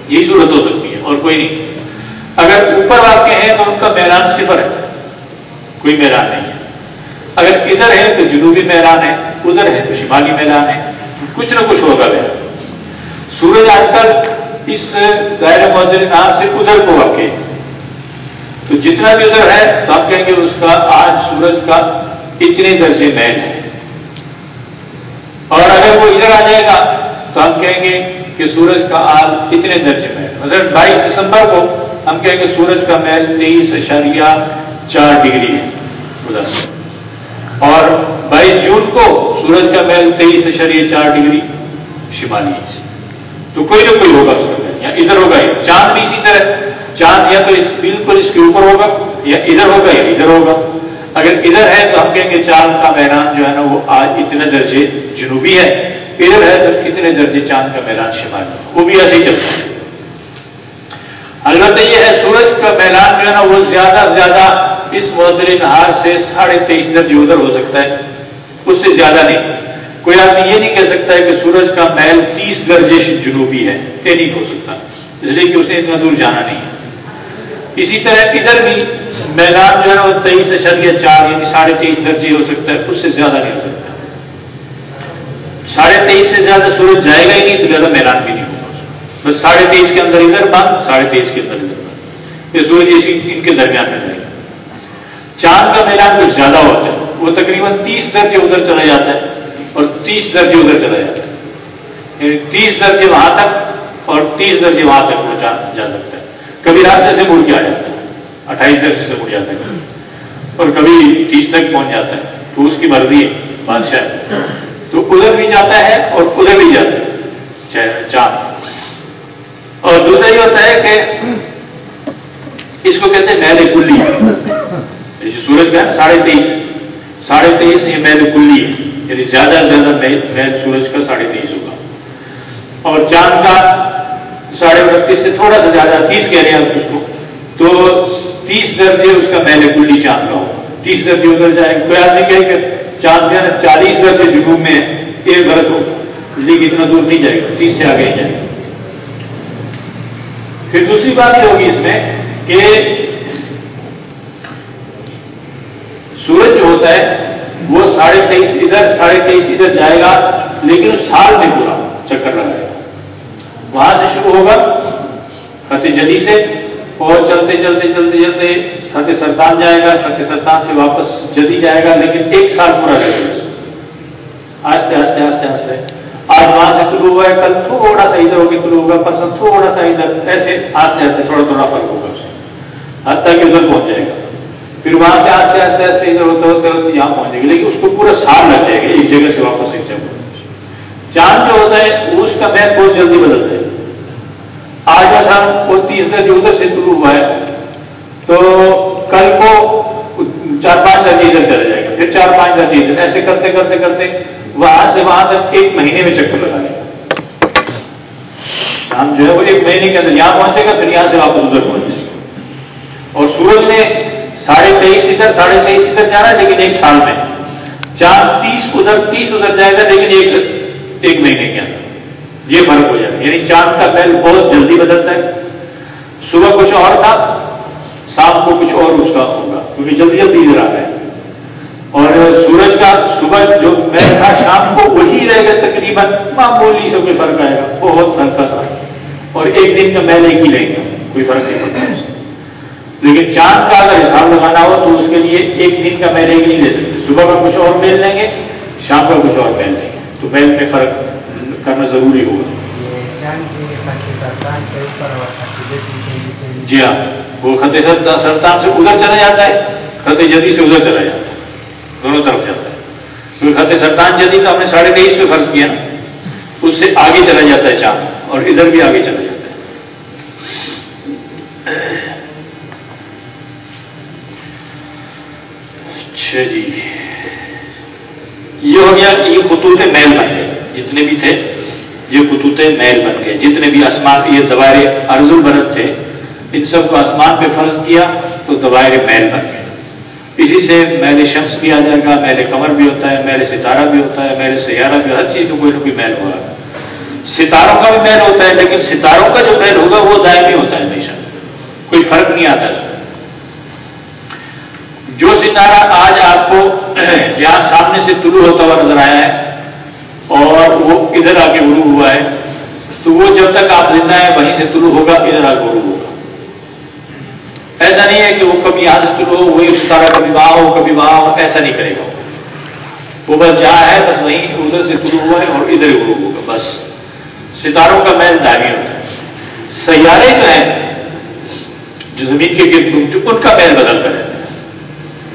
یہی صورت ہو سکتی ہے اور کوئی نہیں۔ اگر اوپر واقع ہیں تو ان کا میدان صفر ہے، کوئی میدان نہیں ہے۔ اگر ادھر ہے تو جنوبی میدان ہے، ادھر ہے تو شمالی میدان ہے، کچھ نہ کچھ ہوگا میرا سورج آج کل اس غیر معذر نام سے ادھر کو واقع ہے۔ تو جتنا بھی ادھر ہے تو ہم کہیں گے اس کا آج سورج کا اتنے درجے میل ہے۔ اور اگر وہ ادھر آ جائے گا تو ہم کہیں گے کہ سورج کا آج اتنے درجے میل مطلب بائیس دسمبر کو ہم کہیں گے سورج کا میل تیئیس اشاریہ چار ڈگری ہے، ادھر اور بائیس جون کو سورج کا میل تیئیس اشاریہ چار ڈگری شمالی تو کوئی نہ کوئی ہوگا اس کا میل، یا ادھر ہوگا چاند بھی اسی طرح، چاند یا تو اس بالکل اس کے اوپر ہوگا، یا ادھر ہوگا یا ادھر ہوگا۔ اگر ادھر ہے تو ہم کہیں گے چاند کا میدان جو ہے نا وہ آج اتنے درجے جنوبی ہے، ادھر ہے تو کتنے درجے چاند کا میلان شمار وہ بھی ایسے ہی چلتا ہے۔ البتہ یہ ہے، سورج کا میلان جو ہے نا، وہ زیادہ سے زیادہ اس معدل نہار سے ساڑھے تیئیس درجے ادھر ہو سکتا ہے۔ اس سے زیادہ نہیں۔ کوئی آدمی یہ نہیں کہہ سکتا ہے کہ سورج کا میل تیس درجے جنوبی ہے۔ یہ نہیں ہو سکتا۔ اس لیے کہ اس نے اتنا دور جانا نہیں ہے۔ اسی طرح ادھر بھی میدان جو ہے وہ تیئیس اشریہ چار یعنی ساڑھے تیئیس درجے ہو سکتا ہے۔ اس سے زیادہ نہیں ہو سکتا۔ ساڑھے تیئیس سے زیادہ سورج جائے گا ہی نہیں تو زیادہ میدان بھی نہیں بس ساڑھے تیئیس کے اندر ادھر بند، ساڑھے تیئیس کے اندر ادھر بند۔ یہ سورج اسی ان کے درمیان میں جائے گا چاند کا میدان کچھ زیادہ ہوتا ہے وہ تقریباً تیس درجے ادھر چلا جاتا ہے اور تیس درجے ادھر چلا جاتا ہے۔ یعنی تیس درجے وہاں تک اور تیس درجے وہاں تک وہ جا سکتا ہے۔ کبھی راستے سے مڑ کے آ جاتا ہے، اٹھائیس درجے سے مڑ جاتا ہے۔ اور کبھی تیس تک پہنچ جاتا ہے۔ تو اس کی مرضی ہے، بادشاہ تو ادھر بھی جاتا ہے اور ادھر بھی جاتا ہے چاند اور دوسرا یہ ہوتا ہے کہ اس کو کہتے ہیں میل کلی۔ جو سورج کا ساڑھے تیئیس۔ ساڑھے تیئیس یہ میل کلی ہے۔ یعنی زیادہ سے زیادہ میل سورج کا ساڑھے تیئیس ہوگا۔ اور چاند کا ساڑھے انتیس سے تھوڑا سا زیادہ، تیس کہہ رہے ہیں آپ اس کو۔ تو تیس درجے اس کا میل کلی چاند کا ہوگا۔ تیس درجے ادھر جائے کوئی آدمی کہے کہ چاند جو چالیس درجے جنوب میں یہ غلط ہوگا۔ بجلی اتنا دور نہیں جائے گا، تیس سے آگے ہی جائے گا۔ پھر دوسری بات یہ ہوگی اس میں کہ سورج جو ہوتا ہے، وہ ساڑھے تیئیس ادھر، ساڑھے تیئیس ادھر جائے گا، لیکن سال میں پورا چکر لگائے گا۔ وہاں سے شروع ہوگا خط جدی سے، اور چلتے چلتے چلتے چلتے فتح سرطان جائے گا، فتح سرطان سے واپس جدی جائے گا، لیکن ایک سال پورا رہے گا۔ آستے آستے آستے آستے آج وہاں سے طلوع ہوا ہے، کل تھوڑا سا ادھر ہوگی طلوع ہوگا پرسن تھوڑا سا ادھر۔ ایسے آستے آستے تھوڑا تھوڑا فرق ہوگا حتیٰ کہ ادھر پہنچ جائے گا۔ پھر وہاں سے آستے آستے آستے ادھر ہوتے ہوتے ہوتے یہاں پہنچ جائے لیکن اس کو پورا سال لگ جائے گا، ایک جگہ سے واپس ایک جگہ۔ چاند جو ہوتا ہے، اس کا میپ بہت جلدی بدلتا ہے۔ آج ایسا وہ تیس درجے ادھر سے طلوع ہوا ہے، تو کل کو چار پانچ درجے ادھر چلا جائے گا۔ پھر چار پانچ درجے ادھر۔ ایسے کرتے کرتے کرتے وہاں سے وہاں تک ایک مہینے میں چکر لگا لے گا شام جو ہے وہ ایک مہینے کے اندر یہاں پہنچے گا پھر یہاں سے واپس ادھر پہنچے۔ گا اور سورج میں ساڑھے تیئیس ادھر ساڑھے تیئیس ادھر جا رہا ہے، لیکن ایک سال میں۔ چار، تیس ادھر تیس ادھر جائے گا، لیکن ایک ایک مہینے کے اندر۔ یہ فرق ہو جائے۔ گا یعنی چاند کا بیل بہت جلدی بدلتا ہے۔ صبح کچھ اور تھا، شام کو کچھ اور اس کا ہوگا، کیونکہ جلدی جلدی ادھر آ رہا ہے۔ اور سورج کا صبح جو میل تھا، شام کو وہی رہے گا تقریباً معمولی سے کوئی فرق آئے گا بہت ہلکا سا اور ایک دن کا میل ایک ہی رہے گا کوئی فرق نہیں پڑتا۔ لیکن چاند کا اگر حساب لگانا ہو تو اس کے لیے ایک دن کا میل نہیں لے سکتے صبح کا کچھ اور میل لیں گے، شام کا کچھ اور میل لیں گے۔ تو میل میں فرق کرنا ضروری ہوگا۔ جی ہاں وہ خطے سرطان سے ادھر چلا جاتا ہے خطے جدید سے ادھر چلا جاتا ہے۔ دونوں طرف جاتا ہے۔ کیونکہ خط سرطان جدید تو ہم نے ساڑھے تیئیس پہ فرض کیا اس سے آگے چلا جاتا ہے چاند، اور ادھر بھی آگے چلا جاتا ہے۔ اچھا جی۔ یہ ہو گیا یہ خطوط میل بن گئے۔ جتنے بھی تھے، یہ خطوط میل بن گئے۔ جتنے بھی آسمان، یہ دوائر ارض البرت تھے، ان سب کو آسمان پہ فرض کیا تو دوائر میل بن گئے۔ اسی سے میل شمس بھی آ جائے گا، میل کمر بھی ہوتا ہے، میل ستارہ بھی ہوتا ہے، میل سیارہ بھی، ہر چیز میں کوئی نہ کوئی میل ہوگا ستاروں کا بھی میل ہوتا ہے، لیکن ستاروں کا جو میل ہوگا وہ دائمی ہوتا ہے ہمیشہ۔ کوئی فرق نہیں آتا۔ اس میں جو ستارہ آج آپ کو یہاں سامنے سے طلوع ہوتا ہوا نظر آیا ہے اور وہ ادھر آ کے غروب ہوا ہے، تو وہ جب تک آپ زندہ ہیں، وہیں سے طلوع ہوگا، ادھر آ کے غروب ہوگا۔ ایسا نہیں ہے کہ وہ کبھی یہاں ہو وہی ستارہ کبھی وہاں ہو، کبھی وہاں ہو، ایسا نہیں کرے گا۔ وہ بس جہاں ہے، بس وہیں ادھر سے طلوع ہوا ہے اور ادھر غروب ہوگا بس۔ ستاروں کا میل دائمی ہوتا ہے سیارے جو ہیں، جو زمین کے گرد گھومتے ان کا میل بدلتا ہے۔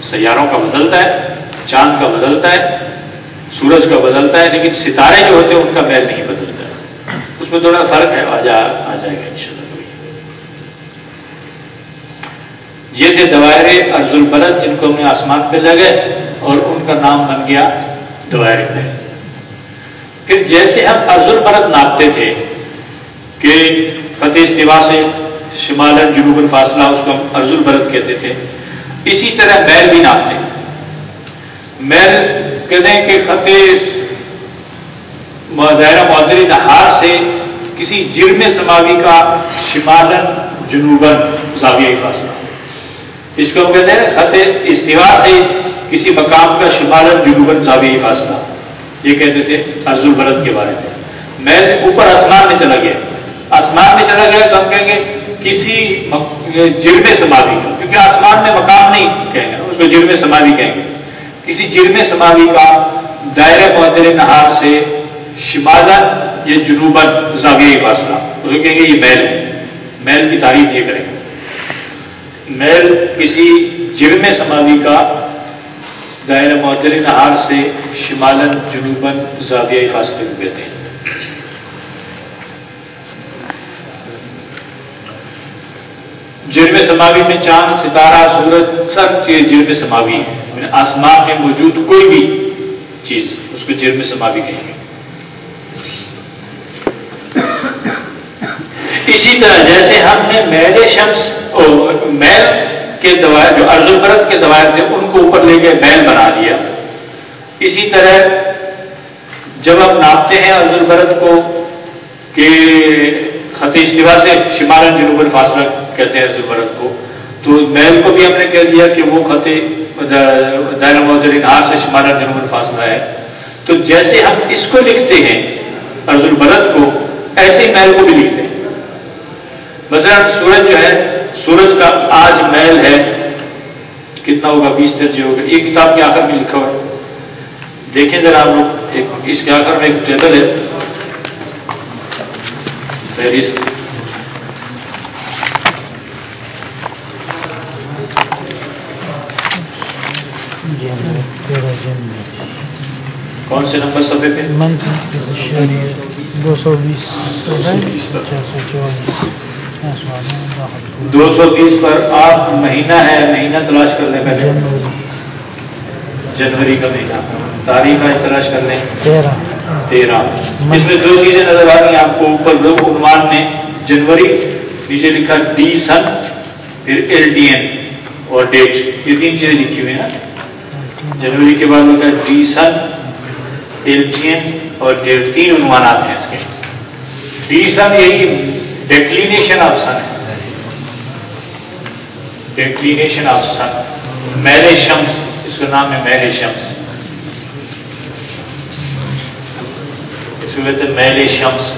سیاروں کا بدلتا ہے، چاند کا بدلتا ہے، سورج کا بدلتا ہے، لیکن ستارے جو ہوتے ہیں، ان کا میل نہیں بدلتا۔ ہے اس میں تھوڑا فرق ہے، آ جا، آ جائے گا ان یہ تھے دوائر ارض البلد جن کو ہم نے آسمان پہ لگے اور ان کا نام بن گیا دوائر میں پھر جیسے ہم ارض البرد ناپتے تھے کہ فتح استوا سے شمال جنوب الفاصلہ اس کو ہم ارض البرد کہتے تھے، اسی طرح میل بھی ناپتے۔ میل کہتے ہیں کہ فتح دائرہ معذری نہار سے کسی جرم سماوی کا شمالن جنوبن زاویہ فاصلہ۔ اس کو ہم کہتے ہیں خط استوا سے کسی مقام کا شمالن جنوبن زاویہ فاصلہ۔ یہ کہتے تھے ارض البرد کے بارے میں۔ میل اوپر آسمان میں چلا گیا۔ آسمان میں چلا گیا تو ہم کہیں گے کسی جرم سماوی کا۔ کیونکہ آسمان میں مقام نہیں کہیں گے، اس کو جرم سماوی کہیں گے۔ کسی جرم سماوی کا دائرہ معدر نہار سے شمالن یا جنوبن زاویہ فاصلہ۔ اس کو کہیں گے یہ میل ہے۔ میل کی تعریف یہ کریں گے۔ میل کسی جرم سماوی کا دائرہ معدر نہار سے شمالن جنوبن زاویہ فاصلے کو کہتے ہیں۔ جرم سماوی میں چاند، ستارہ، سورج، سب چیز جرم سماوی ہے یعنی آسمان میں موجود کوئی بھی چیز اس کو جرم سماوی کہیں گے۔ اسی طرح جیسے ہم نے میل شمس میل کے دوائر جو ارض البرد کے دوائر تھے، ان کو اوپر لے کے میل بنا دیا۔ اسی طرح جب ہم ناپتے ہیں ارض البرد کو کہ خط اجتوا سے شمال جنوب الفاصلہ کہتے ہیں زبرت کو، تو میل کو بھی ہم نے کہہ دیا کہ وہ خط دائرہ موجود نہار سے شمال جنوب الفاصلہ ہے۔ تو جیسے ہم اس کو لکھتے ہیں ارض البرد کو، ایسے ہی میل کو بھی لکھتے ہیں۔ مثلا سورج جو ہے سورج کا آج میل ہے۔ کتنا ہوگا؟ بیس درجے ہوگا۔ ایک کتاب کے آخر میں لکھا ہوا ہے۔ دیکھیں ذرا آپ لوگ۔ اس کے آخر میں ایک ٹیبل ہے۔ فہرست کون سے نمبر سفے پہ؟ دو سو بیس۔ دو سو بیس پر آپ مہینہ ہے مہینہ تلاش کر لیں پہلے۔ جنوری کا مہینہ۔ تاریخ آج تلاش کر لیں۔ تیرہ۔ اس میں دو چیزیں نظر آ رہی ہیں۔ آپ کو اوپر دو عنوان میں جنوری نیچے لکھا ڈی سن پھر ایل ڈی این اور ڈیٹ۔ یہ تین چیزیں لکھی ہوئی ہیں جنوری کے بعد لکھا ڈی سن ایل ڈی این اور ڈیٹ۔ تین عنوانات ہیں اس کے۔ ڈی سن یہی ڈیکلینیشن آف سن ہے ڈیکلینیشن آف سن میرے شمس اس کا نام ہے میرے شمس اس کو کہتے میل شمس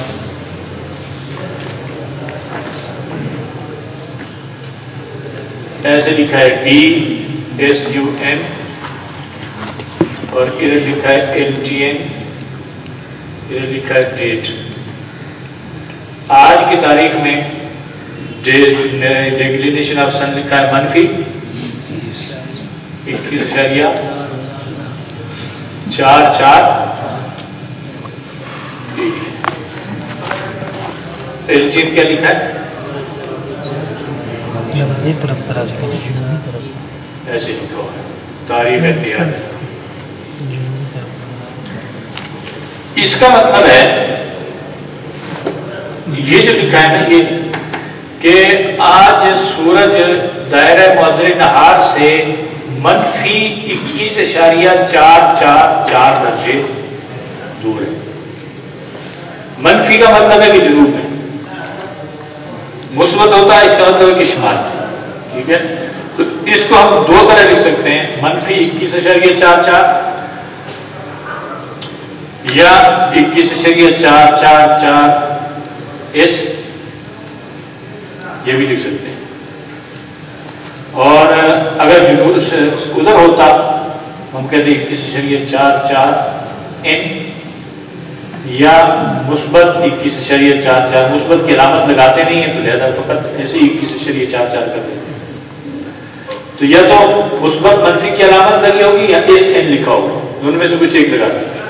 ایسے لکھا ہے ڈی ایس یو این اور ادھر لکھا ہے ایل ٹی این ادھر لکھا ہے ڈیٹ آج کی تاریخ میں ڈیکلینیشن آف سن لکھا ہے منفی اکیس اشاریہ چار چار جی کیا لکھا ہے؟ ایسے لکھا ہوا ہے۔ تاریخ احتیاط اس کا مطلب ہے یہ جو لکھا ہے نا یہ کہ آج سورج دائرہ معذر نہار سے منفی اکیس اشاریہ چار چار چار درجے دور ہے۔ منفی کا مطلب ہے کہ جنوب میں مثبت ہوتا ہے، اس کا مطلب ہے کہ شمال ٹھیک ہے؟ تو اس کو ہم دو طرح لکھ سکتے ہیں، منفی اکیس اشریہ چار چار یا اکیس اشریہ چار چار چار ایس یہ بھی لکھ سکتے ہیں۔ اور اگر ادھر ہوتا، ہم کہتے ہیں اکیس اشریہ چار چار این یا مثبت اکیس اشریہ چار چار مثبت کی علامت لگاتے نہیں ہیں، تو لہٰذا فقط ایسے ہی اکیس اشریہ چار چار کر دیتے ہیں۔ تو یا تو مثبت منفی کی علامت لگی ہوگی یا ایس این لکھا ہوگا۔ دونوں میں سے کچھ ایک لگا سکتے ہیں۔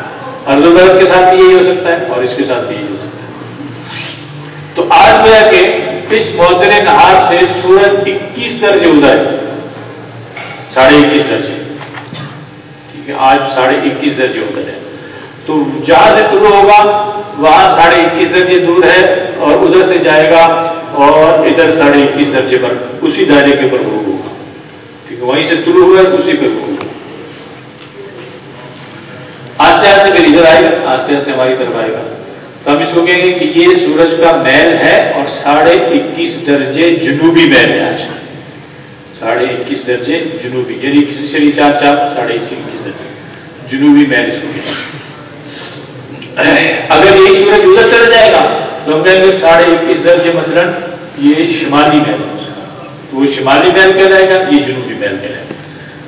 ارض کے ساتھ بھی یہی ہو سکتا ہے اور اس کے ساتھ بھی یہی ہو سکتا ہے تو آج گویا کہ اس موتر نہار سے سورج اکیس درجے ادھر ساڑھے اکیس درجے۔ ٹھیک ہے آج ساڑھے اکیس درجے ادھر ہے۔ تو جہاں سے طلوع ہوگا، وہاں ساڑھے اکیس درجے دور ہے اور ادھر سے جائے گا اور ادھر ساڑھے اکیس درجے پر، اسی دائرے کے پر ہوگا۔ کیونکہ وہیں سے طلوع ہوا ہے اسی پہ ہوگا۔ آستے آستے پھر ادھر آئے گا آستے آستے ہماری طرف آئے گا۔ تو ہم اس کو کہیں گے کہ یہ سورج کا محل ہے اور ساڑھے اکیس درجے جنوبی محل ہے آج۔ ساڑھے اکیس درجے جنوبی یعنی کسی سے چار چار؟ ساڑھے اکیس درجے۔ جنوبی محل اس کو اگر یہ سورج ادھر چلا جائے گا، تو ہم کہیں گے ساڑھے اکیس درجے مثلا یہ شمالی محل تو وہ شمالی محل کہلائے گا، یہ جنوبی محل کہلائے گا۔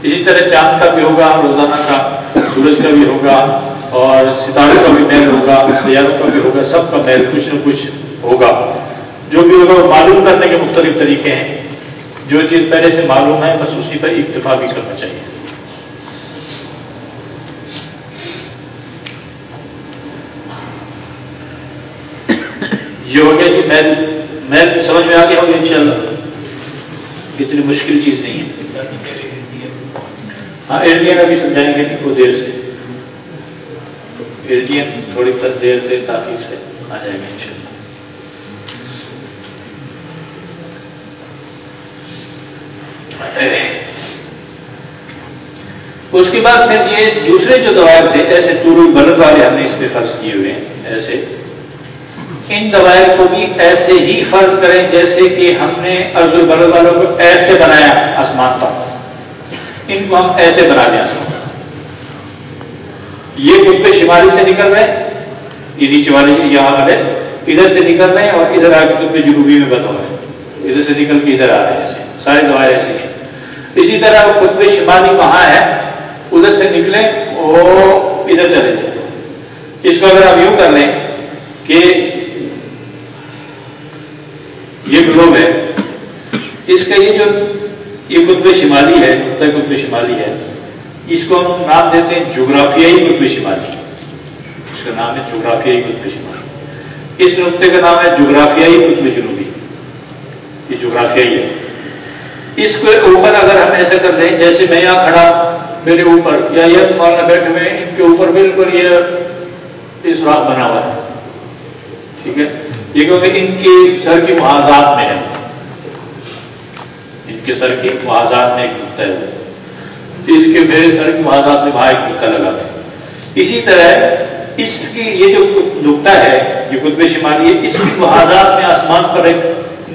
اسی طرح چاند کا بھی ہوگا، روزانہ کا سورج کا بھی ہوگا اور ستاروں کا بھی محل ہوگا، سیاروں کا بھی ہوگا، سب کا محل کچھ نہ کچھ ہوگا۔ جو بھی ہوگا وہ معلوم کرنے کے مختلف طریقے ہیں۔ جو چیز پہلے سے معلوم ہے، بس اسی پر اکتفا بھی کرنا چاہیے۔ یہ ہو گیا جی محل محل سمجھ میں آ گیا ہوگا ان شاء اللہ اتنی مشکل چیز نہیں ہے۔ ہاں ایریا بھی سمجھائیں گے وہ دیر سے۔ تھوڑی تر دیر سے کافی سے آ جائے گا ان شاء اللہ اس کے بعد پھر یہ دوسرے جو دوائر تھے، ایسے تور بلد والے ہم نے اس پہ فرض کیے ہوئے ہیں، ایسے۔ ان دوائر کو بھی ایسے ہی فرض کریں جیسے کہ ہم نے ارض البلد والوں کو ایسے بنایا آسمان پر۔ ان کو ہم ایسے بنا دیں یہ قطب شمالی سے نکل رہے ہیں یہ نیچے والے یہاں والے ادھر سے نکل رہے ہیں اور ادھر آ کے قطب جنوبی میں بتا رہے ہیں۔ ادھر سے نکل کے ادھر آ رہے ہیں ایسے۔ سارے دوائیں ایسے ہیں۔ اسی طرح وہ قطب شمالی وہاں ہے، ادھر سے نکلے اور ادھر چلے جائیں۔ اس کو اگر آپ یوں کر لیں کہ یہ گلوب ہے، اس کا یہ جو یہ قطب شمالی ہے نقطۂ قطب شمالی ہے۔ اس کو ہم نام دیتے ہیں جغرافیائی قطب شمالی۔ اس کا نام ہے جغرافیائی قطب شمالی۔ اس نقطے کا نام ہے جغرافیائی قطب جنوبی۔ یہ جغرافیائی ہے۔ اس کے اوپر اگر ہم ایسا کر دیں جیسے میں یہاں کھڑا میرے اوپر، یا یہ ماننا بیٹھے ہوئے ان کے اوپر بالکل یہ اس راہ بنا ہوا ہے۔ ٹھیک ہے؟ یہ کیونکہ ان کے سر کی محاذات میں ہے۔ کے سر کی محاذات میں ایک نقطہ ہے۔ اس کے میرے سر کی محاذات میں وہاں ایک نقطہ لگا دیں اسی طرح اس کی یہ جو نقطہ ہے، یہ قطب شمالی ہے، اس کی محاذات میں آسمان پر ایک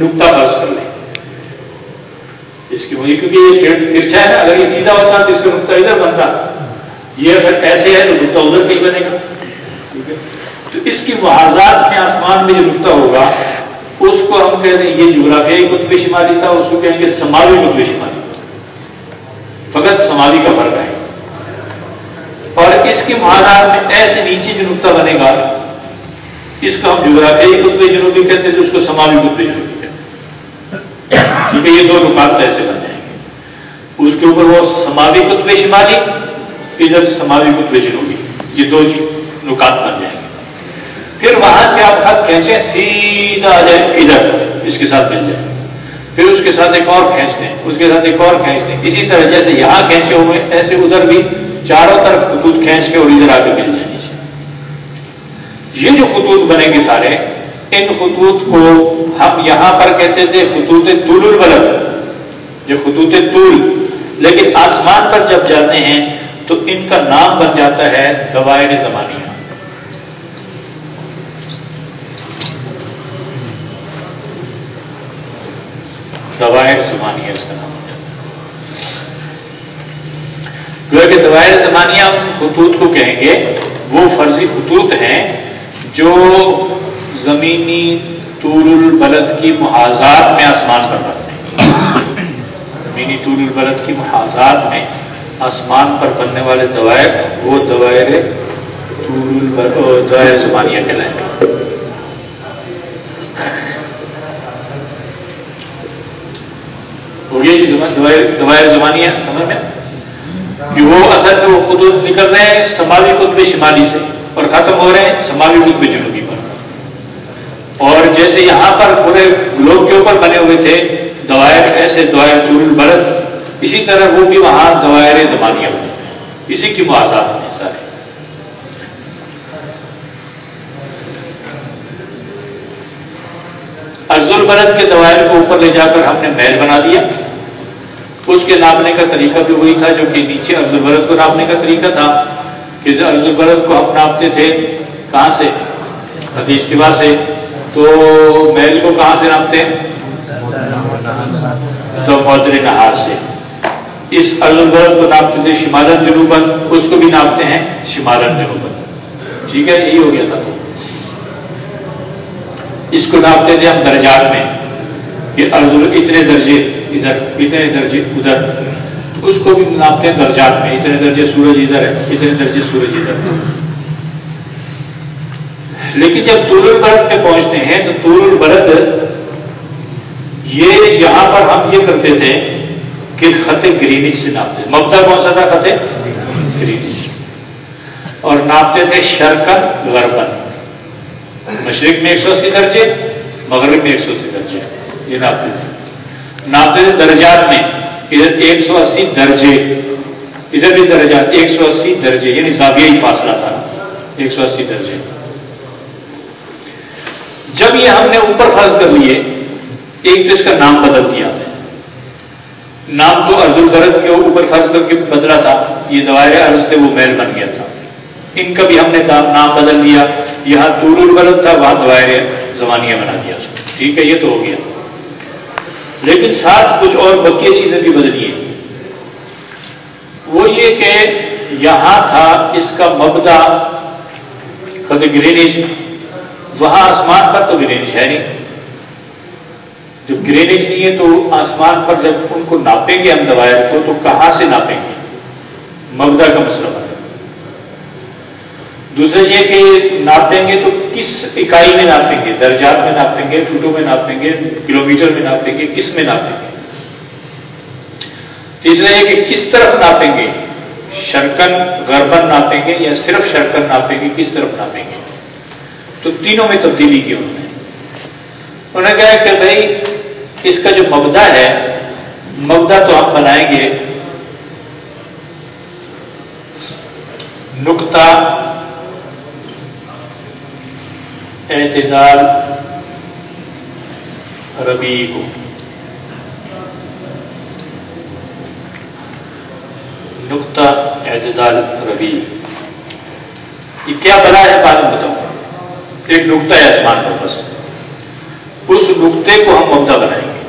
نقطہ برس کر لیں۔ اس کی وہی کیونکہ یہ ترچھا ہے نا، اگر یہ سیدھا ہوتا تو اس کا نقطہ ادھر بنتا۔ یہ اگر ایسے ہے تو نقطہ ادھر نہیں بنے گا۔ ٹھیک ہے؟ تو اس کی محاذات میں آسمان میں جو نقطہ ہوگا اس کو ہم کہتے ہیں یہ جغرافیائی قطب شمالی تھا اس کو کہیں گے سماوی قطب شمالی فقط سماوی کا فرق ہے۔ اور اس کے محاذات میں ایسے نیچے جو نقطہ بنے گا، اس کو ہم جغرافیائی قطب جنوبی کہتے ہیں، تو اس کو سماوی قطب جنوبی کہتے ہیں۔ کیونکہ یہ دو نکات ایسے بن جائیں گے۔ اس کے اوپر وہ سماوی قطب شمالی، ادھر سماوی قطب جنوبی۔ یہ دو نکات بن جائیں گے۔ پھر وہاں سے آپ خط کھینچیں، سیدھا آ جائے ادھر اس کے ساتھ مل جائے پھر اس کے ساتھ ایک اور کھینچ دیں اس کے ساتھ ایک اور کھینچ دیں اسی طرح جیسے یہاں کھینچے ہوئے، ایسے ادھر بھی چاروں طرف خطوط کھینچ کے اور ادھر آ کے مل جائیں۔ یہ جو خطوط بنیں گے سارے، ان خطوط کو ہم یہاں پر کہتے تھے خطوط طول البلد۔ یہ خطوط طول۔ لیکن آسمان پر جب جاتے ہیں، تو ان کا نام بن جاتا ہے دوائر زمانیہ دوائر زمانیہ اس کا نام کہ دوائر زمانیہ ہم خطوط کو کہیں گے، وہ فرضی خطوط ہیں جو زمینی طول البلد کی محاذات میں آسمان پر بنتے ہیں۔ زمینی طول البلد کی محاذات میں آسمان پر بننے والے دوائر وہ دوائر طول البلد دوائر زمانیہ کہلائیں گے ہو گیا جی دوائر زمانیہ سمجھ میں؟ کہ وہ اثر میں وہ خطوط نکل رہے ہیں سماوی قطب شمالی سے، اور ختم ہو رہے ہیں سماوی قطب جنوبی پر۔ اور جیسے یہاں پر پورے گلوب کے اوپر بنے ہوئے تھے، دوائر ایسے دوائر طول البرد اسی طرح وہ بھی وہاں دوائر زمانیہ بنے اسی کی موازات ہیں سارے ارض البرد کے دوائر کو اوپر لے جا کر ہم نے محل بنا دیا۔ اس کے ناپنے کا طریقہ بھی وہی تھا جو کہ نیچے ارض البرد کو ناپنے کا طریقہ تھا کہ ارض البرد کو ہم ناپتے تھے کہاں سے؟ حدیث کی بات سے۔ تو محل کو کہاں سے ناپتے تو مودری نہار سے۔ اس ارض البرد کو ناپتے تھے شمالن جنوبن اس کو بھی ناپتے ہیں شمالن جنوبن ٹھیک ہے، یہی ہو گیا تھا۔ اس کو ناپتے تھے ہم درجات میں یہ ارض اتنے درجے ادھر، اتنے درجے ادھر۔ اس کو بھی ناپتے ہیں درجات میں، اتنے درجے سورج ادھر ہے، اتنے درجے سورج ادھر۔ لیکن جب طول البرد پہ پہنچتے ہیں تو طول البرد، یہ یہاں پر ہم یہ کرتے تھے کہ خط گرینج سے ناپتے مبتا کون سا تھا خط گرینج اور ناپتے تھے شرکن غربن۔ مشرق میں ایک سو اسی درجے مغرب میں ایک سو اسی درجے یہ ناپتے تھے ناپتے تھے درجات میں، ادھر ایک سو اسی درجے، ادھر بھی درجات، ایک سو اسی درجے یعنی زاویہ ہی فاصلہ تھا۔ ایک سو اسی درجے۔ جب یہ ہم نے اوپر فرض کر لیے، ایک تو اس کا نام بدل دیا نام تو ارد الغرد کے اوپر فرض کر کے بدلا تھا، یہ دوائر عرض تھے، وہ محل بن گیا تھا۔ ان کا بھی ہم نے نام بدل دیا۔ یہاں طول البلد تھا، وہاں دوائر زمانیہ بنا دیا ٹھیک ہے، یہ تو ہو گیا۔ لیکن ساتھ کچھ اور بقیہ چیزیں بھی بدلی ہیں۔ وہ یہ کہ یہاں تھا اس کا مبدا خود گرینیج، وہاں آسمان پر تو گرینیج ہے نہیں۔ جب گرینیج نہیں ہے تو آسمان پر جب ان کو ناپیں گے ہم دوائر کو، تو کہاں سے ناپیں گے؟ مبدا کا مسئلہ۔ دوسرے یہ کہ ناپیں گے تو کس اکائی میں ناپیں گے درجات میں ناپیں گے فٹوں میں ناپیں گے کلو میٹر میں ناپیں گے کس میں ناپیں گے تیسرا یہ کہ کس طرف ناپیں گے شرکن گربن ناپیں گے یا صرف شرکن ناپیں گے کس طرف ناپیں گے تو تینوں میں تبدیلی کی انہوں نے انہوں نے کہا کہ بھائی اس کا جو مبدا ہے مبدا تو ہم بنائیں گے نقطہ اعتدال ربی کو نقطہ اعتدال ربی یہ کیا بنا ہے بعد میں بتاؤں۔ ایک نقطہ ہے آسمان پر بس۔ اس نقطے کو ہم ممتا بنائیں گے۔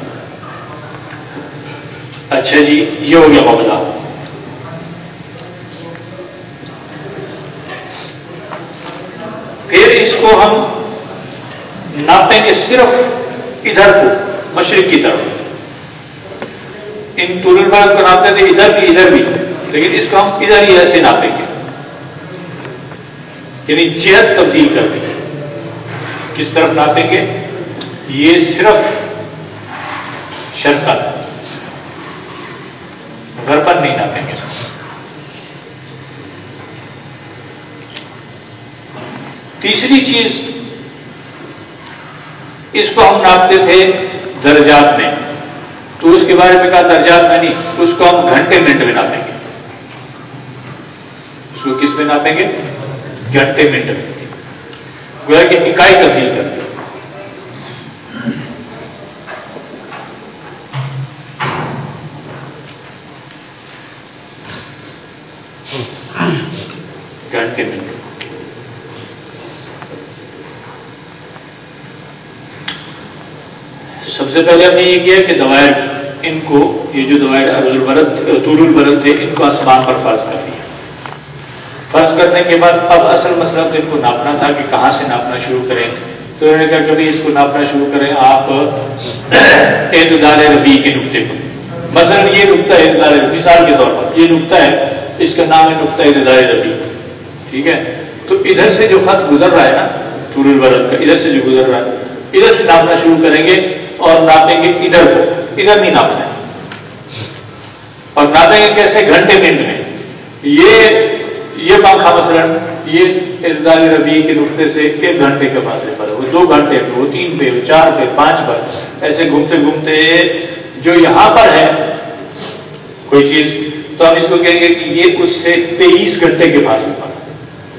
اچھا جی یہ ہو گیا ممتا پھر اس کو ہم ناپیں گے صرف ادھر کو، مشرق کی طرف۔ ان ٹورل بال کو ناپتے تھے ادھر بھی ادھر بھی۔ لیکن اس کو ہم ادھر ہی ایسے ناپیں گے۔ یعنی جہت تبدیل کر دیں گے۔ کس طرف ناپیں گے؟ یہ صرف شرکت۔ گھر پر نہیں ناپیں گے۔ تیسری چیز اس کو ہم ناپتے تھے درجات میں۔ تو اس کے بارے میں کہا درجات میں نہیں، اس کو ہم گھنٹے منٹ میں ناپیں گے۔ اس کو کس میں ناپیں گے؟ گھنٹے منٹ میں۔ گویا کہ اکائی تبدیل کر گھنٹے منٹ۔ سب سے پہلے ہم نے یہ کیا کہ دوائر ان کو، یہ جو دوائر ارض البرد طول البرد تھے، ان کو آسمان پر فرض کر دیا۔ فرض کرنے کے بعد اب اصل مسئلہ تو ان کو ناپنا تھا کہ کہاں سے ناپنا شروع کریں۔ تو انہوں نے کہا کبھی اس کو ناپنا شروع کریں آپ اعتدال ربی کے نقطے کو مثلا یہ نقطہ اعتدال مثال کے طور پر یہ نقطہ ہے، اس کا نام ہے نقطہ اعتدال ربی۔ ٹھیک ہے؟ تو ادھر سے جو خط گزر رہا ہے نا، طول البرد کا، ادھر سے جو گزر رہا ہے، ادھر سے ناپنا شروع کریں گے۔ اور ناپیں گے ادھر کو، ادھر نہیں ناپنا ہے اور ناپیں گے کیسے؟ گھنٹے منٹ میں۔ یہ یہ پنکھا مثلا یہ اعتدال ربی کے نقطے سے ایک گھنٹے کے فاصلے پر وہ دو گھنٹے پہ وہ تین پہ وہ چار پہ پانچ پر۔ ایسے گھومتے گھومتے جو یہاں پر ہے، کوئی چیز، تو ہم اس کو کہیں گے کہ یہ اس سے تیئیس گھنٹے کے فاصلے پر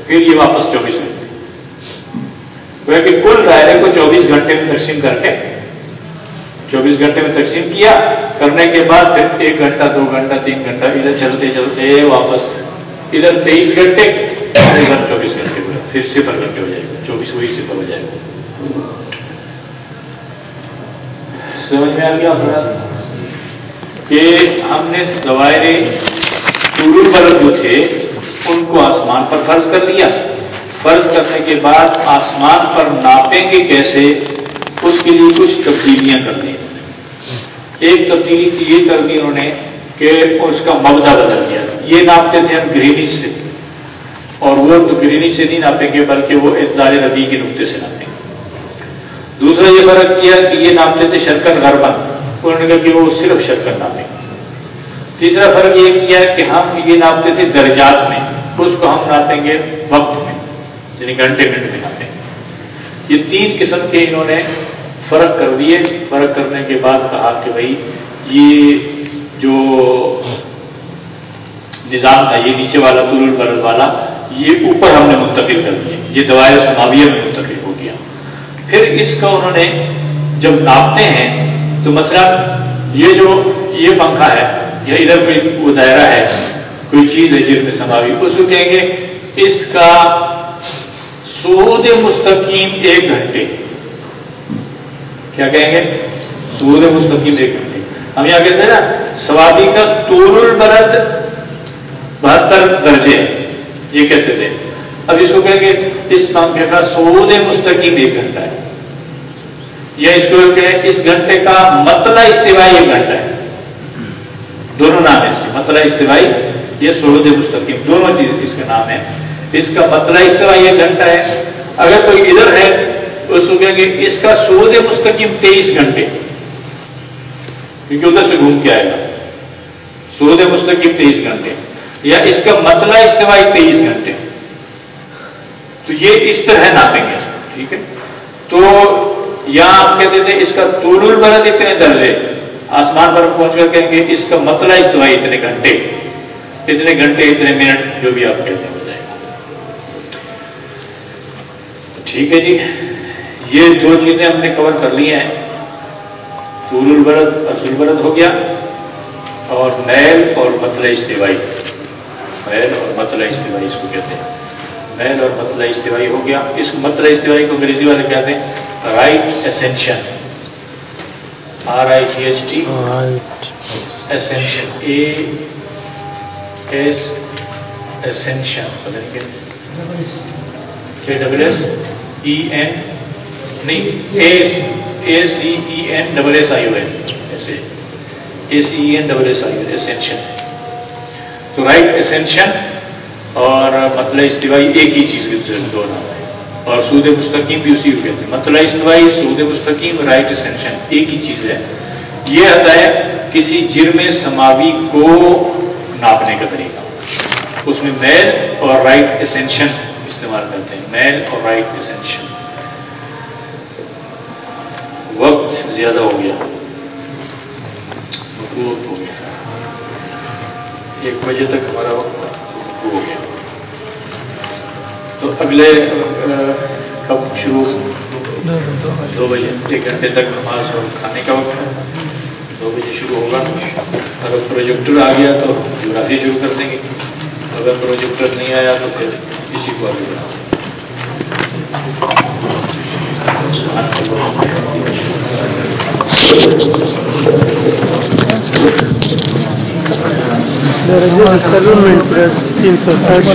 پھر یہ واپس چوبیس گھنٹے۔ کہ کل دائرے کو چوبیس گھنٹے میں تقسیم کر کے چوبیس گھنٹے میں تقسیم کیا، کرنے کے بعد پھر ایک گھنٹہ، دو گھنٹہ، تین گھنٹہ، ادھر چلتے چلتے واپس، ادھر تیئیس گھنٹے ادھر چوبیس گھنٹے ہوئے پھر صفر گھنٹے ہو جائے گا، چوبیس وہی صفر ہو جائے گا۔ سمجھ میں آ گیا کہ ہم نے دوائرے ٹور بلب جو تھے، ان کو آسمان پر فرض کر دیا فرض کرنے کے بعد آسمان پر ناپیں گے کیسے؟ اس کے لیے کچھ تبدیلیاں کر دی ایک تبدیلی تھی یہ کر دی انہوں نے کہ اس کا مبدا بدل دیا۔ یہ ناپتے تھے ہم گرینی سے۔ اور وہ تو گرینی سے نہیں ناپیں گے، بلکہ وہ اطلاع ربی کے نقطے سے ناپیں گے۔ دوسرا یہ فرق کیا کہ یہ ناپتے تھے شرکت غربن انہوں نے کہا کہ وہ صرف شرکت ناپیں۔ گے تیسرا فرق یہ کیا کہ ہم یہ ناپتے تھے درجات میں۔ اس کو ہم ناپیں گے وقت میں یعنی گھنٹے منٹ میں ناپیں۔ گے یہ تین قسم کے انہوں نے فرق کر دیے، فرق کرنے کے بعد کہا کہ بھائی یہ جو نظام تھا، یہ نیچے والا طول البلد والا، یہ اوپر ہم نے منتقل کر دیے یہ دوائر سماویہ میں منتقل ہو گیا۔ پھر اس کا انہوں نے جب ناپتے ہیں، تو مثلا یہ جو یہ پنکھا ہے، یا ادھر کوئی وہ دائرہ ہے، کوئی چیز ہے جن میں سماوی، اس کو کہیں گے اس کا سود مستقیم ایک گھنٹے۔ کیا کہیں گے؟ سود مستقیم ایک گھنٹے ہم یہاں کہتے ہیں نا، سوادی کا طول البرد بہتر درجے یہ کہتے تھے۔ اب اس کو کہیں گے، اس پنکھے کا سود مستقیم ایک گھنٹہ ہے۔ یا اس کو کہ اس گھنٹے کا مطلع استوائی ایک گھنٹہ ہے۔ دونوں نام ہے اس کے۔ مطلع استوائی، یہ سعود مستقیم، دونوں چیز اس کا نام ہے اس کا مطلع استوائی ایک گھنٹہ ہے۔ اگر کوئی ادھر ہے اس کو کہیں گے اس کا سعود مستقیم تیئیس گھنٹے۔ کیونکہ ادھر سے گھوم کے آئے گا۔ سعود مستقیم تیئیس گھنٹے۔ یا اس کا مطلع استوائی تیئیس گھنٹے۔ تو یہ اس طرح ناپیں گے ٹھیک ہے؟ تو یہاں آپ کہتے تھے اس کا طول البرد اتنے درجے۔ آسمان پر پہنچ کر کہیں گے اس کا مطلع استوائی اتنے گھنٹے۔ اتنے گھنٹے، اتنے منٹ جو بھی آپ کہتے ہیں۔ ہو جائے گا ٹھیک ہے جی؟ یہ دو چیزیں ہم نے کور کر لی ہیں۔ طول البرد اور سلبرد ہو گیا اور میل اور مطلع استوائی۔ میل اور مطلع استوائی اس کو کہتے ہیں۔ میل اور مطلع استوائی ہو گیا۔ اس مطلع استوائی کو انگریزی والے کہتے ہیں right ascension R I G S T ascension A S ascension double S E N نہیں A C E N double S I O N ایسے A C E N double S I O ascension تو right ascension اور مطلع استوائی ایک ہی چیز کے دو نام ہے اور سود مستقیم بھی اسی کو کہتے ہیں۔ مطلع استوائی، سود مستقیم رائٹ اسینشن ایک ہی چیز ہے۔ یہ آتا ہے کسی جرم سماوی کو ناپنے کا طریقہ۔ اس میں میل اور رائٹ اسینشن استعمال کرتے ہیں۔ میل اور رائٹ اسینشن وقت زیادہ ہو گیا۔ وقت ہو گیا۔ ایک بجے تک ہمارا وقت ہو گیا۔ تو اگلے کب شروع؟ دو بجے۔ ایک گھنٹے تک نماز اور کھانے کا وقت ہے۔ دو بجے شروع ہوگا۔ اگر پروجیکٹر آ گیا تو جغرافی شروع کر دیں گے۔ اگر پروجیکٹر نہیں آیا تو پھر کسی کو آگے بڑھا تین سو ساٹھ